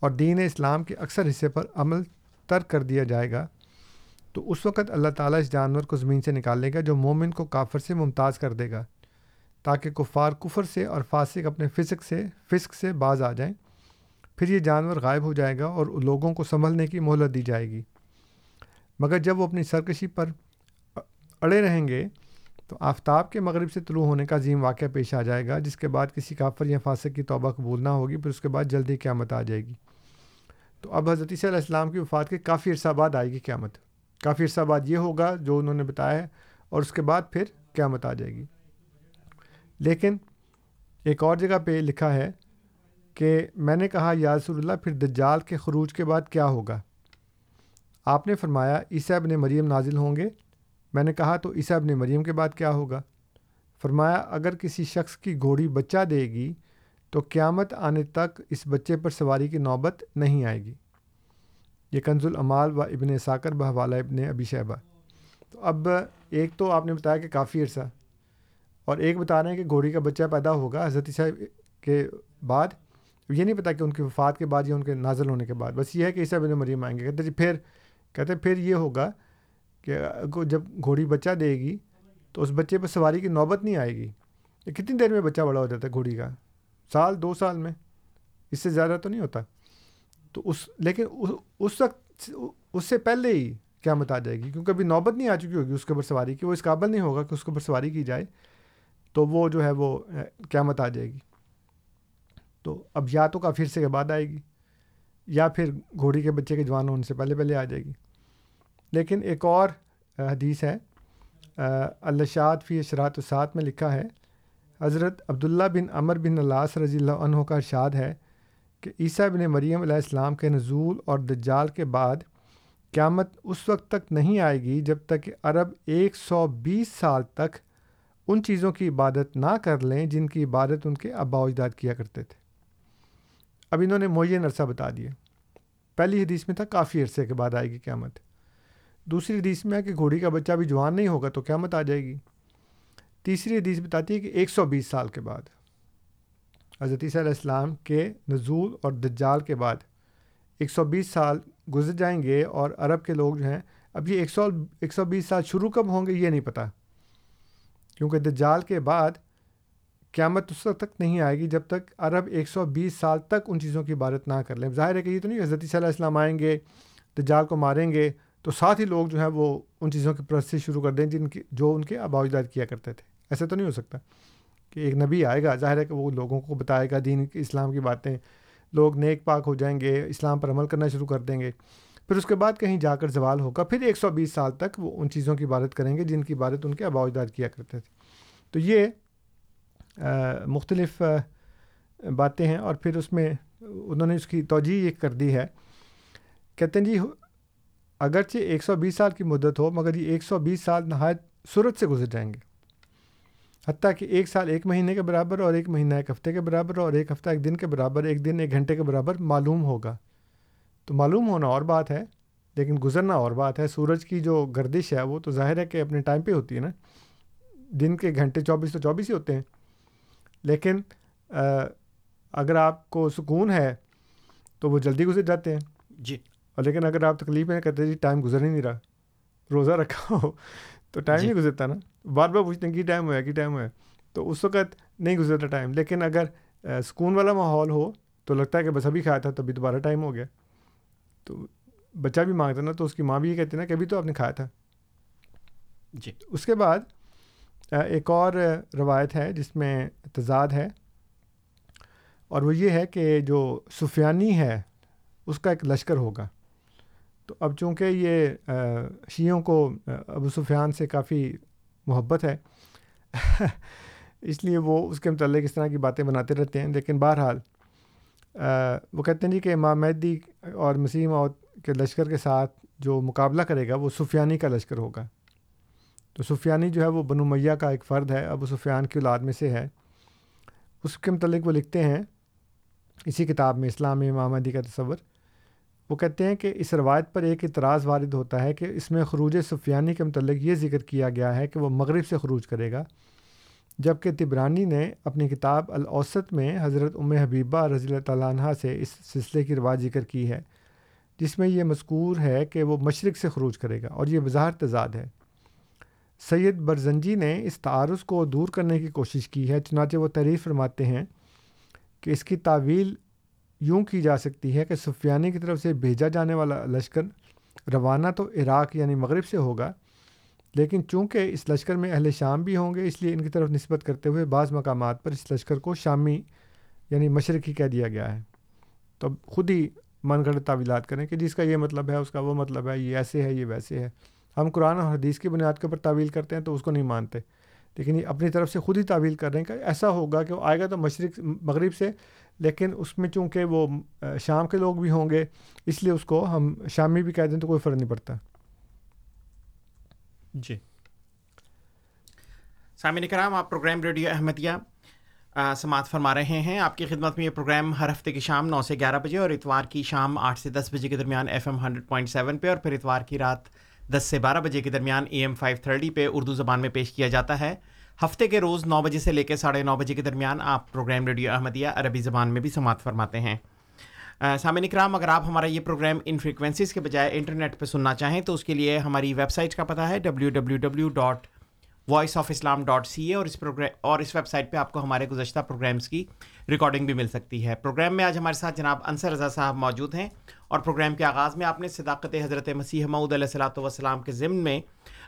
اور دین اسلام کے اکثر حصے پر عمل ترک کر دیا جائے گا تو اس وقت اللہ تعالیٰ اس جانور کو زمین سے نکالے گا جو مومن کو کافر سے ممتاز کر دے گا، تاکہ کفار کفر سے اور فاسق اپنے فسق سے فسق سے باز آ جائیں۔ پھر یہ جانور غائب ہو جائے گا اور لوگوں کو سنبھلنے کی مہلت دی جائے گی۔ مگر جب وہ اپنی سرکشی پر اڑے رہیں گے تو آفتاب کے مغرب سے طلوع ہونے کا عظیم واقعہ پیش آ جائے گا، جس کے بعد کسی کافر یا فاسق کی توبہ قبول نہ ہوگی، پھر اس کے بعد جلدی قیامت آ جائے گی۔ تو اب حضرت عیسیٰ علیہ السلام کی وفات کے کافی عرصہ بعد آئے گی قیامت۔ کافی عرصہ بعد یہ ہوگا جو انہوں نے بتایا ہے، اور اس کے بعد پھر قیامت آ جائے گی۔ لیکن ایک اور جگہ پہ لکھا ہے کہ میں نے کہا، یا رسول اللہ، پھر دجال کے خروج کے بعد کیا ہوگا؟ آپ نے فرمایا، عیسیٰ ابن مریم نازل ہوں گے۔ میں نے کہا، تو عیسیٰ ابن مریم کے بعد کیا ہوگا؟ فرمایا، اگر کسی شخص کی گھوڑی بچہ دے گی، تو قیامت آنے تک اس بچے پر سواری کی نوبت نہیں آئے گی۔ یہ کنز العمال و ابن ثاکر بحوالہ ابن ابی شہبہ تو اب ایک تو آپ نے بتایا کہ کافی عرصہ، اور ایک بتا رہے ہیں کہ گھوڑی کا بچہ پیدا ہوگا حضرت صاحب کے بعد۔ یہ نہیں پتا کہ ان کی وفات کے بعد یا ان کے نازل ہونے کے بعد، بس یہ ہے کہ عیسیٰ بن مریم آئیں گے۔ کہتے جی پھر، کہتے پھر یہ ہوگا کہ جب گھوڑی بچہ دے گی تو اس بچے پر سواری کی نوبت نہیں آئے گی۔ کتنی دیر میں بچہ بڑا ہو جاتا ہے گھوڑی کا؟ سال، دو سال میں؟ اس سے زیادہ تو نہیں ہوتا۔ تو اس، لیکن اس وقت، اس سے پہلے ہی کیا مت آ جائے گی؟ کیونکہ ابھی نوبت نہیں آ چکی ہوگی اس کے اوپر سواری کی، وہ اس قابل نہیں ہوگا کہ اس کے اوپر سواری کی جائے، تو وہ جو ہے وہ قیامت آ جائے گی؟ تو اب یا تو کافی عرصے کے بعد آئے گی، یا پھر گھوڑی کے بچے کے جوان ہونے سے پہلے پہلے آ جائے گی۔ لیکن ایک اور حدیث ہے الشاد فی اشراط السات میں لکھا ہے، حضرت عبداللہ بن عمر بن اللہ رضی اللہ عنہ کا ارشاد ہے کہ عیسیٰ بن مریم علیہ السلام کے نزول اور دجال کے بعد قیامت اس وقت تک نہیں آئے گی جب تک کہ عرب ایک سو بیس سال تک ان چیزوں کی عبادت نہ کر لیں جن کی عبادت ان کے ابا اجداد کیا کرتے تھے۔ اب انہوں نے معین عرصہ بتا دیا۔ پہلی حدیث میں تھا، کافی عرصے کے بعد آئے گی قیامت۔ دوسری حدیث میں ہے کہ گھوڑی کا بچہ بھی جوان نہیں ہوگا تو قیامت آ جائے گی۔ تیسری حدیث بتاتی ہے کہ ایک سو بیس سال کے بعد۔ حضرت عیسیٰ علیہ السلام کے نزول اور دجال کے بعد۔ ایک سو بیس سال گزر جائیں گے اور عرب کے لوگ جو ہیں، اب یہ ایک سو ایک سو بیس سال شروع کب ہوں گے یہ نہیں پتہ۔ کیونکہ دجال کے بعد قیامت اس وقت تک نہیں آئے گی جب تک عرب ایک سو بیس سال تک ان چیزوں کی عبادت نہ کر لیں۔ ظاہر ہے کہ یہ تو نہیں حضرت صلی اللہ علیہ السلام آئیں گے، دجال کو ماریں گے، تو ساتھ ہی لوگ جو ہیں وہ ان چیزوں کی پرستی شروع کر دیں جن کی، جو ان کے آبا اجداد کیا کرتے تھے۔ ایسا تو نہیں ہو سکتا۔ کہ ایک نبی آئے گا، ظاہر ہے کہ وہ لوگوں کو بتائے گا دین اسلام کی باتیں۔ لوگ نیک پاک ہو جائیں گے، اسلام پر عمل کرنا شروع کر دیں گے۔ پھر اس کے بعد کہیں جا کر زوال ہوگا۔ پھر ایک سو بیس سال تک وہ ان چیزوں کی عبادت کریں گے جن کی عبادت ان کے آبا اجداد کیا کرتے تھے۔ تو یہ مختلف باتیں ہیں اور پھر اس میں انہوں نے اس کی توجہ یہ کر دی ہے۔ کہتے ہیں جی اگرچہ ایک سو بیس سال کی مدت ہو، مگر یہ ایک سو بیس سال نہایت صورت سے گزر جائیں گے۔ حتیٰ کہ ایک سال ایک مہینے کے برابر اور ایک مہینہ ایک ہفتے کے برابر اور ایک ہفتہ ایک دن کے برابر ایک دن ایک گھنٹے کے برابر معلوم ہوگا۔ تو معلوم ہونا اور بات ہے لیکن گزرنا اور بات ہے۔ سورج کی جو گردش ہے وہ تو ظاہر ہے کہ اپنے ٹائم پہ ہوتی ہے نا۔ دن کے گھنٹے چوبیس تو چوبیس ہی ہوتے ہیں۔ لیکن اگر آپ کو سکون ہے تو وہ جلدی گزر جاتے ہیں۔ جی۔ اور لیکن اگر آپ تکلیف میں کہتے جی ٹائم گزر ہی نہیں رہا روزہ رکھا ہو تو ٹائم جی. نہیں گزرتا نا۔ بار بار پوچھتے ہیں کہ ٹائم ہوا ہے کہ ٹائم ہوا ہے۔ تو اس وقت نہیں گزرتا ٹائم لیکن اگر سکون والا ماحول ہو تو لگتا ہے کہ بس ابھی کھایا تھا تبھی دوبارہ ٹائم ہو گیا۔ تو بچہ بھی مانگتا نا تو اس کی ماں بھی یہ کہتی نا کہ ابھی تو آپ نے کھایا تھا۔ جی۔ اس کے بعد ایک اور روایت ہے جس میں تضاد ہے۔ اور وہ یہ ہے کہ جو سفیانی ہے اس کا ایک لشکر ہوگا۔ تو اب چونکہ یہ شیعوں کو ابو سفیان سے کافی محبت ہے۔ اس لیے وہ اس کے متعلق اس طرح کی باتیں بناتے رہتے ہیں۔ لیکن بہرحال وہ کہتے ہیں جی کہ امام مہدی اور مسیح موت کے لشکر کے ساتھ جو مقابلہ کرے گا، وہ سفیانی کا لشکر ہوگا۔ تو سفیانی جو ہے وہ بنو میاں کا ایک فرد ہے، ابو سفیان کی اولاد میں سے ہے۔ اس کے متعلق وہ لکھتے ہیں، اسی کتاب میں اسلام امام مہدی کا تصور۔ وہ کہتے ہیں کہ اس روایت پر ایک اعتراض وارد ہوتا ہے کہ اس میں خروج سفیانی کے متعلق یہ ذکر کیا گیا ہے کہ وہ مغرب سے خروج کرے گا جبکہ تبرانی نے اپنی کتاب الاوسط میں حضرت ام حبیبہ رضی اللہ تعالیٰ عنہ سے اس سلسلے کی رواج ذکر کی ہے، جس میں یہ مذکور ہے کہ وہ مشرق سے خروج کرے گا اور یہ وضاحت تضاد ہے۔ سید برزنجی نے اس تعارض کو دور کرنے کی کوشش کی ہے، چنانچہ وہ تعریف فرماتے ہیں کہ اس کی تعویل یوں کی جا سکتی ہے کہ سفیانی کی طرف سے بھیجا جانے والا لشکر روانہ تو عراق یعنی مغرب سے ہوگا، لیکن چونکہ اس لشکر میں اہل شام بھی ہوں گے، اس لیے ان کی طرف نسبت کرتے ہوئے بعض مقامات پر اس لشکر کو شامی یعنی مشرقی کہہ دیا گیا ہے۔ تو خود ہی من گھڑت تعویلات کریں کہ جس کا یہ مطلب ہے، اس کا وہ مطلب ہے، یہ ایسے ہے، یہ ویسے ہے۔ ہم قرآن اور حدیث کی بنیاد کے اوپر تعویل کرتے ہیں تو اس کو نہیں مانتے، لیکن یہ اپنی طرف سے خود ہی تعویل کر رہے ہیں کہ ایسا ہوگا کہ وہ آئے گا تو مشرق، مغرب سے لیکن اس میں چونکہ وہ شام کے لوگ بھی ہوں گے، اس لیے اس کو ہم شامی بھی کہہ دیں تو کوئی فرق نہیں پڑتا۔ جی۔ سامعین کرام، آپ پروگرام ریڈیو احمدیہ سماعت فرما رہے ہیں۔ آپ کی خدمت میں یہ پروگرام ہر ہفتے کی شام نو سے گیارہ بجے اور اتوار کی شام آٹھ سے دس بجے کے درمیان F M hundred point seven پہ اور پھر اتوار کی رات دس سے بارہ بجے کے درمیان اے ایم فائیو تھرٹی پہ اردو زبان میں پیش کیا جاتا ہے۔ ہفتے کے روز نو بجے سے لے کے ساڑھے نو بجے کے درمیان آپ پروگرام ریڈیو احمدیہ عربی زبان میں بھی سماعت فرماتے ہیں۔ سامعین کرام اگر آپ ہمارا یہ پروگرام ان فریکوینسیز کے بجائے انٹرنیٹ پہ سننا چاہیں تو اس کے لیے ہماری ویب سائٹ کا پتہ ہے W W W dot voice of Islam dot C A اور اس پروگرام اور اس ویب سائٹ پہ آپ کو ہمارے گزشتہ پروگرامس کی ریکارڈنگ بھی مل سکتی ہے۔ پروگرام میں آج ہمارے ساتھ جناب انصر رضا صاحب موجود ہیں اور پروگرام کے آغاز میں آپ نے صداقت حضرت مسیح معود علیہ السلاۃ والسلام کے ضمن میں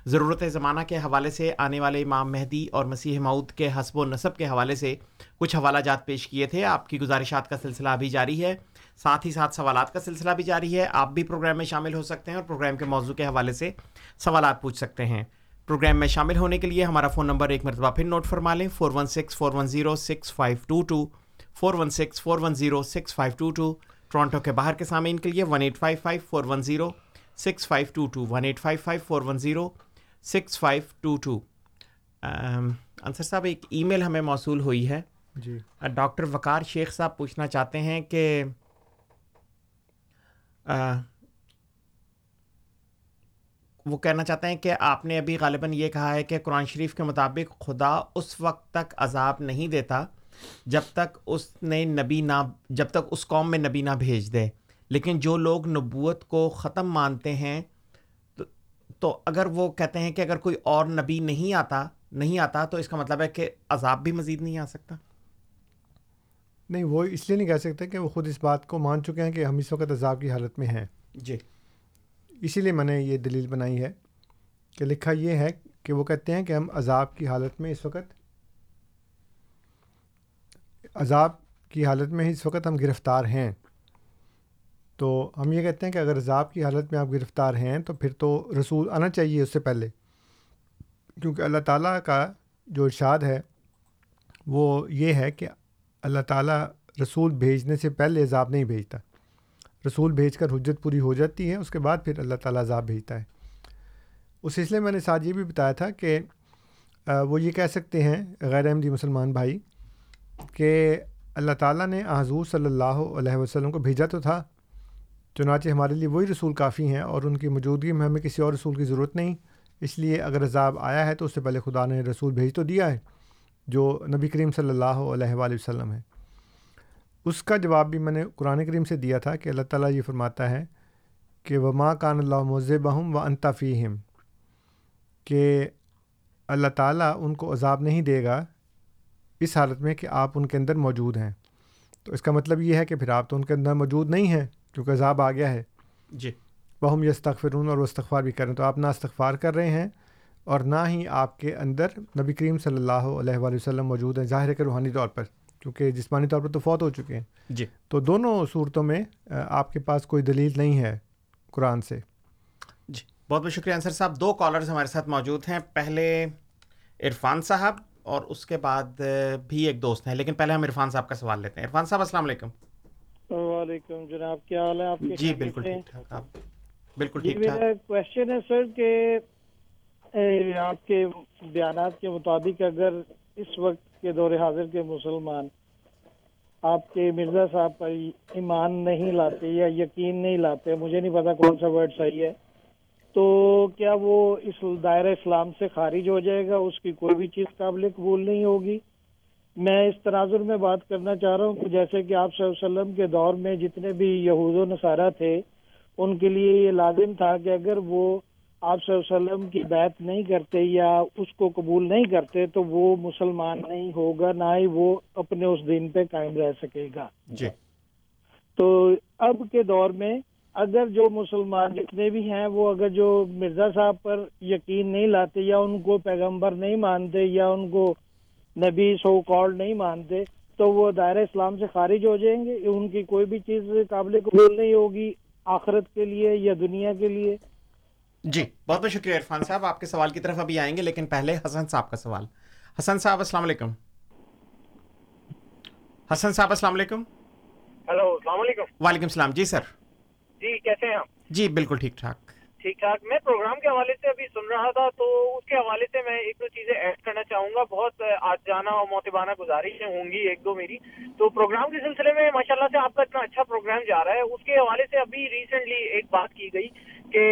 ضرورت زمانہ کے حوالے سے آنے والے امام مہدی اور مسیح معود کے حسب و نصب کے حوالے سے کچھ حوالہ جات پیش کیے تھے۔ آپ کی گزارشات کا سلسلہ بھی جاری ہے۔ ساتھ ہی ساتھ سوالات کا سلسلہ بھی جاری ہے۔ آپ بھی پروگرام میں شامل ہو سکتے ہیں اور پروگرام کے موضوع کے حوالے سے سوالات پوچھ سکتے ہیں۔ پروگرام میں شامل ہونے کے لیے ہمارا فون نمبر ایک مرتبہ پھر نوٹ فرما لیں۔ Four one six, four one zero, six five two two. Four one six, four one zero, six five two two. Toronto کے باہر کے سامعین کے لیے one eight five five, four one zero, six five two two. One eight five five, four one zero six five two two Ansar صاحب ایک ای میل ہمیں موصول ہوئی ہے. جی. ڈاکٹر وقار شیخ صاحب پوچھنا چاہتے ہیں کہ وہ کہنا چاہتے ہیں کہ آپ نے ابھی غالباً یہ کہا ہے کہ قرآن شریف کے مطابق خدا اس وقت تک عذاب نہیں دیتا جب تک اس نے نبی نہ جب تک اس قوم میں نبی نہ بھیج دے. لیکن جو لوگ نبوت کو ختم مانتے ہیں تو اگر وہ کہتے ہیں کہ اگر کوئی اور نبی نہیں آتا نہیں آتا تو اس کا مطلب ہے کہ عذاب بھی مزید نہیں آ سکتا۔ نہیں وہ اس لیے نہیں کہہ سکتے کہ وہ خود اس بات کو مان چکے ہیں کہ ہم اس وقت عذاب کی حالت میں ہیں۔ جی۔ اسی لیے میں نے یہ دلیل بنائی ہے کہ لکھا یہ ہے کہ وہ کہتے ہیں کہ ہم عذاب کی حالت میں اس وقت عذاب کی حالت میں اس وقت ہم گرفتار ہیں۔ تو ہم یہ کہتے ہیں کہ اگر عذاب کی حالت میں آپ گرفتار ہیں تو پھر تو رسول آنا چاہیے اس سے پہلے۔ کیونکہ اللہ تعالیٰ کا جو ارشاد ہے وہ یہ ہے کہ اللہ تعالیٰ رسول بھیجنے سے پہلے عذاب نہیں بھیجتا۔ رسول بھیج کر حجت پوری ہو جاتی ہے، اس کے بعد پھر اللہ تعالیٰ عذاب بھیجتا ہے۔ اس سلسلے میں نے ساتھ یہ بھی بتایا تھا کہ وہ یہ کہہ سکتے ہیں، غیر احمدی مسلمان بھائی، کہ اللہ تعالیٰ نے حضور صلی اللہ علیہ وسلم کو بھیجا تو تھا۔ چنانچہ ہمارے لیے وہی رسول کافی ہیں اور ان کی موجودگی میں ہمیں کسی اور رسول کی ضرورت نہیں۔ اس لیے اگر عذاب آیا ہے تو اس سے پہلے خدا نے رسول بھیج تو دیا ہے، جو نبی کریم صلی اللہ علیہ وآلہ وسلم ہے اس کا جواب بھی میں نے قرآن کریم سے دیا تھا کہ اللہ تعالیٰ یہ فرماتا ہے کہ وہ ماں کان اللہ مذب ہم و انتفیم کہ اللہ تعالیٰ ان کو عذاب نہیں دے گا اس حالت میں کہ آپ ان کے اندر موجود ہیں۔ تو اس کا مطلب یہ ہے کہ پھر آپ تو ان کے اندر موجود نہیں ہیں۔ کیونکہ عذاب آ گیا ہے۔ جی۔ وہ ہم یہ استغفرون اور وہ استغفار بھی کریں۔ تو آپ نہ استغفار کر رہے ہیں اور نہ ہی آپ کے اندر نبی کریم صلی اللہ علیہ وآلہ وسلم موجود ہیں ظاہر ہے کہ روحانی طور پر کیونکہ جسمانی طور پر تو فوت ہو چکے ہیں۔ جی۔ تو دونوں صورتوں میں آپ کے پاس کوئی دلیل نہیں ہے قرآن سے۔ جی۔ بہت بہت شکریہ انصر صاحب۔ دو کالرز ہمارے ساتھ موجود ہیں۔ پہلے عرفان صاحب اور اس کے بعد بھی ایک دوست ہیں لیکن پہلے ہم عرفان صاحب کا سوال لیتے ہیں۔ عرفان صاحب السلام علیکم۔ وعلیکم جناب کیا حال ہے آپ کے جی بالکل ٹھیک ٹھاک آپ بالکل جی ٹھیک ٹھاک۔ میرا کوشچن ہے سر کہ آپ کے بیانات کے مطابق اگر اس وقت کے دور حاضر کے مسلمان آپ کے مرزا صاحب پر ایمان نہیں لاتے یا یقین نہیں لاتے مجھے نہیں پتا کون سا ورڈ صحیح ہے تو کیا وہ اس دائرہ اسلام سے خارج ہو جائے گا؟ اس کی کوئی بھی چیز قابل قبول نہیں ہوگی؟ میں اس تناظر میں بات کرنا چاہ رہا ہوں کہ جیسے کہ آپ صلی اللہ علیہ وسلم کے دور میں جتنے بھی یہود و نصارہ تھے ان کے لیے یہ لازم تھا کہ اگر وہ آپ صلی اللہ علیہ وسلم کی بیعت نہیں کرتے یا اس کو قبول نہیں کرتے تو وہ مسلمان نہیں ہوگا نہ ہی وہ اپنے اس دین پہ قائم رہ سکے گا۔ جی۔ تو اب کے دور میں اگر جو مسلمان جتنے بھی ہیں وہ اگر جو مرزا صاحب پر یقین نہیں لاتے یا ان کو پیغمبر نہیں مانتے یا ان کو نبی سو کال نہیں مانتے تو وہ دائرہ اسلام سے خارج ہو جائیں گے ان کی کوئی بھی چیز قابل قبول نہیں ہوگی آخرت کے لیے یا دنیا کے لیے۔ جی بہت بہت شکریہ عرفان صاحب آپ کے سوال کی طرف ابھی آئیں گے لیکن پہلے حسن صاحب کا سوال۔ حسن صاحب السلام علیکم۔ حسن صاحب السلام علیکم۔ ہلو السلام علیکم۔ وعلیکم السلام۔ جی سر۔ جی کیسے ہیں آپ؟ جی بالکل ٹھیک ٹھاک۔ ٹھیک ٹھاک۔ میں پروگرام کے حوالے سے ابھی سن رہا تھا، تو اس کے حوالے سے میں ایک دو چیزیں ایڈ کرنا چاہوں گا۔ بہت آج جانا اور موتبانہ گزارشیں ہوں گی ایک دو میری۔ تو پروگرام کے سلسلے میں ماشاءاللہ سے آپ کا اتنا اچھا پروگرام جا رہا ہے۔ اس کے حوالے سے ابھی ریسنٹلی ایک بات کی گئی کہ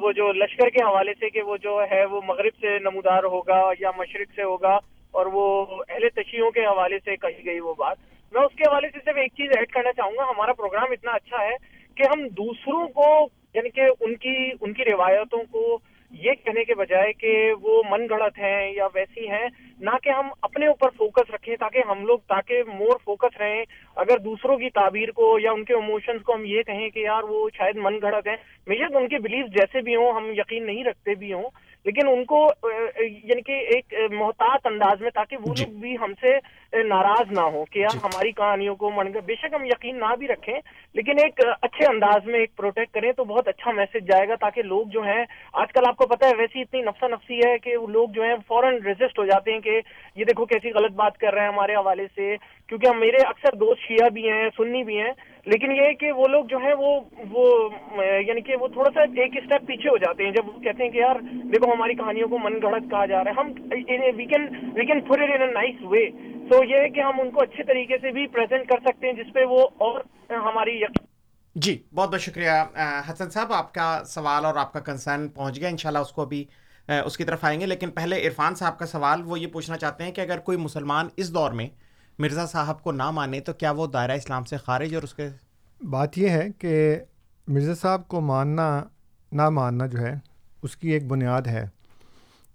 وہ جو لشکر کے حوالے سے کہ وہ جو ہے، وہ مغرب سے نمودار ہوگا یا مشرق سے ہوگا، اور وہ اہل تشیعوں کے حوالے سے کہی گئی وہ بات۔ میں اس کے حوالے سے صرف ایک چیز ایڈ کرنا چاہوں گا۔ ہمارا پروگرام اتنا اچھا ہے کہ ہم دوسروں کو یعنی کہ ان کی ان کی روایتوں کو یہ کہنے کے بجائے کہ وہ من گڑت ہیں یا ویسی ہیں، نہ کہ ہم اپنے اوپر فوکس رکھیں تاکہ ہم لوگ، تاکہ مور فوکس رہیں۔ اگر دوسروں کی تعبیر کو یا ان کے ایموشنز کو ہم یہ کہیں کہ یار وہ شاید من گھڑت ہیں، بے شک ان کے بلیف جیسے بھی ہوں، ہم یقین نہیں رکھتے بھی ہوں۔ لیکن ان کو یعنی کہ ایک محتاط انداز میں تاکہ وہ لوگ بھی ہم سے ناراض نہ ہو کہ یار ہماری کہانیوں کو من بے شک ہم یقین نہ بھی رکھیں لیکن ایک اچھے انداز میں ایک پروٹیکٹ کریں تو بہت اچھا میسج جائے گا تاکہ لوگ جو ہیں آج کل آپ کو پتا ہے ویسی اتنی نفسا نفسی ہے کہ لوگ جو ہیں فوراً ریزسٹ ہو جاتے ہیں کہ یہ دیکھو کیسی غلط بات کر رہے ہیں ہمارے حوالے سے کیونکہ ہم میرے اکثر دوست شیعہ بھی ہیں، سنی بھی ہیں، لیکن یہ کہ وہ لوگ جو ہیں وہ وہ یعنی کہ وہ تھوڑا سا ایک اسٹیپ پیچھے ہو جاتے ہیں۔ جب وہ کہتے ہیں کہ یار، دیکھو ہماری کہانیوں کو من گڑت کہا جا رہا ہے، ہم we can we can pour it in nice way تو یہ ہے کہ ہم ان کو اچھے طریقے سے بھی پریزنٹ کر سکتے ہیں، جس پہ وہ اور ہماری جی بہت بہت شکریہ حسن صاحب، آپ کا سوال اور آپ کا کنسرن پہنچ گیا، انشاءاللہ اس کو ابھی اس کی طرف آئیں گے۔ لیکن پہلے عرفان صاحب کا سوال، وہ یہ پوچھنا چاہتے ہیں کہ اگر کوئی مسلمان اس دور میں مرزا صاحب کو نہ مانے تو کیا وہ دائرہ اسلام سے خارج اور اس کے بات یہ ہے کہ مرزا صاحب کو ماننا نہ ماننا جو ہے، اس کی ایک بنیاد ہے۔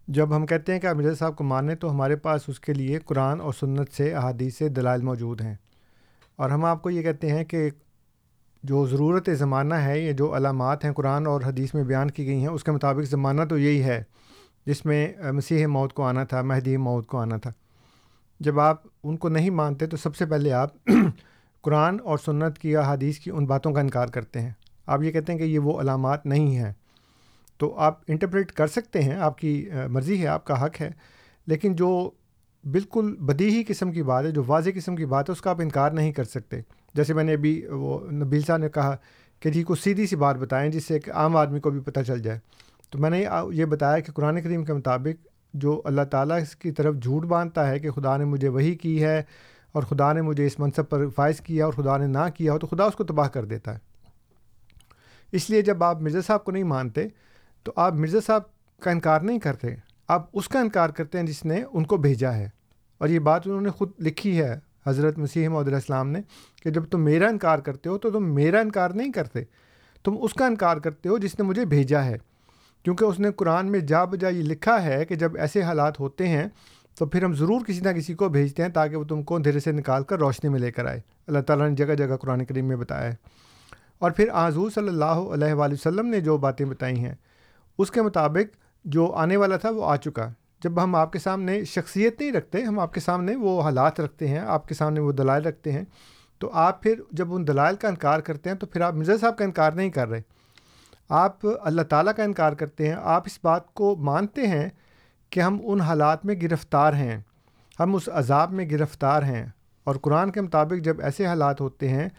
جب ہم کہتے ہیں کہ آپ مرزا صاحب کو مانیں تو ہمارے پاس اس کے لیے قرآن اور سنت سے احادیث سے دلائل موجود ہیں۔ اور ہم آپ کو یہ کہتے ہیں کہ جو ضرورت زمانہ ہے، یہ جو علامات ہیں قرآن اور حدیث میں بیان کی گئی ہیں، اس کے مطابق زمانہ تو یہی ہے جس میں مسیح موت کو آنا تھا، مہدی موت کو آنا تھا۔ جب آپ ان کو نہیں مانتے تو سب سے پہلے آپ قرآن اور سنت کی یا حدیث کی ان باتوں کا انکار کرتے ہیں۔ آپ یہ کہتے ہیں کہ یہ وہ علامات نہیں ہیں۔ تو آپ انٹرپریٹ کر سکتے ہیں، آپ کی مرضی ہے، آپ کا حق ہے، لیکن جو بالکل بدیہی قسم کی بات ہے، جو واضح قسم کی بات ہے، اس کا آپ انکار نہیں کر سکتے۔ جیسے میں نے ابھی وہ نبیل صاحب نے کہا کہ جی کو سیدھی سی بات بتائیں جس سے ایک عام آدمی کو بھی پتہ چل جائے۔ تو میں نے یہ بتایا کہ قرآن کریم کے مطابق جو اللہ تعالیٰ اس کی طرف جھوٹ باندھتا ہے کہ خدا نے مجھے وہی کی ہے اور خدا نے مجھے اس منصب پر فائز کیا اور خدا نے نہ کیا ہو تو خدا اس کو تباہ کر دیتا ہے۔ اس لیے جب آپ مرزا صاحب کو نہیں مانتے تو آپ مرزا صاحب کا انکار نہیں کرتے، آپ اس کا انکار کرتے ہیں جس نے ان کو بھیجا ہے۔ اور یہ بات انہوں نے خود لکھی ہے حضرت مسیح محدود السلام نے کہ جب تم میرا انکار کرتے ہو تو تم میرا انکار نہیں کرتے، تم اس کا انکار کرتے ہو جس نے مجھے بھیجا ہے۔ کیونکہ اس نے قرآن میں جا بجا یہ لکھا ہے کہ جب ایسے حالات ہوتے ہیں تو پھر ہم ضرور کسی نہ کسی کو بھیجتے ہیں تاکہ وہ تم کو اندھیرے سے نکال کر روشنی میں لے کر آئے۔ اللہ تعالیٰ نے جگہ جگہ قرآن کریم میں بتایا ہے۔ اور پھر آضور صلی اللہ علیہ وآلہ وسلم نے جو باتیں بتائی ہیں، اس کے مطابق جو آنے والا تھا وہ آ چکا۔ جب ہم آپ کے سامنے شخصیت نہیں رکھتے، ہم آپ کے سامنے وہ حالات رکھتے ہیں، آپ کے سامنے وہ دلائل رکھتے ہیں، تو آپ پھر جب ان دلائل کا انکار کرتے ہیں تو پھر آپ مرزا صاحب کا انکار نہیں کر رہے۔ آپ اللہ تعالیٰ کا انکار کرتے ہیں، آپ اس بات کو مانتے ہیں کہ ہم ان حالات میں گرفتار ہیں، ہم اس عذاب میں گرفتار ہیں۔ اور قرآن کے مطابق جب ایسے حالات ہوتے ہیں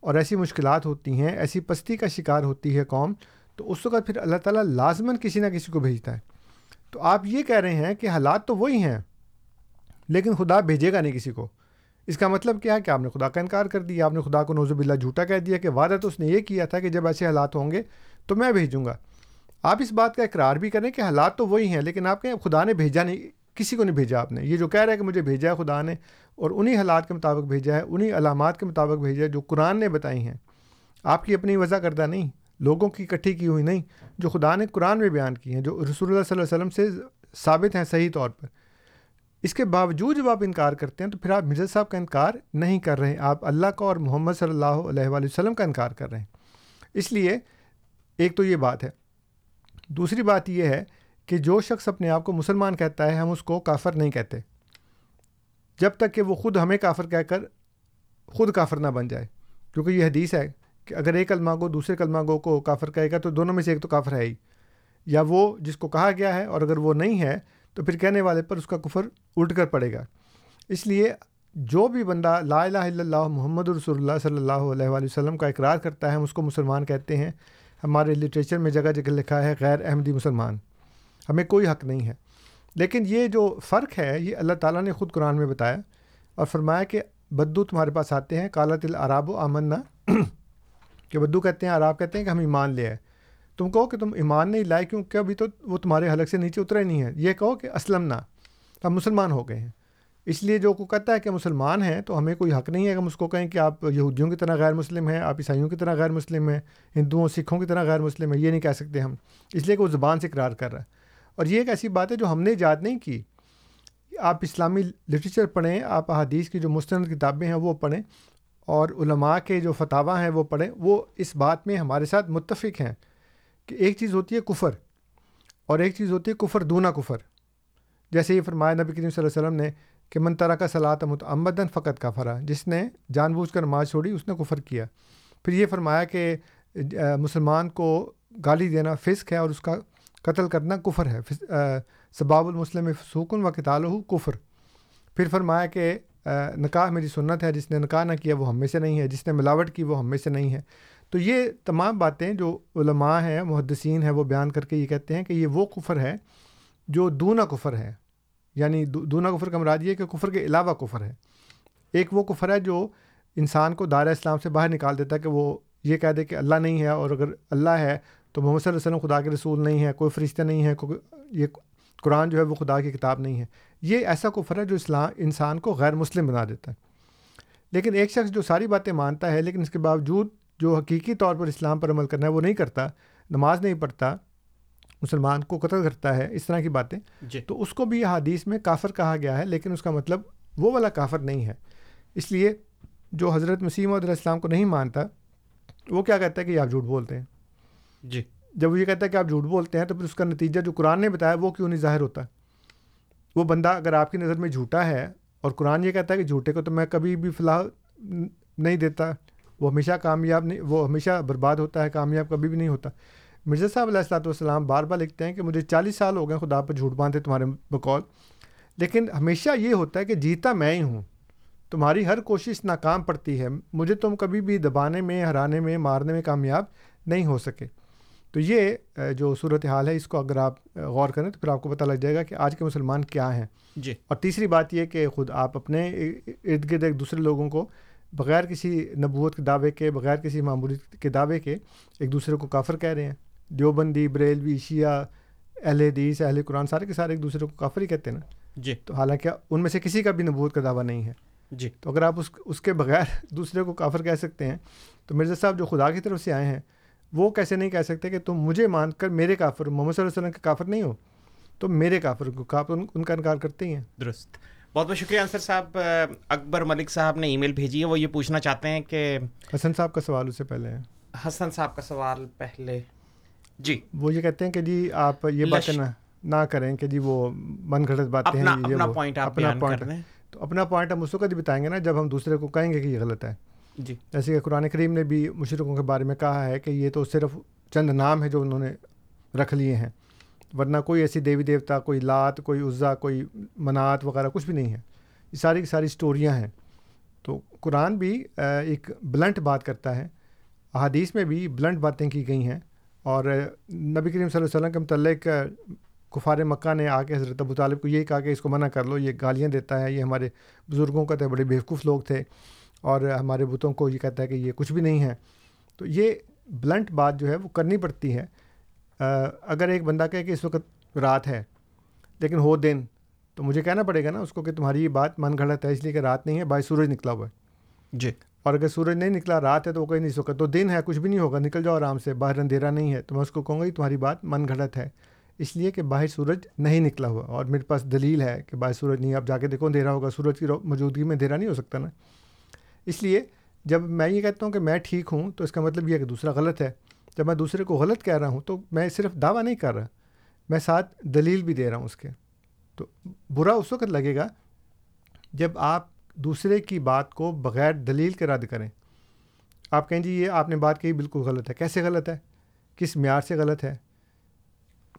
اور ایسی مشکلات ہوتی ہیں، ایسی پستی کا شکار ہوتی ہے قوم، تو اس وقت پھر اللہ تعالیٰ لازماً کسی نہ کسی کو بھیجتا ہے۔ تو آپ یہ کہہ رہے ہیں کہ حالات تو وہی ہیں، لیکن خدا بھیجے گا نہیں کسی کو۔ اس کا مطلب کیا ہے؟ کہ آپ نے خدا کا انکار کر دیا، آپ نے خدا کو نوزب اللہ جھوٹا کہہ دیا کہ وعدہ تو اس نے یہ کیا تھا کہ جب ایسے حالات ہوں گے تو میں بھیجوں گا۔ آپ اس بات کا اقرار بھی کریں کہ حالات تو وہی ہیں، لیکن آپ کہیں خدا نے بھیجا نہیں، کسی کو نہیں بھیجا آپ نے۔ یہ جو کہہ رہا ہے کہ مجھے بھیجا ہے خدا نے اور انہی حالات کے مطابق بھیجا ہے، انہی علامات کے مطابق بھیجا ہے جو قرآن نے بتائی ہیں۔ آپ کی اپنی وضع کردہ نہیں، لوگوں کی اکٹھی کی ہوئی نہیں، جو خدا نے قرآن میں بیان کی ہیں، جو رسول اللہ صلی اللہ علیہ وسلم سے ثابت ہیں صحیح طور پر۔ اس کے باوجود جب آپ انکار کرتے ہیں تو پھر آپ مرزا صاحب کا انکار نہیں کر رہے آپ اللہ کا اور محمد صلی اللہ علیہ وآلہ وسلم کا انکار کر رہے ہیں۔ اس لیے ایک تو یہ بات ہے۔ دوسری بات یہ ہے کہ جو شخص اپنے آپ کو مسلمان کہتا ہے، ہم اس کو کافر نہیں کہتے۔ جب تک کہ وہ خود ہمیں کافر کہہ کر خود کافر نہ بن جائے۔ کیونکہ یہ حدیث ہے کہ اگر ایک کلمہ کو دوسرے کلمہ گو کو کافر کہے گا تو دونوں میں سے ایک تو کافر ہے ہی۔ یا وہ جس کو کہا گیا ہے اور اگر وہ نہیں ہے تو پھر کہنے والے پر اس کا کفر الٹ کر پڑے گا۔ اس لیے جو بھی بندہ لا الہ الا اللہ محمد رسول اللہ صلی اللہ علیہ وآلہ وسلم کا اقرار کرتا ہے، ہم اس کو مسلمان کہتے ہیں۔ ہمارے لٹریچر میں جگہ جگہ لکھا ہے غیر احمدی مسلمان۔ ہمیں کوئی حق نہیں ہے۔ لیکن یہ جو فرق ہے، یہ اللہ تعالیٰ نے خود قرآن میں بتایا اور فرمایا کہ بدو تمہارے پاس آتے ہیں کالا تل عراب و آمنا۔ کہ بدو کہتے ہیں، عراب کہتے ہیں کہ ہم ایمان لے آئے۔ تم کہو کہ تم ایمان نہیں لائے کیونکہ ابھی تو وہ تمہارے حلق سے نیچے اترے نہیں ہیں۔ یہ کہو کہ اسلم نہ ہم مسلمان ہو گئے ہیں۔ اس لیے جو کو کہتا ہے کہ مسلمان ہیں تو ہمیں کوئی حق نہیں ہے کہ ہم اس کو کہیں کہ آپ یہودیوں کی طرح غیر مسلم ہیں، آپ عیسائیوں کی طرح غیر مسلم ہیں، ہندوؤں، سکھوں کی طرح غیر مسلم ہیں، یہ نہیں کہہ سکتے ہم۔ اس لیے کہ وہ زبان سے اقرار کر رہا ہے۔ اور یہ ایک ایسی بات ہے جو ہم نے ایجاد نہیں کی۔ آپ اسلامی لٹریچر پڑھیں، آپ احادیث کی جو مستند کتابیں ہیں وہ پڑھیں اور علماء کے جو فتح ہیں وہ پڑھیں، وہ اس بات میں ہمارے ساتھ متفق ہیں کہ ایک چیز ہوتی ہے کفر اور ایک چیز ہوتی ہے کفر دونا کفر۔ جیسے یہ فرمایا نبی کریم صلی اللہ علیہ وسلم نے کہ منترا کا صلاح متعمدن فقط کا فرا جس نے جان بوجھ کر نماز چھوڑی، اس نے کفر کیا۔ پھر یہ فرمایا کہ مسلمان کو گالی دینا فسق ہے اور اس کا قتل کرنا کفر ہے۔ سباب المسلم فسوکن و کتال کفر۔ پھر فرمایا کہ نکاح میری سنت ہے، جس نے نکاح نہ کیا وہ ہم میں سے نہیں ہے، جس نے ملاوٹ کی وہ ہم میں سے نہیں ہے۔ تو یہ تمام باتیں جو علماء ہیں، محدثین ہیں، وہ بیان کر کے یہ کہتے ہیں کہ یہ وہ کفر ہے جو دونا کفر ہے یعنی دونا کفر کا مراد یہ کہ کفر کے علاوہ کفر ہے۔ ایک وہ کفر ہے جو انسان کو دائرہ اسلام سے باہر نکال دیتا ہے کہ وہ یہ کہہ دے کہ اللہ نہیں ہے اور اگر اللہ ہے تو محمد صلی اللہ علیہ وسلم خدا کے رسول نہیں ہے کوئی فرشتہ نہیں ہے کوئی یہ قرآن جو ہے وہ خدا کی کتاب نہیں ہے۔ یہ ایسا کفر ہے جو اسلام، انسان کو غیر مسلم بنا دیتا ہے۔ لیکن ایک شخص جو ساری باتیں مانتا ہے لیکن اس کے باوجود جو حقیقی طور پر اسلام پر عمل کرنا ہے وہ نہیں کرتا، نماز نہیں پڑھتا مسلمان کو قتل کرتا ہے اس طرح کی باتیں۔ جی۔ تو اس کو بھی یہ حدیث میں کافر کہا گیا ہے لیکن اس کا مطلب وہ والا کافر نہیں ہے۔ اس لیے جو حضرت مسیم علیہ السلام کو نہیں مانتا وہ کیا کہتا ہے کہ آپ جھوٹ بولتے ہیں۔ جی۔ جب وہ یہ کہتا ہے کہ آپ جھوٹ بولتے ہیں تو پھر اس کا نتیجہ جو قرآن نے بتایا وہ کیوں نہیں ظاہر ہوتا؟ وہ بندہ اگر آپ کی نظر میں جھوٹا ہے اور قرآن یہ کہتا ہے کہ جھوٹے کو تو میں کبھی بھی فلاح نہیں دیتا وہ ہمیشہ کامیاب نہیں وہ ہمیشہ برباد ہوتا ہے کامیاب کبھی بھی نہیں ہوتا۔ مرزا صاحب علیہ السلاۃ والسلام بار بار لکھتے ہیں کہ مجھے چالیس سال ہو گئے خدا پر جھوٹ باندھے تمہارے بقول۔ لیکن ہمیشہ یہ ہوتا ہے کہ جیتا میں ہی ہوں۔ تمہاری ہر کوشش ناکام پڑتی ہے۔ مجھے تم کبھی بھی دبانے میں ہرانے میں مارنے میں کامیاب نہیں ہو سکے۔ تو یہ جو صورت حال ہے اس کو اگر آپ غور کریں تو پھر آپ کو پتہ لگ جائے گا کہ آج کے مسلمان کیا ہیں۔ جی۔ اور تیسری بات یہ کہ خود آپ اپنے ارد گرد ایک دوسرے لوگوں کو بغیر کسی نبوت کے دعوے کے بغیر کسی معمولی کے دعوے کے ایک دوسرے کو کافر کہہ رہے ہیں۔ دیوبندی بریلوی شیعہ اہل حدیث اہل قرآن سارے کے سارے ایک دوسرے کو کافر ہی کہتے ہیں نا۔ جی۔ تو حالانکہ ان میں سے کسی کا بھی نبوت کا دعویٰ نہیں ہے۔ جی۔ تو اگر آپ اس اس کے بغیر دوسرے کو کافر کہہ سکتے ہیں تو مرزا صاحب جو خدا کی طرف سے آئے ہیں وہ کیسے نہیں کہہ سکتے کہ تم مجھے مان کر میرے کافر محمد صلی اللہ علیہ وسلم کے کافر نہیں ہو؟ تو میرے کافر کو کافر ان کا انکار کرتے ہی ہیں۔ درست۔ بہت بہت شکریہ انصر صاحب اکبر ملک صاحب نے ای میل بھیجی ہے۔ وہ یہ پوچھنا چاہتے ہیں کہ حسن صاحب کا سوال اس سے پہلے ہے۔ حسن صاحب کا سوال پہلے۔ جی۔ وہ یہ کہتے ہیں کہ جی آپ یہ باتیں نہ نہ کریں کہ جی وہ من گھڑت باتیں ہیں اپنا پوائنٹ اپنا پوائنٹ تو اپنا پوائنٹ ہم اس وقت ہی بتائیں گے نا جب ہم دوسرے کو کہیں گے کہ یہ غلط ہے۔ جی۔ جیسے کہ قرآن کریم نے بھی مشرقوں کے بارے میں کہا ہے کہ یہ تو صرف چند نام ہے جو انہوں نے رکھ لیے ہیں ورنہ کوئی ایسی دیوی دیوتا کوئی لات کوئی عزا کوئی منات وغیرہ کچھ بھی نہیں ہے۔ یہ ساری کی ساری اسٹوریاں ہیں۔ تو قرآن بھی ایک بلنٹ بات کرتا ہے۔ احادیث میں بھی بلنٹ باتیں کی گئی ہیں۔ اور نبی کریم صلی اللہ علیہ وسلم کے متعلق کفار مکہ نے آ کے حضرت ابو طالب کو یہی کہا کہ اس کو منع کر لو، یہ گالیاں دیتا ہے، یہ ہمارے بزرگوں کا تو بڑے بیوقوف لوگ تھے اور ہمارے بتوں کو یہ کہتا ہے کہ یہ کچھ بھی نہیں ہے۔ تو یہ بلنٹ بات جو ہے وہ کرنی پڑتی ہے۔ اگر ایک بندہ کہے کہ اس وقت رات ہے، لیکن ہو دن، تو مجھے کہنا پڑے گا نا اس کو کہ تمہاری یہ بات من گھڑت ہے، اس لیے کہ رات نہیں ہے بائی سورج نکلا ہوا ہے۔ جی۔ اور اگر سورج نہیں نکلا، رات ہے تو وہ کہیں نہیں سکتا تو دن ہے، کچھ بھی نہیں ہوگا۔ نکل جاؤ آرام سے۔ باہر اندھیرا نہیں ہے۔ تو میں اس کو کہوں گا کہ تمہاری بات من گھڑت ہے۔ اس لیے کہ باہر سورج نہیں نکلا ہوا۔ اور میرے پاس دلیل ہے کہ باہر سورج نہیں۔ اب جا کے دیکھو، اندھیرا ہوگا۔ سورج کی موجودگی میں اندھیرا نہیں ہو سکتا نا۔ اس لیے جب میں یہ کہتا ہوں کہ میں ٹھیک ہوں، تو اس کا مطلب یہ ہے کہ دوسرا غلط ہے۔ جب میں دوسرے کو غلط کہہ رہا ہوں، تو میں صرف دعویٰ نہیں کر رہا۔ میں ساتھ دلیل بھی دے رہا ہوں اس کے۔ تو برا اس وقت لگے گا جب آپ دوسرے کی بات کو بغیر دلیل کے رد کریں۔ آپ کہیں جی یہ آپ نے بات کہی بالکل غلط ہے۔ کیسے غلط ہے؟ کس معیار سے غلط ہے؟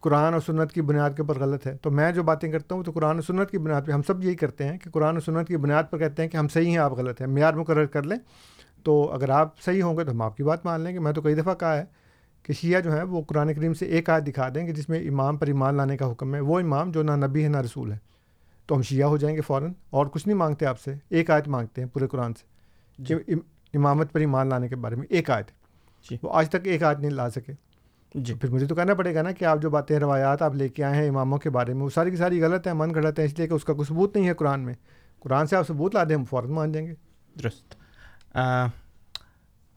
قرآن اور سنت کی بنیاد کے اوپر غلط ہے۔ تو میں جو باتیں کرتا ہوں تو قرآن و سنت کی بنیاد پہ ہم سب یہی کرتے ہیں کہ قرآن و سنت کی بنیاد پر کہتے ہیں کہ ہم صحیح ہیں، آپ غلط ہیں۔ معیار مقرر کر لیں۔ تو اگر آپ صحیح ہوں گے تو ہم آپ کی بات مان لیں گے۔ میں تو کئی دفعہ کہا ہے کہ شیعہ جو ہیں وہ قرآن کریم سے ایک آیت دکھا دیں کہ جس میں امام پر ایمان لانے کا حکم ہے۔ وہ امام جو نہ نبی ہے نہ رسول ہے۔ تو ہم شیعہ ہو جائیں گے فوراً اور کچھ نہیں مانگتے آپ سے ایک آیت مانگتے ہیں پورے قرآن سے کہ امامت پر ایمان لانے کے بارے میں ایک آیت۔ جی۔ وہ آج تک ایک آیت نہیں لا سکے۔ جی۔ پھر مجھے تو کہنا پڑے گا نا کہ آپ جو باتیں روایات آپ لے کے آئے ہیں اماموں کے بارے میں وہ ساری کی ساری غلط ہیں من غلط ہیں اس لیے کہ اس کا کوئی ثبوت نہیں ہے قرآن میں۔ قرآن سے آپ ثبوت لا دیں ہم فوراً مان جائیں گے۔ درست۔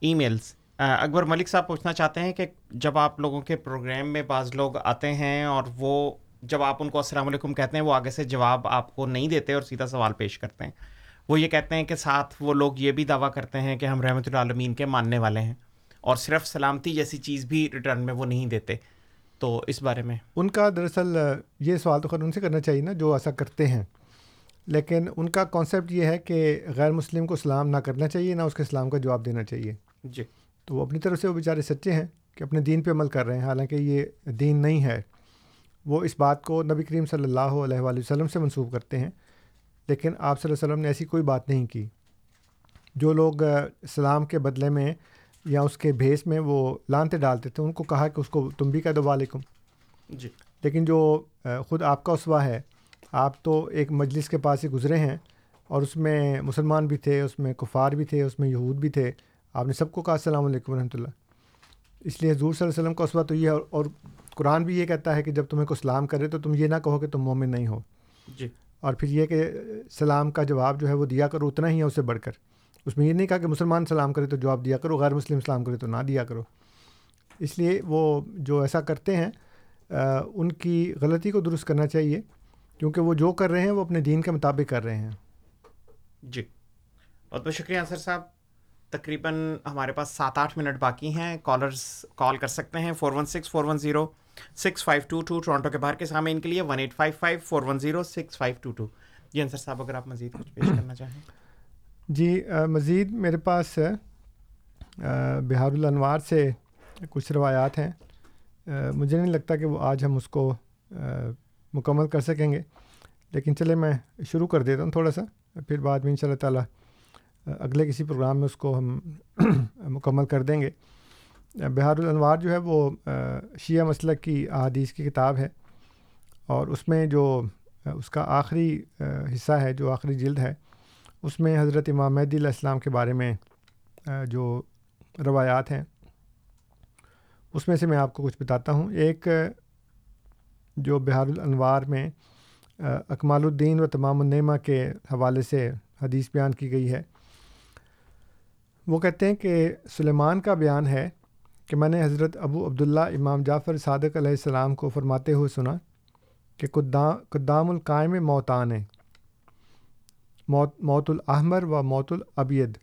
ای میلس اکبر ملک صاحب پوچھنا چاہتے ہیں کہ جب آپ لوگوں کے پروگرام میں بعض لوگ آتے ہیں اور وہ جب آپ ان کو السلام علیکم کہتے ہیں وہ آگے سے جواب آپ کو نہیں دیتے اور سیدھا سوال پیش کرتے ہیں۔ وہ یہ کہتے ہیں کہ ساتھ وہ لوگ یہ بھی دعویٰ کرتے ہیں کہ ہم رحمۃ العالمین کے ماننے والے ہیں اور صرف سلامتی جیسی چیز بھی ریٹرن میں وہ نہیں دیتے۔ تو اس بارے میں۔ ان کا دراصل یہ سوال تو خیر ان سے کرنا چاہیے نا جو ایسا کرتے ہیں۔ لیکن ان کا کانسیپٹ یہ ہے کہ غیر مسلم کو سلام نہ کرنا چاہیے نہ اس کے اسلام کا جواب دینا چاہیے۔ جی۔ تو وہ اپنی طرف سے وہ بیچارے سچے ہیں کہ اپنے دین پہ عمل کر رہے ہیں حالانکہ یہ دین نہیں ہے۔ وہ اس بات کو نبی کریم صلی اللہ علیہ وآلہ وسلم سے منسوخ کرتے ہیں۔ لیکن آپ صلی اللہ علیہ وسلم نے ایسی کوئی بات نہیں کی۔ جو لوگ سلام کے بدلے میں یا اس کے بھیس میں وہ لانتے ڈالتے تھے ان کو کہا کہ اس کو تم بھی کہہ دو علیکم جی۔ لیکن جو خود آپ کا اسوا ہے آپ تو ایک مجلس کے پاس ہی گزرے ہیں اور اس میں مسلمان بھی تھے اس میں کفار بھی تھے اس میں یہود بھی تھے۔ آپ نے سب کو کہا السلام علیکم ورحمۃ اللہ۔ اس لیے حضور صلی اللہ علیہ وسلم کا اسوا تو یہ اور قرآن بھی یہ کہتا ہے کہ جب تمہیں کو سلام کرے تو تم یہ نہ کہو کہ تم مومن نہیں ہو۔ جی۔ اور پھر یہ کہ سلام کا جواب جو ہے وہ دیا کرو اتنا ہی ہے اس سے بڑھ کر۔ اس میں یہ نہیں کہا کہ مسلمان سلام کرے تو جواب دیا کرو غیر مسلم سلام کرے تو نہ دیا کرو۔ اس لیے وہ جو ایسا کرتے ہیں ان کی غلطی کو درست کرنا چاہیے کیونکہ وہ جو کر رہے ہیں وہ اپنے دین کے مطابق کر رہے ہیں۔ جی۔ بہت بہت شکریہ انصر صاحب۔ تقریباً ہمارے پاس سات آٹھ منٹ باقی ہیں۔ کالرز کال کر سکتے ہیں four one six four one zero six five two two Toronto کے باہر کے سامنے ان کے لیے one eight five five four one zero six five two two جی انصر صاحب، اگر آپ مزید کچھ پیش کرنا چاہیں۔ جی مزید میرے پاس بہار الانوار سے کچھ روایات ہیں۔ مجھے نہیں لگتا کہ وہ آج ہم اس کو مکمل کر سکیں گے۔ لیکن چلے، میں شروع کر دیتا ہوں تھوڑا سا، پھر بعد میں ان شاء اللہ تعالیٰ اگلے کسی پروگرام میں اس کو ہم مکمل کر دیں گے۔ بہار الانوار جو ہے وہ شیعہ مسلک کی احادیث کی کتاب ہے۔ اور اس میں جو اس کا آخری حصہ ہے، جو آخری جلد ہے، اس میں حضرت امام مہدی علیہ السلام کے بارے میں جو روایات ہیں، اس میں سے میں آپ کو کچھ بتاتا ہوں۔ ایک جو بہار الانوار میں اکمال الدین و تمام النعمہ کے حوالے سے حدیث بیان کی گئی ہے۔ وہ کہتے ہیں کہ سلیمان کا بیان ہے کہ میں نے حضرت ابو عبداللہ امام جعفر صادق علیہ السلام کو فرماتے ہوئے سنا کہ قدام القائم موتان موت موت الاحمر و موت العبید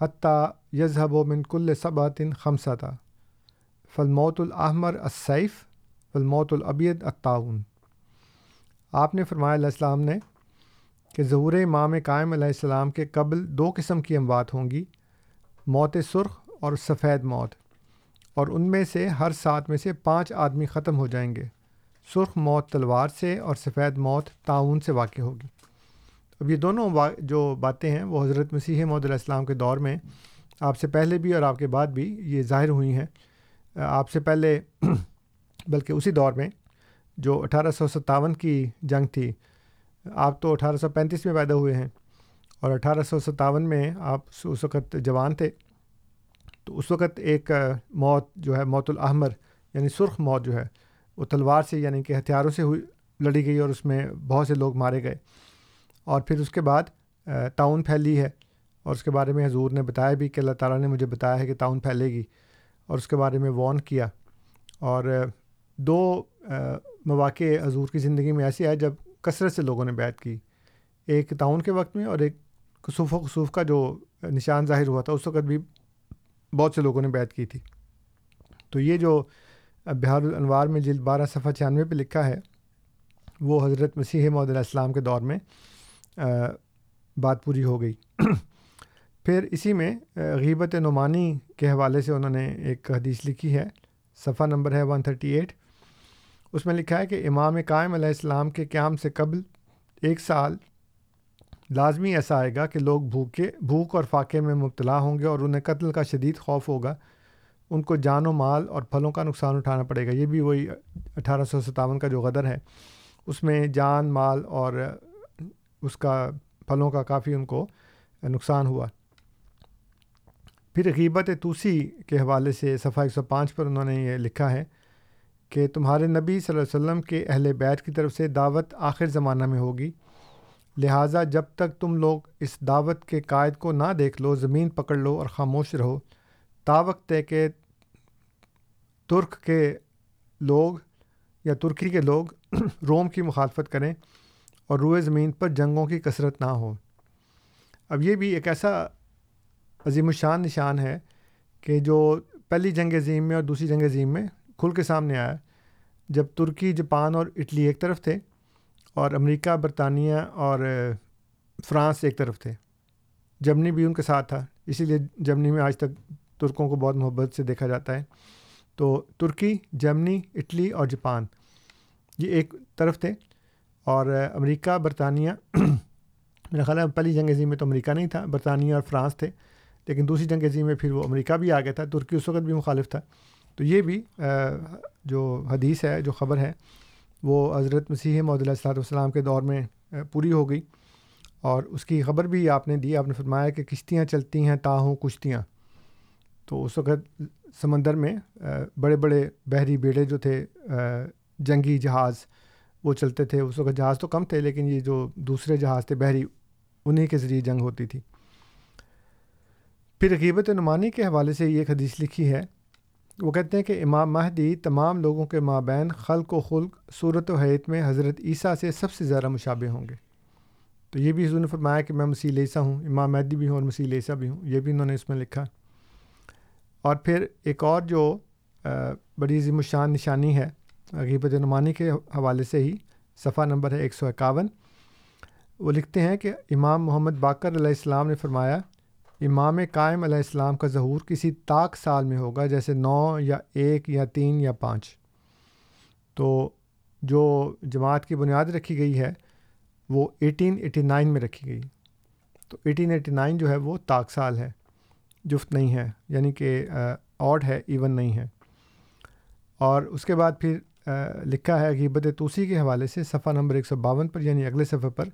حتیٰ یذہب و من کل صباطن خمسطہ فلموت الاحمر السیف فلموت العبید الطاعون۔ آپ نے فرمایا علیہ السلام نے کہ ظہور امام قائم علیہ السلام کے قبل دو قسم کی اموات ہوں گی۔ موت سرخ اور سفید موت۔ اور ان میں سے ہر سات میں سے پانچ آدمی ختم ہو جائیں گے۔ سرخ موت تلوار سے اور سفید موت تعاون سے واقع ہوگی۔ اب یہ دونوں جو باتیں ہیں، وہ حضرت مسیح محدود علیہ السلام کے دور میں، آپ سے پہلے بھی اور آپ کے بعد بھی یہ ظاہر ہوئی ہیں۔ آپ سے پہلے بلکہ اسی دور میں، جو اٹھارہ سو ستاون کی جنگ تھی، آپ تو اٹھارہ سو پینتیس میں پیدا ہوئے ہیں۔ اور اٹھارہ سو ستاون میں آپ اس وقت جوان تھے، تو اس وقت ایک موت جو ہے، موت الاحمر یعنی سرخ موت جو ہے، وہ تلوار سے یعنی کہ ہتھیاروں سے ہوئی، لڑی گئی اور اس میں بہت سے لوگ مارے گئے۔ اور پھر اس کے بعد تعاون پھیلی ہے۔ اور اس کے بارے میں حضور نے بتایا بھی کہ اللہ تعالیٰ نے مجھے بتایا ہے کہ تعاون پھیلے گی۔ اور اس کے بارے میں وارن کیا۔ اور دو مواقع حضور کی زندگی میں ایسے آئے جب کثرت سے لوگوں نے بیعت کی۔ ایک تعاون کے وقت میں اور ایک کسوف و خصوف کا جو نشان ظاہر ہوا تھا، اس وقت بھی بہت سے لوگوں نے بیعت کی تھی۔ تو یہ جو بہار الانوار میں جلد بارہ صفحہ چھیانوے پہ لکھا ہے، وہ حضرت مسیح محدود علیہ السلام کے دور میں بات پوری ہو گئی۔ پھر اسی میں غیبت نعمانی کے حوالے سے انہوں نے ایک حدیث لکھی ہے، صفحہ نمبر ہے ون تھرٹی ایٹ۔ اس میں لکھا ہے کہ امام قائم علیہ السلام کے قیام سے قبل ایک سال لازمی ایسا آئے گا کہ لوگ بھوکے بھوک اور فاقے میں مبتلا ہوں گے اور انہیں قتل کا شدید خوف ہوگا۔ ان کو جان و مال اور پھلوں کا نقصان اٹھانا پڑے گا۔ یہ بھی وہی اٹھارہ سو ستاون کا جو غدر ہے، اس میں جان، مال اور اس کا پھلوں کا کافی ان کو نقصان ہوا۔ پھر غیبت توسی کے حوالے سے صفحہ ایک سو پانچ پر انہوں نے یہ لکھا ہے کہ تمہارے نبی صلی اللہ علیہ وسلم کے اہل بیت کی طرف سے دعوت آخر زمانہ میں ہوگی۔ لہٰذا جب تک تم لوگ اس دعوت کے قائد کو نہ دیکھ لو، زمین پکڑ لو اور خاموش رہو۔ تا وقت ہے کہ ترک کے لوگ یا ترکی کے لوگ روم کی مخالفت کریں اور روئے زمین پر جنگوں کی کثرت نہ ہو۔ اب یہ بھی ایک ایسا عظیم الشان نشان ہے کہ جو پہلی جنگ عظیم میں اور دوسری جنگ عظیم میں کھل کے سامنے آیا۔ جب ترکی، جاپان اور اٹلی ایک طرف تھے اور امریکہ، برطانیہ اور فرانس ایک طرف تھے۔ جرمنی بھی ان کے ساتھ تھا، اسی لیے جرمنی میں آج تک ترکوں کو بہت محبت سے دیکھا جاتا ہے۔ تو ترکی، جرمنی، اٹلی اور جاپان، یہ ایک طرف تھے۔ اور امریکہ، برطانیہ میرا خیال ہے پہلی جنگ عظیم میں تو امریکہ نہیں تھا، برطانیہ اور فرانس تھے۔ لیکن دوسری جنگ عظیم میں پھر وہ امریکہ بھی آ گیا تھا۔ ترکی اس وقت بھی مخالف تھا۔ تو یہ بھی جو حدیث ہے، جو خبر ہے وہ حضرت مسیح محدود السلاۃ والسلام کے دور میں پوری ہو گئی۔ اور اس کی خبر بھی آپ نے دی، آپ نے فرمایا کہ کشتیاں چلتی ہیں، تاہوں کشتیاں۔ تو اس وقت سمندر میں بڑے بڑے بحری بیڑے جو تھے جنگی جہاز، وہ چلتے تھے۔ اس وقت جہاز تو کم تھے، لیکن یہ جو دوسرے جہاز تھے، بحری انہیں کے ذریعے جنگ ہوتی تھی۔ پھر غیبت نمانی کے حوالے سے یہ ایک حدیث لکھی ہے وہ کہتے ہیں کہ امام مہدی تمام لوگوں کے مابین خلق و خلق صورت و حیت میں حضرت عیسیٰ سے سب سے زیادہ مشابہ ہوں گے۔ تو یہ بھی حضور نے فرمایا کہ میں مسیح عیسیٰ ہوں، امام مہدی بھی ہوں اور مسیح عیسیٰ بھی ہوں۔ یہ بھی انہوں نے اس میں لکھا۔ اور پھر ایک اور جو بڑی عظیم الشان نشانی ہے، غیبت نمانی کے حوالے سے ہی، صفحہ نمبر ہے ایک سو اکاون، وہ لکھتے ہیں کہ امام محمد باقر علیہ السلام نے فرمایا امام قائم علیہ السلام کا ظہور کسی طاق سال میں ہوگا، جیسے نو یا ایک یا تین یا پانچ۔ تو جو جماعت کی بنیاد رکھی گئی ہے، وہ ایٹین ایٹی نائن میں رکھی گئی۔ تو ایٹین ایٹی نائن جو ہے، وہ طاق سال ہے۔ جفت نہیں ہے یعنی کہ آڈ ہے، ایون نہیں ہے۔ اور اس کے بعد پھر لکھا ہے، غیبت توسی کے حوالے سے صفحہ نمبر ایک سو باون پر یعنی اگلے صفحے پر۔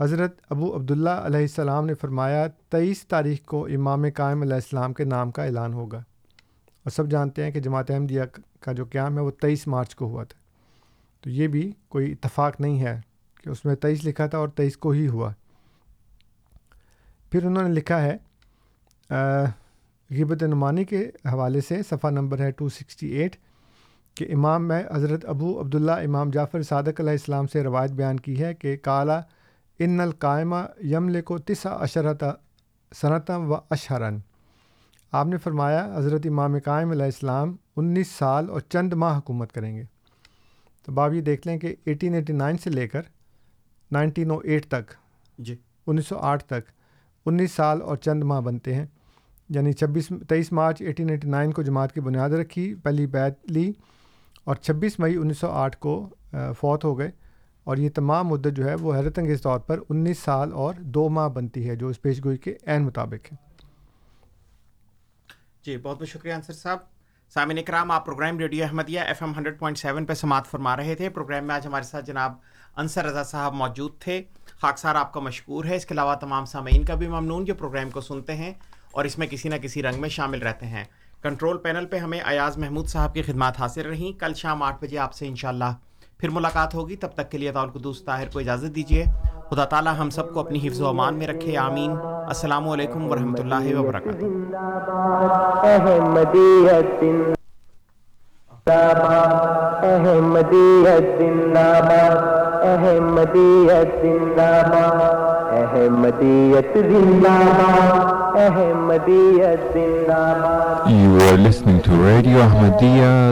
حضرت ابو عبداللہ علیہ السلام نے فرمایا تیئیس تاریخ کو امام قائم علیہ السلام کے نام کا اعلان ہوگا۔ اور سب جانتے ہیں کہ جماعت احمدیہ کا جو قیام ہے وہ تیئیس مارچ کو ہوا تھا۔ تو یہ بھی کوئی اتفاق نہیں ہے کہ اس میں تیئیس لکھا تھا اور تیئیس کو ہی ہوا۔ پھر انہوں نے لکھا ہے غیبت نمانی کے حوالے سے صفحہ نمبر ہے ٹو سکسٹی ایٹ کہ امام میں حضرت ابو عبداللہ امام جعفر صادق علیہ السلام سے روایت بیان کی ہے کہ کالا ان القائمہ یمل کو تسا اشرت صنعتم و اشہرن آپ نے فرمایا حضرت امام قائم علیہ السلام انیس سال اور چند ماہ حکومت کریں گے۔ تو باب یہ دیکھ لیں کہ ایٹین ایٹی نائن سے لے کر نائنٹین او ایٹ تک جی۔ انیس سو آٹھ تک انیس سال اور چند ماہ بنتے ہیں۔ یعنی چھبیس تیئیس مارچ ایٹین ایٹی نائن کو جماعت کی بنیاد رکھی پہلی بیت لی اور چھبیس مئی انیس سو آٹھ کو فوت ہو گئے۔ اور یہ تمام مدت جو ہے وہ حیرت انگیز طور پر انیس سال اور دو ماہ بنتی ہے، جو اس پیش گوئی کے عین مطابق ہے۔ جی بہت بہت شکریہ انصر صاحب۔ سامعین اکرام، آپ programme radio Ahmadiyya F M hundred point seven پہ سماعت فرما رہے تھے۔ پروگرام میں آج ہمارے ساتھ جناب انصر رضا صاحب موجود تھے۔ خاکسار آپ کا مشکور ہے۔ اس کے علاوہ تمام سامعین کا بھی ممنون جو پروگرام کو سنتے ہیں اور اس میں کسی نہ کسی رنگ میں شامل رہتے ہیں۔ کنٹرول پینل پہ ہمیں ایاز محمود صاحب کی خدمات حاصل رہیں۔ کل شام آٹھ بجے آپ سے انشاءاللہ پھر ملاقات ہوگی۔ تب تک کے لیے طول دوست طاہر کو اجازت دیجیے۔ خدا تعالی ہم سب کو اپنی حفظ و امان میں رکھے۔ آمین۔ السلام علیکم ورحمۃ اللہ وبرکاتہ۔ احمدیت زندہ باد احمدیت زندہ باد احمدیت زندہ باد احمدیت زندہ باد You are listening to Radio Ahmadiyya,